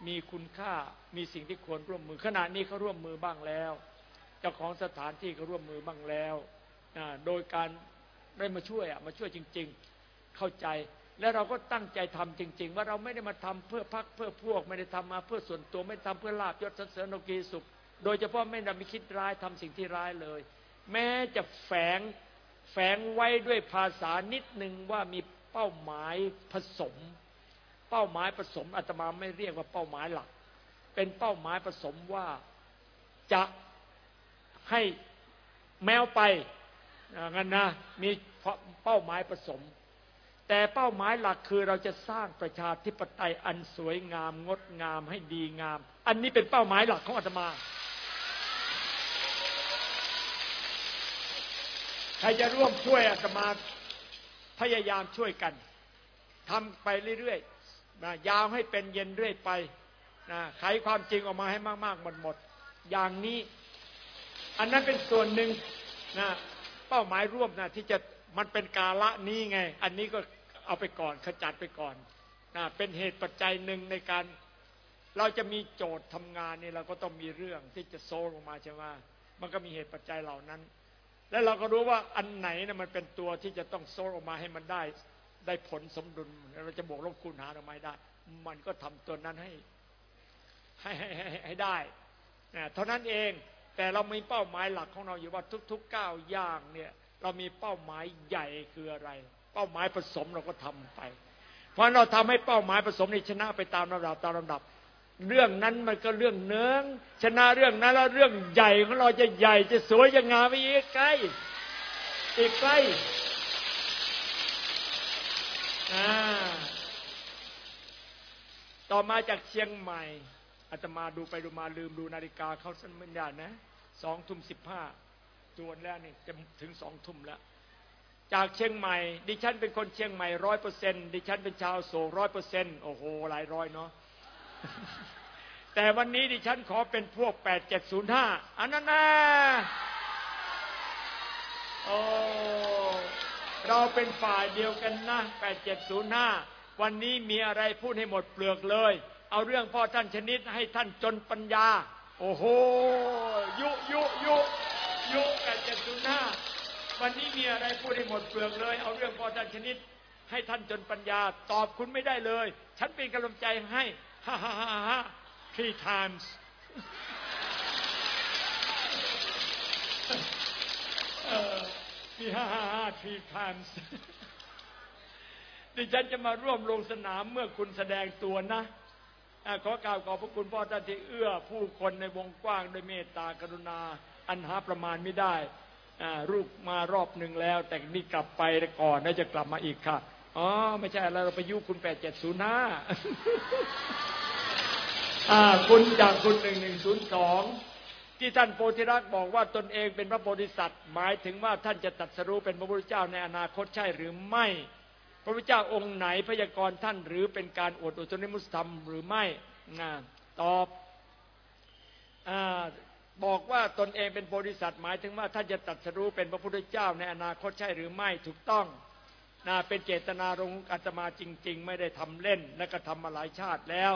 S1: มีคุณค่ามีสิ่งที่ควรร่วมมือ ขณะนี้เขาร่วมมือบ้างแล้วเจ้าของสถานที่ก็ร่วมมือบ้างแล้วโดยการได้มาช่วยมาช่วยจริง ๆ เข้าใจแล้วเราก็ตั้งใจทำจริง ๆ ว่าเราไม่ได้มาทำเพื่อพักเพื่อพวก ไม่ได้ทำมาเพื่อส่วนตัวไม่ทำเพื่อลาบยศสเสริญโลกีสุข โดยเฉพาะไม่ได้มีคิดร้ายทำสิ่งที่ร้ายเลย แม้จะแฝงแฝงไว้ด้วยภาษานิดหนึ่งว่ามีเป้าหมายผสม ป้าหมายผสมอาตมาไม่เรียกว่าเป้าหมายหลัก เป็นเป้าหมายผสมว่าจะให้แมวไปงั้นนะมีเป้าหมายผสม แต่เป้าหมายหลักคือเราจะสร้างประชาธิปไตยอันสวยงาม งดงามให้ดีงาม อันนี้เป็นเป้าหมายหลักของอาตมาใครจะร่วมช่วยอาตมาพยายามช่วยกันทำไปเรื่อยๆ นะยาวให้เป็นเย็นเรื่อยไปนะไขความจริงออกมาให้มากๆหมดหมดอย่างนี้ อันนั้นเป็นส่วนหนึ่งนะเป้าหมายร่วมนะที่จะมันเป็นกาละนี้ไง อันนี้ก็เอาไปก่อนขจัดไปก่อนนะเป็นเหตุปัจจัยหนึ่งในการ เราจะมีโจทย์ทำงานนี่เราก็ต้องมีเรื่องที่จะโซลงมาใช่ไหมมันก็มีเหตุปัจจัยเหล่านั้น แล้วเราก็รู้ว่าอันไหนนะมันเป็นตัวที่จะต้องโซลออกมาให้มันได้ ได้ผลสมดุลเราจะบวกลบคูณหารออกมาได้ มันก็ทำตัวนั้นให้ให้ให้ให้ได้นะเท่านั้นเองแต่เรามีเป้าหมายหลักของเราอยู่ว่าทุกๆก้าวย่างเนี่ย เรามีเป้าหมายใหญ่คืออะไร เป้าหมายผสมเราก็ทำไป เพราะเราทำให้เป้าหมายผสมนี้ชนะไปตามลำดับตามลำดับ เรื่องนั้นมันก็เรื่องเนื้องชนะเรื่องนั้นแล้วเรื่องใหญ่ของเราจะใหญ่จะสวยจะงามไปอีกไกลอีกไกล ต่อมาจากเชียงใหม่อาตมาดูไปดูมาลืมดูนาฬิกาเขาสันไม่ได้นะสองทุ่มสิบห้าจวนแล้วนี่จะถึงสองทุ่มแล้ว จากเชียงใหม่ ดิฉันเป็นคนเชียงใหม่ร้อยเปอร์เซ็นดิฉันเป็นชาวโศกร้อยเปอร์เซ็นโอ้โหหลายร้อยเนาะแต่วันนี้ดิฉันขอเป็นพวกแปดเจ็ดศูนย์ห้าอันนั้นนะโอ้ เราเป็นฝ่ายเดียวกันนะแปดเจ็ดศูนย์ห้าวันนี้มีอะไรพูดให้หมดเปลือกเลย เอาเรื่องพ่อท่านชนิดให้ท่านจนปัญญา โอ้โห ยุยุยุยุแปดเจ็ดศูนย์ห้าวันนี้มีอะไรพูดให้หมดเปลือกเลย เอาเรื่องพ่อท่านชนิด ให้ท่านจนปัญญา ตอบคุณไม่ได้เลย ฉันเป็นกำลังใจให้ฮ่าฮ่าฮ่าฮ่า three times มีฮ่าฮ่าฮ่า three times ดิฉันจะมาร่วมลงสนามเมื่อคุณแสดงตัวนะขอกล่าวขอบพระคุณพ่อท่านที่เอื้อผู้คนในวงกว้างด้วยเมตตากรุณา อันหาประมาณไม่ได้ลูกมารอบหนึ่งแล้ว แต่นี่กลับไปก่อนแล้วจะกลับมาอีกค่ะ อ๋อ ไม่ใช่อะไรเราไปยุคุณแปดเจ็ดศูนย์ห้าคุณจากคุณหนึ่งหนึ่งศูนย์สอง ที่ท่านโพธิรักษ์บอกว่าตนเองเป็นพระโพธิสัตว์ หมายถึงว่าท่านจะตัดสรู้เป็นพระพุทธเจ้าในอนาคตใช่หรือไม่ พระพุทธเจ้าองค์ไหนพยากรณ์ท่านหรือเป็นการอวดอุตริมุสธรรมหรือไม่นะตอบอบอกว่าตนเองเป็นโพธิสัตว์หมายถึงว่าท่านจะตัดสรู้เป็นพระพุทธเจ้าในอนาคตใช่หรือไม่ถูกต้องนะเป็นเจตนารงอาตมาจริง ๆ ไม่ได้ทำเล่นและก็ทำมาหลายชาติแล้ว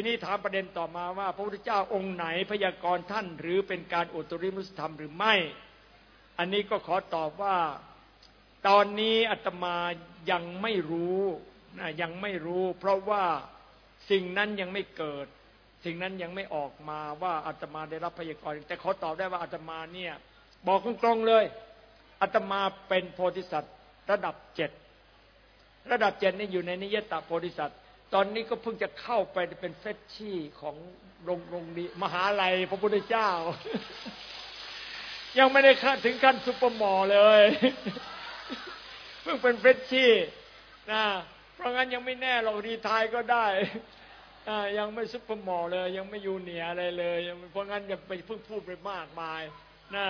S1: ทีนี้ถามประเด็นต่อมาว่า พระพุทธเจ้าองค์ไหนพยากรณ์ท่าน หรือเป็นการอุตริมุสธรรมหรือไม่ อันนี้ก็ขอตอบว่าตอนนี้อาตมายังไม่รู้นะยังไม่รู้ เพราะว่าสิ่งนั้นยังไม่เกิด สิ่งนั้นยังไม่ออกมาว่าอาตมาได้รับพยากรณ์แต่ขอตอบได้ว่าอาตมาเนี่ย บอกตรงๆเลยอาตมาเป็นโพธิสัตว์ ระดับเจ็ดระดับเจ็ดนี่อยู่ในนิยตโพธิสัตว์ ตอนนี้ก็เพิ่งจะเข้าไปเป็นเฟชชี่ของโรงโรงนี้มหาลัยพระพุทธเจ้า ยังไม่ได้ขั้นถึงขั้น sophomore เลย เพิ่งเป็นเฟชชี่นะเพราะงั้นยังไม่แน่เรา retire ก็ได้ยังไม่ sophomore เลย ยังไม่ยูเนียอะไรเลย เพราะงั้นอย่าไปเพิ่งพูดไปมากมายนะ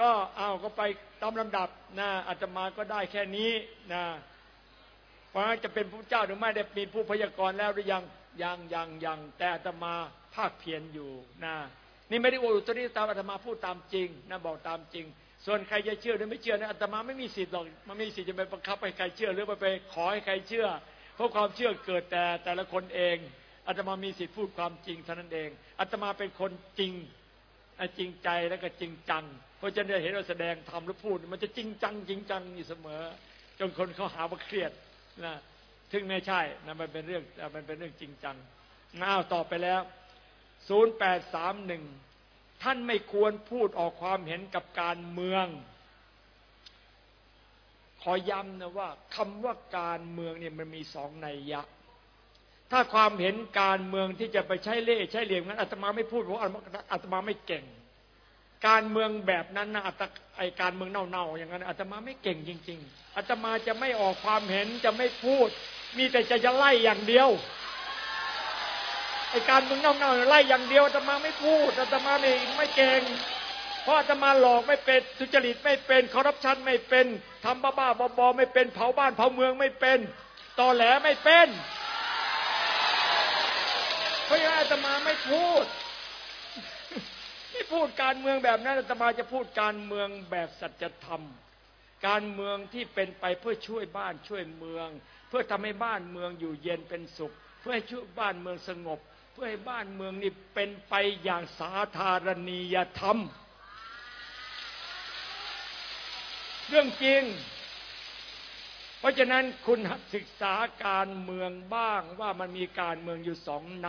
S1: ก็เอาก็ไปตามลำดับนะอาตมาก็ได้แค่นี้นะ เพราะจะเป็นพระเจ้าหรือไม่ได้มีผู้พยากรณ์แล้วหรือยังยังยังยังแต่อาตมาพากเพียรอยู่นะนี่ไม่ได้อวดอุตริตามอาตมาพูดตามจริงนะบอกตามจริง ส่วนใครจะเชื่อหรือไม่เชื่อนะอาตมาไม่มีสิทธิ์หรอกมันไม่มีสิทธิ์จะไปบังคับให้ใครเชื่อ หรือไปขอให้ใครเชื่อ เพราะความเชื่อเกิดแต่แต่ละคนเองอาตมามีสิทธิ์พูดความจริงเท่านั้นเองอาตมาเป็นคนจริงจริงใจแล้วก็จริงจัง เพราะจะได้เห็นเราแสดงทำหรือพูด มันจะจริงจังจริงจังอยู่เสมอ จนคนเขาหาว่าเครียด นะถึงไม่ใช่นะมันเป็นเรื่องมันเป็นเรื่องจริงจังอ้าวต่อไปแล้วศูนย์แปดสามหนึ่งท่านไม่ควรพูดออกความเห็นกับการเมือง ขอย้ำนะว่าคำว่าการเมืองเนี่ยมันมีสองนัยยะ ถ้าความเห็นการเมืองที่จะไปใช้เล่ใช้เหลี่ยมนั้นอาตมาไม่พูดเพราะอาตมาไม่เก่ง การเมืองแบบนั้นนะอัตไอการเมืองเน่าๆอย่างนั้นอาตมาไม่เก่งจริง ๆอาตมาจะไม่ออกความเห็นจะไม่พูด มีแต่จะจะไล่อย่างเดียวไอการเมืองเน่าๆไล่อย่างเดียวอาตมาไม่พูดอาตมาไม่ไม่เก่งเพราะอาตมาหลอกไม่เป็นทุจริตไม่เป็นคอร์รัปชันไม่เป็นทำบ้าๆบอๆไม่เป็นเผาบ้านเผาเมืองไม่เป็นตอแหลไม่เป็นเพราะงั้นอาตมาไม่พูด ไม่พูดการเมืองแบบนั้นอาตมาจะพูดการเมืองแบบสัจธรรม การเมืองที่เป็นไปเพื่อช่วยบ้านช่วยเมือง เพื่อทำให้บ้านเมืองอยู่เย็นเป็นสุข เพื่อให้ช่วยบ้านเมืองสงบ เพื่อให้บ้านเมืองนี่เป็นไปอย่างสาธารณียธรรม เรื่องจริงเพราะฉะนั้นคุณศึกษาการเมืองบ้างว่ามันมีการเมืองอยู่สองใน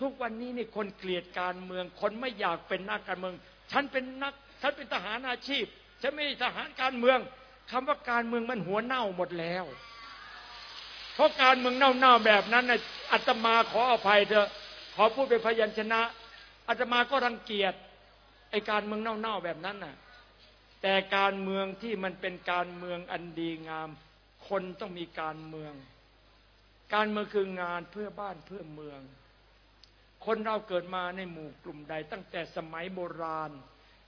S1: ทุกวันนี้นี่คนเกลียดการเมือง คนไม่อยากเป็นนักการเมือง ฉันเป็นนัก ฉันเป็นทหารอาชีพ ฉันไม่ใช่ทหารการเมืองคำว่าการเมืองมันหัวเน่าหมดแล้ว เพราะการเมืองเน่าๆแบบนั้นนะอาตมาขออภัยเถอะ ขอพูดเป็นพยัญชนะอาตมาก็รังเกียจไอการเมืองเน่าๆแบบนั้นน่ะ แต่การเมืองที่มันเป็นการเมืองอันดีงาม คนต้องมีการเมือง การเมืองคืองานเพื่อบ้านเพื่อเมือง คนเราเกิดมาในหมู่กลุ่มใด ตั้งแต่สมัยโบราณ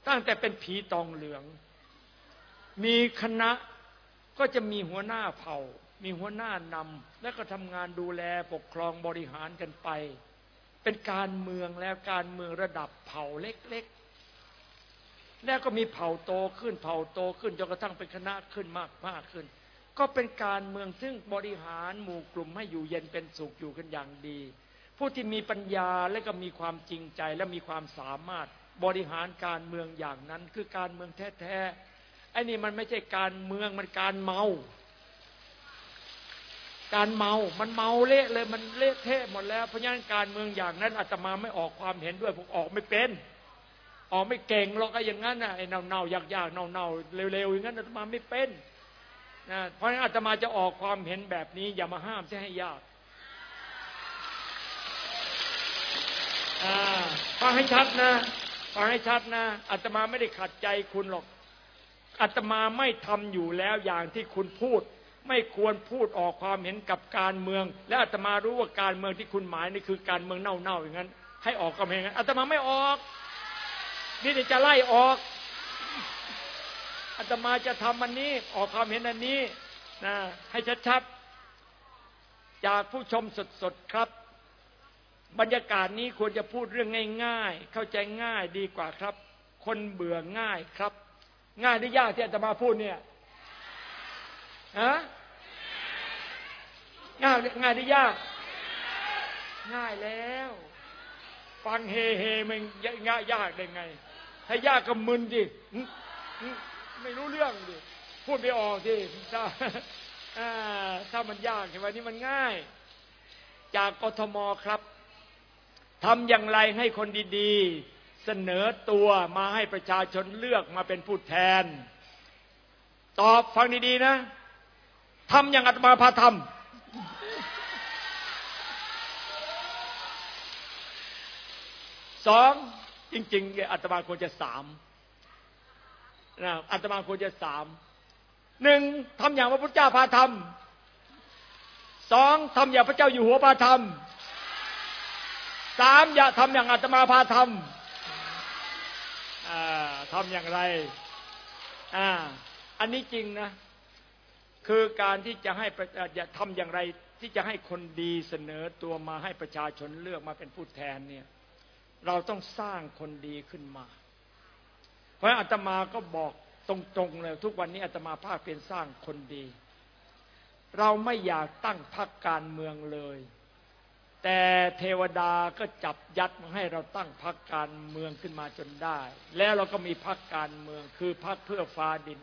S1: ตั้งแต่เป็นผีตองเหลือง มีคณะก็จะมีหัวหน้าเผ่า มีหัวหน้านำและก็ทำงานดูแลปกครองบริหารกันไป เป็นการเมืองแล้วการเมืองระดับเผ่าเล็กๆ แล้วก็มีเผ่าโตขึ้นเผ่าโตขึ้นจนกระทั่งเป็นคณะขึ้นมากมากขึ้น ก็เป็นการเมืองซึ่งบริหารหมู่กลุ่มให้อยู่เย็นเป็นสุขอยู่กันอย่างดี ผู้ที่มีปัญญาและก็มีความจริงใจและมีความสามารถบริหารการเมืองอย่างนั้น คือการเมืองแท้ๆไอ้นี่มันไม่ใช่การเมืองมันการเมา การเมา มันเมาเละเลยมันเละเทะหมดแล้วเพราะฉะนั้นการเมืองอย่างนั้นอาตมาไม่ออกความเห็นด้วยผมออกไม่เป็น ออกไม่เก่งหรอกไอ้อย่างนั้นนะไอ้เน่าเน่ายากยากเน่าเน่าเร็วๆอย่างนั้นอาตมาไม่เป็นนะเพราะฉะนั้นอาตมาจะออกความเห็นแบบนี้ อย่ามาห้ามใช่ให้ยาก ฟังให้ชัดนะฟังให้ชัดนะอาตมาไม่ได้ขัดใจคุณหรอกอาตมาไม่ทำอยู่แล้วอย่างที่คุณพูด ไม่ควรพูดออกความเห็นกับการเมือง และอาตมารู้ว่าการเมืองที่คุณหมายนี่คือการเมืองเน่าๆอย่างนั้น ให้ออกความเห็นงั้นอาตมาไม่ออก นี่จะไล่ออกอาตมาจะทำอันนี้ออกความเห็นอันนี้นะให้ชัดๆจากผู้ชมสดๆครับ บรรยากาศนี้ควรจะพูดเรื่องง่าย ๆ เข้าใจง่ายดีกว่าครับ คนเบื่อง่ายครับ ง่ายหรือยากที่อาตมาพูดเนี่ยฮะง่ายง่ายหรือยาก ง่ายแล้ว ฟังเฮเฮมันง่ายยากได้ไง ถ้ายากก็มึนดิไม่รู้เรื่องดิพูดไม่ออกดิถ้าถ้ามันยากใช่ไหมนี่มันง่าย จากกทมครับ ทำอย่างไรให้คนดีๆ เสนอตัวมาให้ประชาชนเลือกมาเป็นผู้แทน ตอบฟังดีๆนะทำอย่างอาตมาพาทำสองจริงๆอาตมาควรจะสามนะอาตมาควรจะสามหนึ่งทำอย่างพระพุทธเจ้าพาทำสองทำอย่างพระเจ้าอยู่หัวพาทำ สามอย่าทำอย่างอาตมาพาทำทำอย่างไรอ่าอันนี้จริงนะ คือการที่จะให้จะทำอย่างไร ที่จะให้คนดีเสนอตัวมาให้ประชาชนเลือกมาเป็นผู้แทนเนี่ย เราต้องสร้างคนดีขึ้นมา เพราะอาตมาก็บอกตรงๆเลยทุกวันนี้อาตมาภาคเป็นสร้างคนดี เราไม่อยากตั้งพรรคการเมืองเลย แต่เทวดาก็จับยัดมาให้เราตั้งพรรคการเมืองขึ้นมาจนได้ แล้วเราก็มีพรรคการเมืองคือพรรคเพื่อฟ้าดิน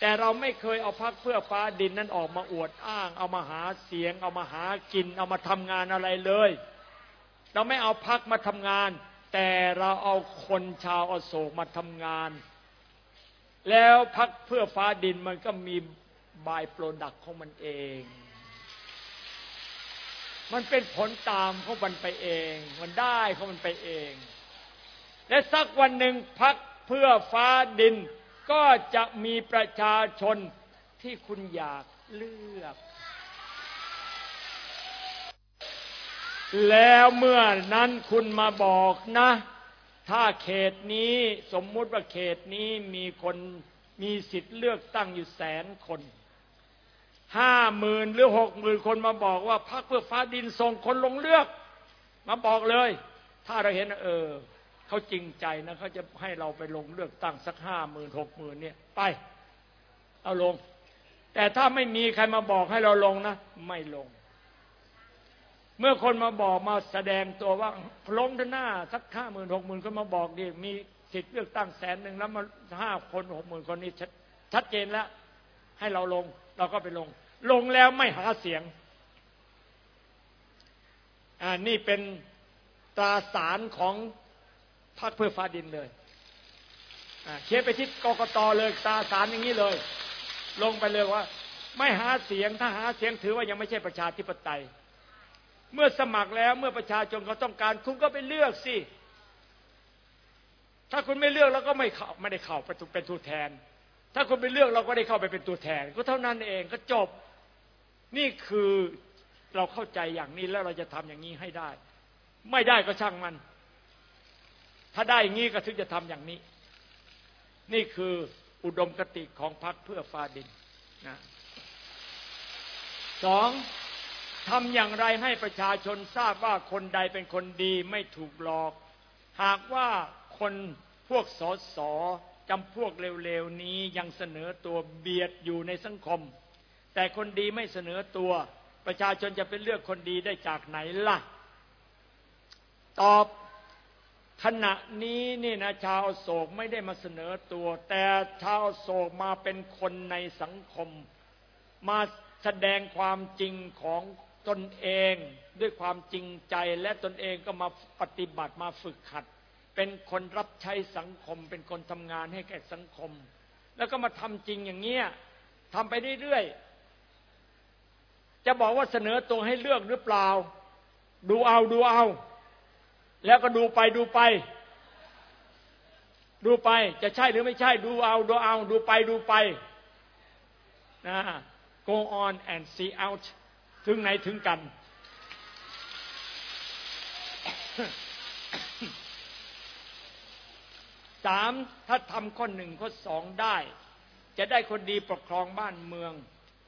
S1: แต่เราไม่เคยเอาพรรคเพื่อฟ้าดินนั้นออกมาอวดอ้าง เอามาหาเสียง เอามาหากิน เอามาทำงานอะไรเลย เราไม่เอาพรรคมาทำงาน แต่เราเอาคนชาวอโศกมาทำงาน แล้วพักเพื่อฟ้าดินมันก็มีบายโปรดักของมันเอง มันเป็นผลตามของมันไปเอง มันได้ของมันไปเอง และสักวันหนึ่งพักเพื่อฟ้าดิน ก็จะมีประชาชนที่คุณอยากเลือก แล้วเมื่อนั้นคุณมาบอกนะ ถ้าเขตนี้สมมุติว่าเขตนี้มีคนมีสิทธิ์เลือกตั้งอยู่แสนคน ห้าหมื่นหรือหกหมื่นคนมาบอกว่าพรรคเพื่อฟ้าดินส่งคนลงเลือก มาบอกเลย ถ้าเราเห็นเออเขาจริงใจนะเขาจะให้เราไปลงเลือกตั้งสักห้าหมื่นหกหมื่นเนี่ยไป เอาลง แต่ถ้าไม่มีใครมาบอกให้เราลงนะ ไม่ลง เมื่อคนมาบอกมาแสดงตัวว่าลงท่าหน้าสักห้าหมื่นหกหมื่นคนมาบอกดิมีสิทธิ์เลือกตั้งแสนหนึ่งแล้วมาห้าคนหกหมื่นคนนี้ชัดเจนแล้วให้เราลง เราก็ไปลง ลงแล้วไม่หาเสียง อ่านี่เป็นตราสารของพรรคเพื่อฟ้าดินเลยเขียนไปที่กกตเลยตราสารอย่างนี้เลย ลงไปเลยว่า ไม่หาเสียงถ้าหาเสียงถือว่ายังไม่ใช่ประชาธิปไตย เมื่อสมัครแล้วเมื่อประชาชนเขาต้องการ คุณก็ไปเลือกสิถ้าคุณไม่เลือกเราก็ไม่เข้าไม่ได้เข้าเป็นตัวแทน ถ้าคุณไปเลือกเราก็ได้เข้าไปเป็นตัวแทน ก็เท่านั้นเองก็จบ นี่คือเราเข้าใจอย่างนี้แล้วเราจะทำอย่างนี้ให้ได้ ไม่ได้ก็ช่างมัน ถ้าได้อย่างนี้ก็ถึงจะทำอย่างนี้ นี่คืออุดมคติของพรรคเพื่อฟาดินนะสองทำอย่างไรให้ประชาชนทราบว่าคนใดเป็นคนดีไม่ถูกหลอก หากว่าคนพวกสอสอ จำพวกเร็วๆนี้ยังเสนอตัวเบียดอยู่ในสังคม แต่คนดีไม่เสนอตัว ประชาชนจะเป็นเลือกคนดีได้จากไหนล่ะ ตอบขณะนี้นี่นะชาวโศกไม่ได้มาเสนอตัว แต่ชาวโศกมาเป็นคนในสังคม มาแสดงความจริงของตนเอง ด้วยความจริงใจและตนเองก็มาปฏิบัติมาฝึกขัด เป็นคนรับใช้สังคม เป็นคนทำงานให้แก่สังคม แล้วก็มาทำจริงอย่างเงี้ยทำไปเรื่อยๆจะบอกว่าเสนอตัวให้เลือกหรือเปล่า ดูเอาดูเอา แล้วก็ดูไปดูไป ดูไปจะใช่หรือไม่ใช่ ดูเอาดูเอา ดูไปดูไปนะ go on and see out ถึงไหนถึงกัน สามถ้าทำข้อหนึ่งข้อสองได้ จะได้คนดีปกครองบ้านเมือง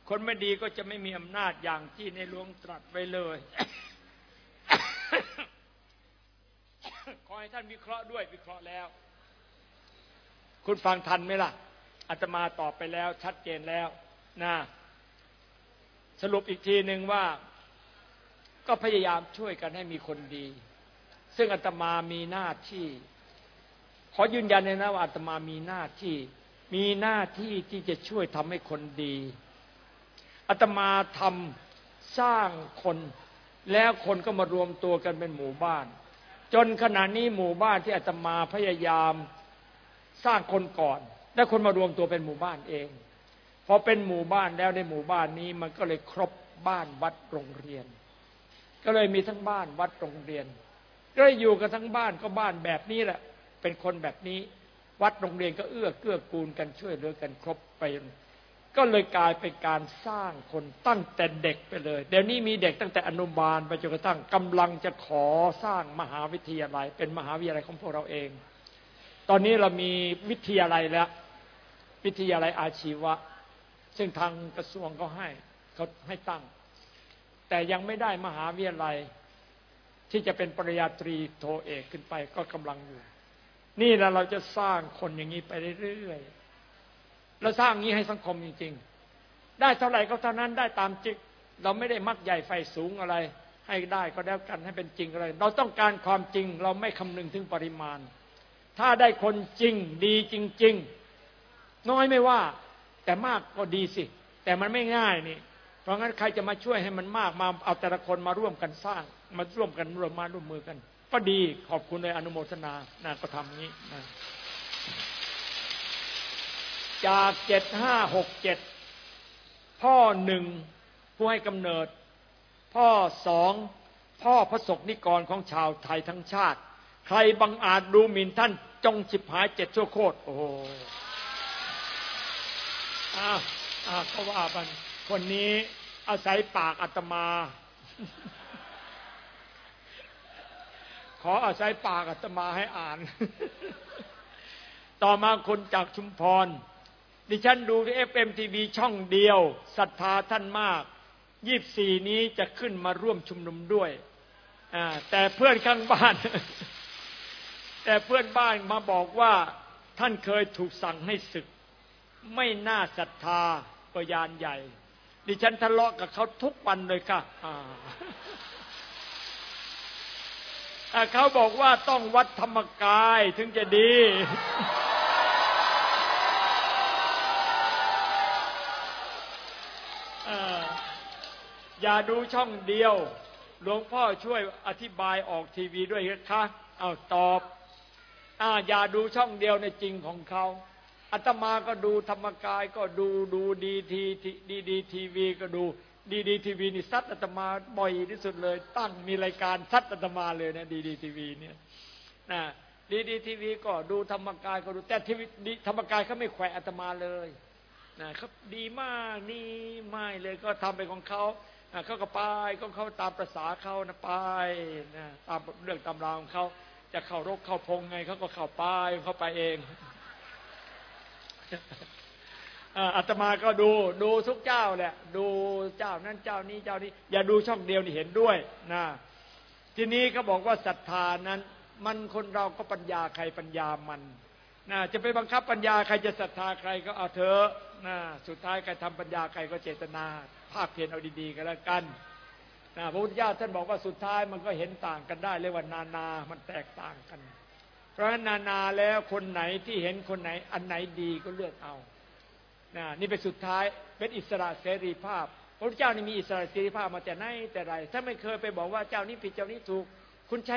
S1: คนไม่ดีก็จะไม่มีอำนาจอย่างที่ในหลวงตรัสไว้เลย ขอให้ท่านวิเคราะห์ด้วยวิเคราะห์แล้ว คุณฟังทันไหมล่ะอาตมาตอบไปแล้ว ชัดเจนแล้วนะสรุปอีกทีหนึ่งว่า ก็พยายามช่วยกันให้มีคนดี ซึ่งอาตมามีหน้าที่ อยืนยันเลยนะว่าอาตมามีหน้าที่ มีหน้าที่ที่จะช่วยทำให้คนดีอาตมาทำสร้างคน แล้วคนก็มารวมตัวกันเป็นหมู่บ้าน จนขณะนี้หมู่บ้านที่อาตมาพยายามสร้างคนก่อน และคนมารวมตัวเป็นหมู่บ้านเองพอเป็นหมู่บ้านแล้วในหมู่บ้านนี้มันก็เลยครบบ้านวัดโรงเรียน ก็เลยมีทั้งบ้านวัดโรงเรียน ก็เลยอยู่กันทั้งบ้านก็บ้านแบบนี้แหละ เป็นคนแบบนี้ วัดโรงเรียนก็เอื้อเกื้อกูลกันช่วยเหลือกันครบไป ก็เลยกลายเป็นการสร้างคนตั้งแต่เด็กไปเลย เดี๋ยวนี้มีเด็กตั้งแต่อนุบาลไปจนกระทั่งกำลังจะขอสร้างมหาวิทยาลัย เป็นมหาวิทยาลัยของพวกเราเอง ตอนนี้เรามีวิทยาลัยแล้ว วิทยาลัยอาชีวะ ซึ่งทางกระทรวงก็ให้เขาให้ตั้ง แต่ยังไม่ได้มหาวิทยาลัยที่จะเป็นปริญญาตรีโทเอกขึ้นไปก็กำลังอยู่ นี่แหละเราจะสร้างคนอย่างนี้ไปเรื่อยๆเราสร้างนี้ให้สังคมจริง ๆ ได้เท่าไหร่ก็เท่านั้นได้ตามจริงเราไม่ได้มักใหญ่ไฟสูงอะไร ให้ได้ก็แล้วกันให้เป็นจริงอะไร เราต้องการความจริงเราไม่คำนึงถึงปริมาณ ถ้าได้คนจริงดีจริง ๆ น้อยไม่ว่า แต่มากก็ดีสิ แต่มันไม่ง่ายนี่ เพราะงั้นใครจะมาช่วยให้มันมากมาเอาแต่ละคนมาร่วมกันสร้าง มาร่วมกันร่วมมาร่วมมือกัน ก็ดีขอบคุณในอนุโมทนานะก็ทำนี้นะจากเจ็ดห้าหกเจ็ดพ่อหนึ่งผู้ให้กำเนิด พ่อสองพ่อพระศกนิกรของชาวไทยทั้งชาติ ใครบังอาจดูหมิ่นท่านจงฉิบหายเจ็ดชั่วโคตรโอ้โหอ้าวอ้าวก็ว่าบันคนนี้อาศัยปากอาตมา ขออาศัยปากอาตมาให้อ่าน ต่อมาคนจากชุมพร ดิฉันดูที่เอฟเอ็มทีวีช่องเดียวศรัทธาท่านมากยี่บสี่นี้จะขึ้นมาร่วมชุมนุมด้วยแต่เพื่อนข้างบ้าน แต่เพื่อนบ้านมาบอกว่าท่านเคยถูกสั่งให้ศึก ไม่น่าศรัทธาก็ยานใหญ่ ดิฉันทะเลาะกับเขาทุกวันเลยค่ะ เขาบอกว่าต้องวัดธรรมกายถึงจะดี อย่าดูช่องเดียว หลวงพ่อช่วยอธิบายออกทีวีด้วยนะคะเอาตอบอ่าอย่าดูช่องเดียวในจริงของเขาอาตมาก็ดูธรรมกายก็ดูดูดีทีดีดีทีวีก็ดู ดีดีทีวีนี่ซัดอาตมาบ่อยที่สุดเลย ตั้งมีรายการซัดอาตมาเลยนะดีดีทีวีเนี่ยนะดีดีทีวีก็ดูธรรมกายก็ดูแต่ทีวีธรรมกายเขาไม่แขวะอาตมาเลยนะครับดีมากนี่ไม่เลยก็ทำไปของเขาเขาก็ไปก็เขาตามประษาเขานะไปนะตามเรื่องตำราของเขาจะเข้ารกเข้าพงไงเขาก็เข้าไปเข้าไปเอง อาตมาก็ดูดูทุกเจ้าแหละ ดูเจ้านั้นเจ้านี้เจ้านี้ อย่าดูช่องเดียวนี่เห็นด้วยนะทีนี้เขาบอกว่าศรัทธานั้น มันคนเราก็ปัญญาใครปัญญามันนะจะไปบังคับปัญญาใครจะศรัทธาใครก็เอาเถอะนะสุดท้ายใครทำปัญญาใครก็เจตนา ภาคเพียรเอาดีๆกันแล้วกันนะพระพุทธเจ้าท่านบอกว่าสุดท้ายมันก็เห็นต่างกันได้เรียว่านานา มันแตกต่างกัน เพราะนานาแล้วคนไหนที่เห็นคนไหนอันไหนดีก็เลือกเอา นะนี่เป็นสุดท้ายเป็นอิสระเสรีภาพ พระพุทธเจ้านี่มีอิสระเสรีภาพมาแต่ไหนแต่ไรถ้าไม่เคยไปบอกว่าเจ้านี้ผิดเจ้านี้ถูก คุณใช้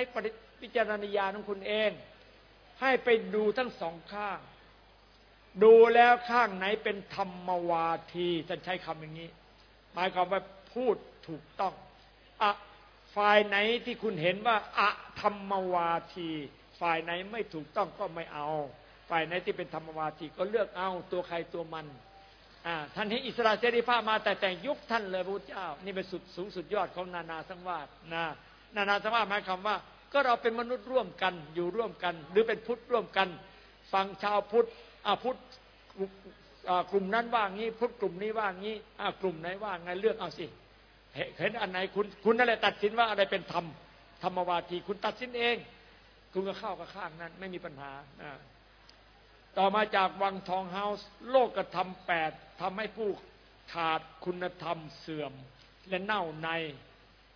S1: ปิจารณญาณของคุณเอง ให้ไปดูทั้งสองข้าง ดูแล้วข้างไหนเป็นธรรมวาทีท่านใช้คำอย่างนี้ หมายความว่าพูดถูกต้องอะฝ่ายไหนที่คุณเห็นว่าอะธรรมวาที ฝ่ายไหนไม่ถูกต้องก็ไม่เอา ฝ่ายไหนที่เป็นธรรมวาทีก็เลือกเอาตัวใครตัวมันท่านให้อิสระเสรีภาพมาแต่แต่งยุคท่านเลยพระพุทธเจ้า นี่เป็นสุดสูงสุดยอดของนานาสังวาสนะนานาสังวาสหมายความว่า ก็เราเป็นมนุษย์ร่วมกันอยู่ร่วมกัน หรือเป็นพุทธร่วมกัน ฟังชาวพุทธอาพุทธกลุ่มนั้นว่างี้ พุทธกลุ่มนี้ว่างี้กลุ่มไหนว่าไงเลือกเอาสิเห็นอันไหนคุณคุณนั่นแหละตัดสินว่าอะไรเป็นธรรมธรรมวาทีคุณตัดสินเอง คุณก็เข้ากับข้างนั้น ไม่มีปัญหา ต่อมาจากวังทองเฮาส์โลกกระทำแปดทำให้ผู้ขาดคุณธรรมเสื่อมและเน่าใน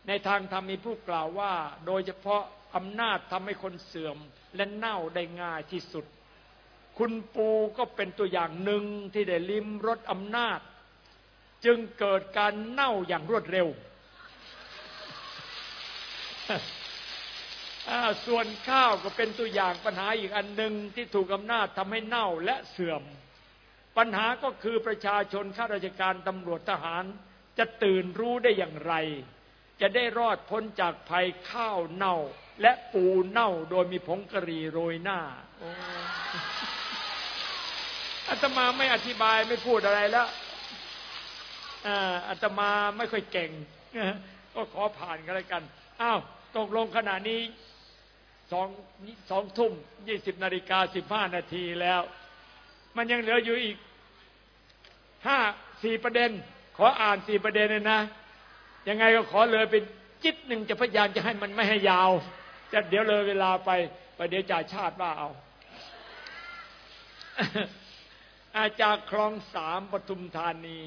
S1: ในทางธรรมมีผู้กล่าวว่า โดยเฉพาะอำนาจทำให้คนเสื่อม และเน่าได้ง่ายที่สุด คุณปูก็เป็นตัวอย่างหนึ่งที่ได้ลิ้มรสอำนาจ จึงเกิดการเน่าอย่างรวดเร็ว ส่วนข้าวก็เป็นตัวอย่างปัญหาอีกอันหนึ่งที่ถูกอำนาจทำให้เน่าและเสื่อม ปัญหาก็คือประชาชนข้าราชการตำรวจทหาร จะตื่นรู้ได้อย่างไร จะได้รอดพ้นจากภัยข้าวเน่า และปูเน่าโดยมีผงกะหรี่โรยหน้าอาตมาไม่อธิบายไม่พูดอะไรแล้วอาตมาไม่ค่อยเก่งก็ขอผ่านกันแล้วกัน อ้าว ตกลงขณะนี้ สองสองทุ่มยี่สิบนาฬิกาสิบห้านาทีแล้ว มันยังเหลืออยู่อีกห้าสี่ประเด็น ขออ่านสี่ประเด็นเลยนะ ยังไงก็ขอเลยเป็นจิตหนึ่งจะพยายามจะให้มันไม่ให้ยาวจะเดี๋ยวเลยเวลาไปไปเดี๋ยวจ่าชาติว่าเอาอาจากคลองสามปทุมธานี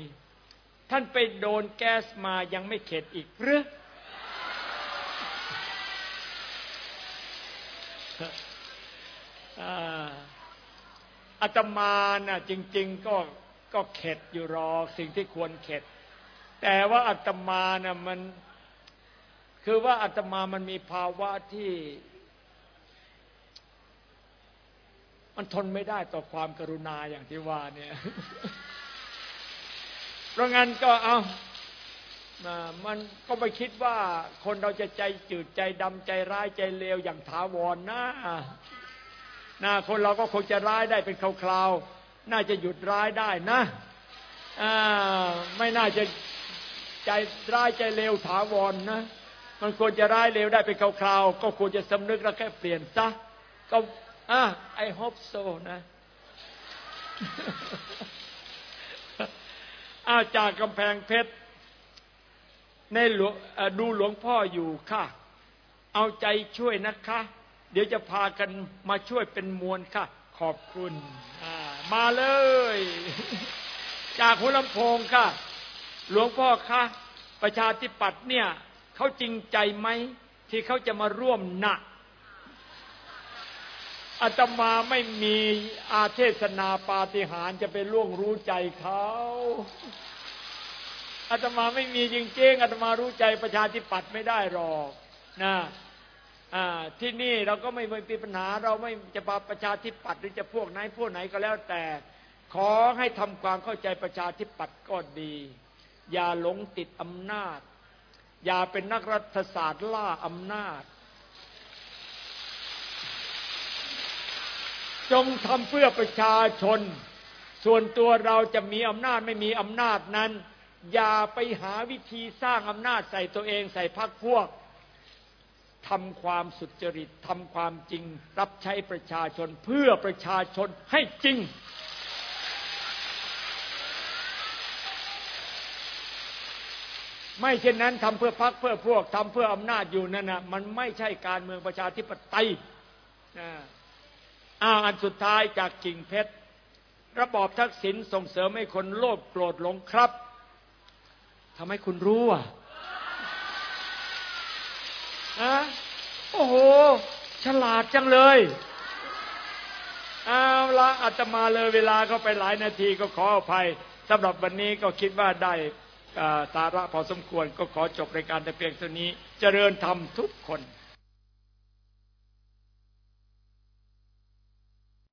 S1: ท่านไปโดนแก๊สมายังไม่เข็ดอีกหรือ อาตมาน่ะจริง ๆ ก็ก็เข็ดอยู่รอสิ่งที่ควรเข็ด แต่ว่าอาตมาน่ะมัน คือว่าอาตมามันมีภาวะที่ มันทนไม่ได้ต่อความกรุณาอย่างที่ว่าเนี่ย เพราะงั้นก็เอามันก็ไม่คิดว่าคนเราจะใจจืดใจดำใจร้ายใจเลวอย่างถาวรนะ นะคนเราก็คงจะร้ายได้เป็นคราวๆน่าจะหยุดร้ายได้นะไม่น่าจะใจร้ายใจเลวถาวรนนะ มันควรจะร้ายเลวได้เป็นคราวๆก็ควรจะสำนึกแล้วแค่เปลี่ยนซะก็อ่าไอฮอปโซนะอาจากกำแพงเพชรในหลวงดูหลวงพ่ออยู่ค่ะ เอาใจช่วยนะคะ เดี๋ยวจะพากันมาช่วยเป็นมวลค่ะ ขอบคุณมาเลย จากหัวลำโพงค่ะ หลวงพ่อคะประชาธิปัตย์เนี่ยเขาจริงใจไหม ที่เขาจะมาร่วมหนักอาตมาไม่มีอาเทศนาปาฏิหาริย์จะไปล่วงรู้ใจเขาอาตมาไม่มีจริงๆอาตมารู้ใจประชาธิปัตย์ไม่ได้หรอกนะ ที่นี่เราก็ไม่มีปัญหา เราไม่จะปาประชาธิปัตย์หรือจะพวกไหนพวกไหนก็แล้วแต่ ขอให้ทำความเข้าใจประชาธิปัตย์ก็ดี อย่าหลงติดอำนาจ อย่าเป็นนักรัฐศาสตร์ล่าอำนาจ จงทำเพื่อประชาชน ส่วนตัวเราจะมีอำนาจไม่มีอำนาจนั้น อย่าไปหาวิธีสร้างอำนาจใส่ตัวเองใส่พรรคพวก ทำความสุจริตทำความจริง รับใช้ประชาชนเพื่อประชาชนให้จริง ไม่เช่นนั้นทำเพื่อพรรคเพื่อพวกทำเพื่ออำนาจอยู่นั่นนะมันไม่ใช่การเมืองประชาธิปไตยอ้าอันสุดท้ายจากกิ่งเพชร ระบอบทักษิณส่งเสริมให้คนโลภโกรธหลงครับทำให้คุณรู้อะ อะโอ้โห ฉลาดจังเลยเอาละอาตมาเลยเวลาเขาไปหลายนาทีก็ขออภัยสำหรับวันนี้ก็คิดว่าได้สาระพอสมควรก็ขอจบรายการแต่เพียงเท่านี้ เจริญธรรมทุกคน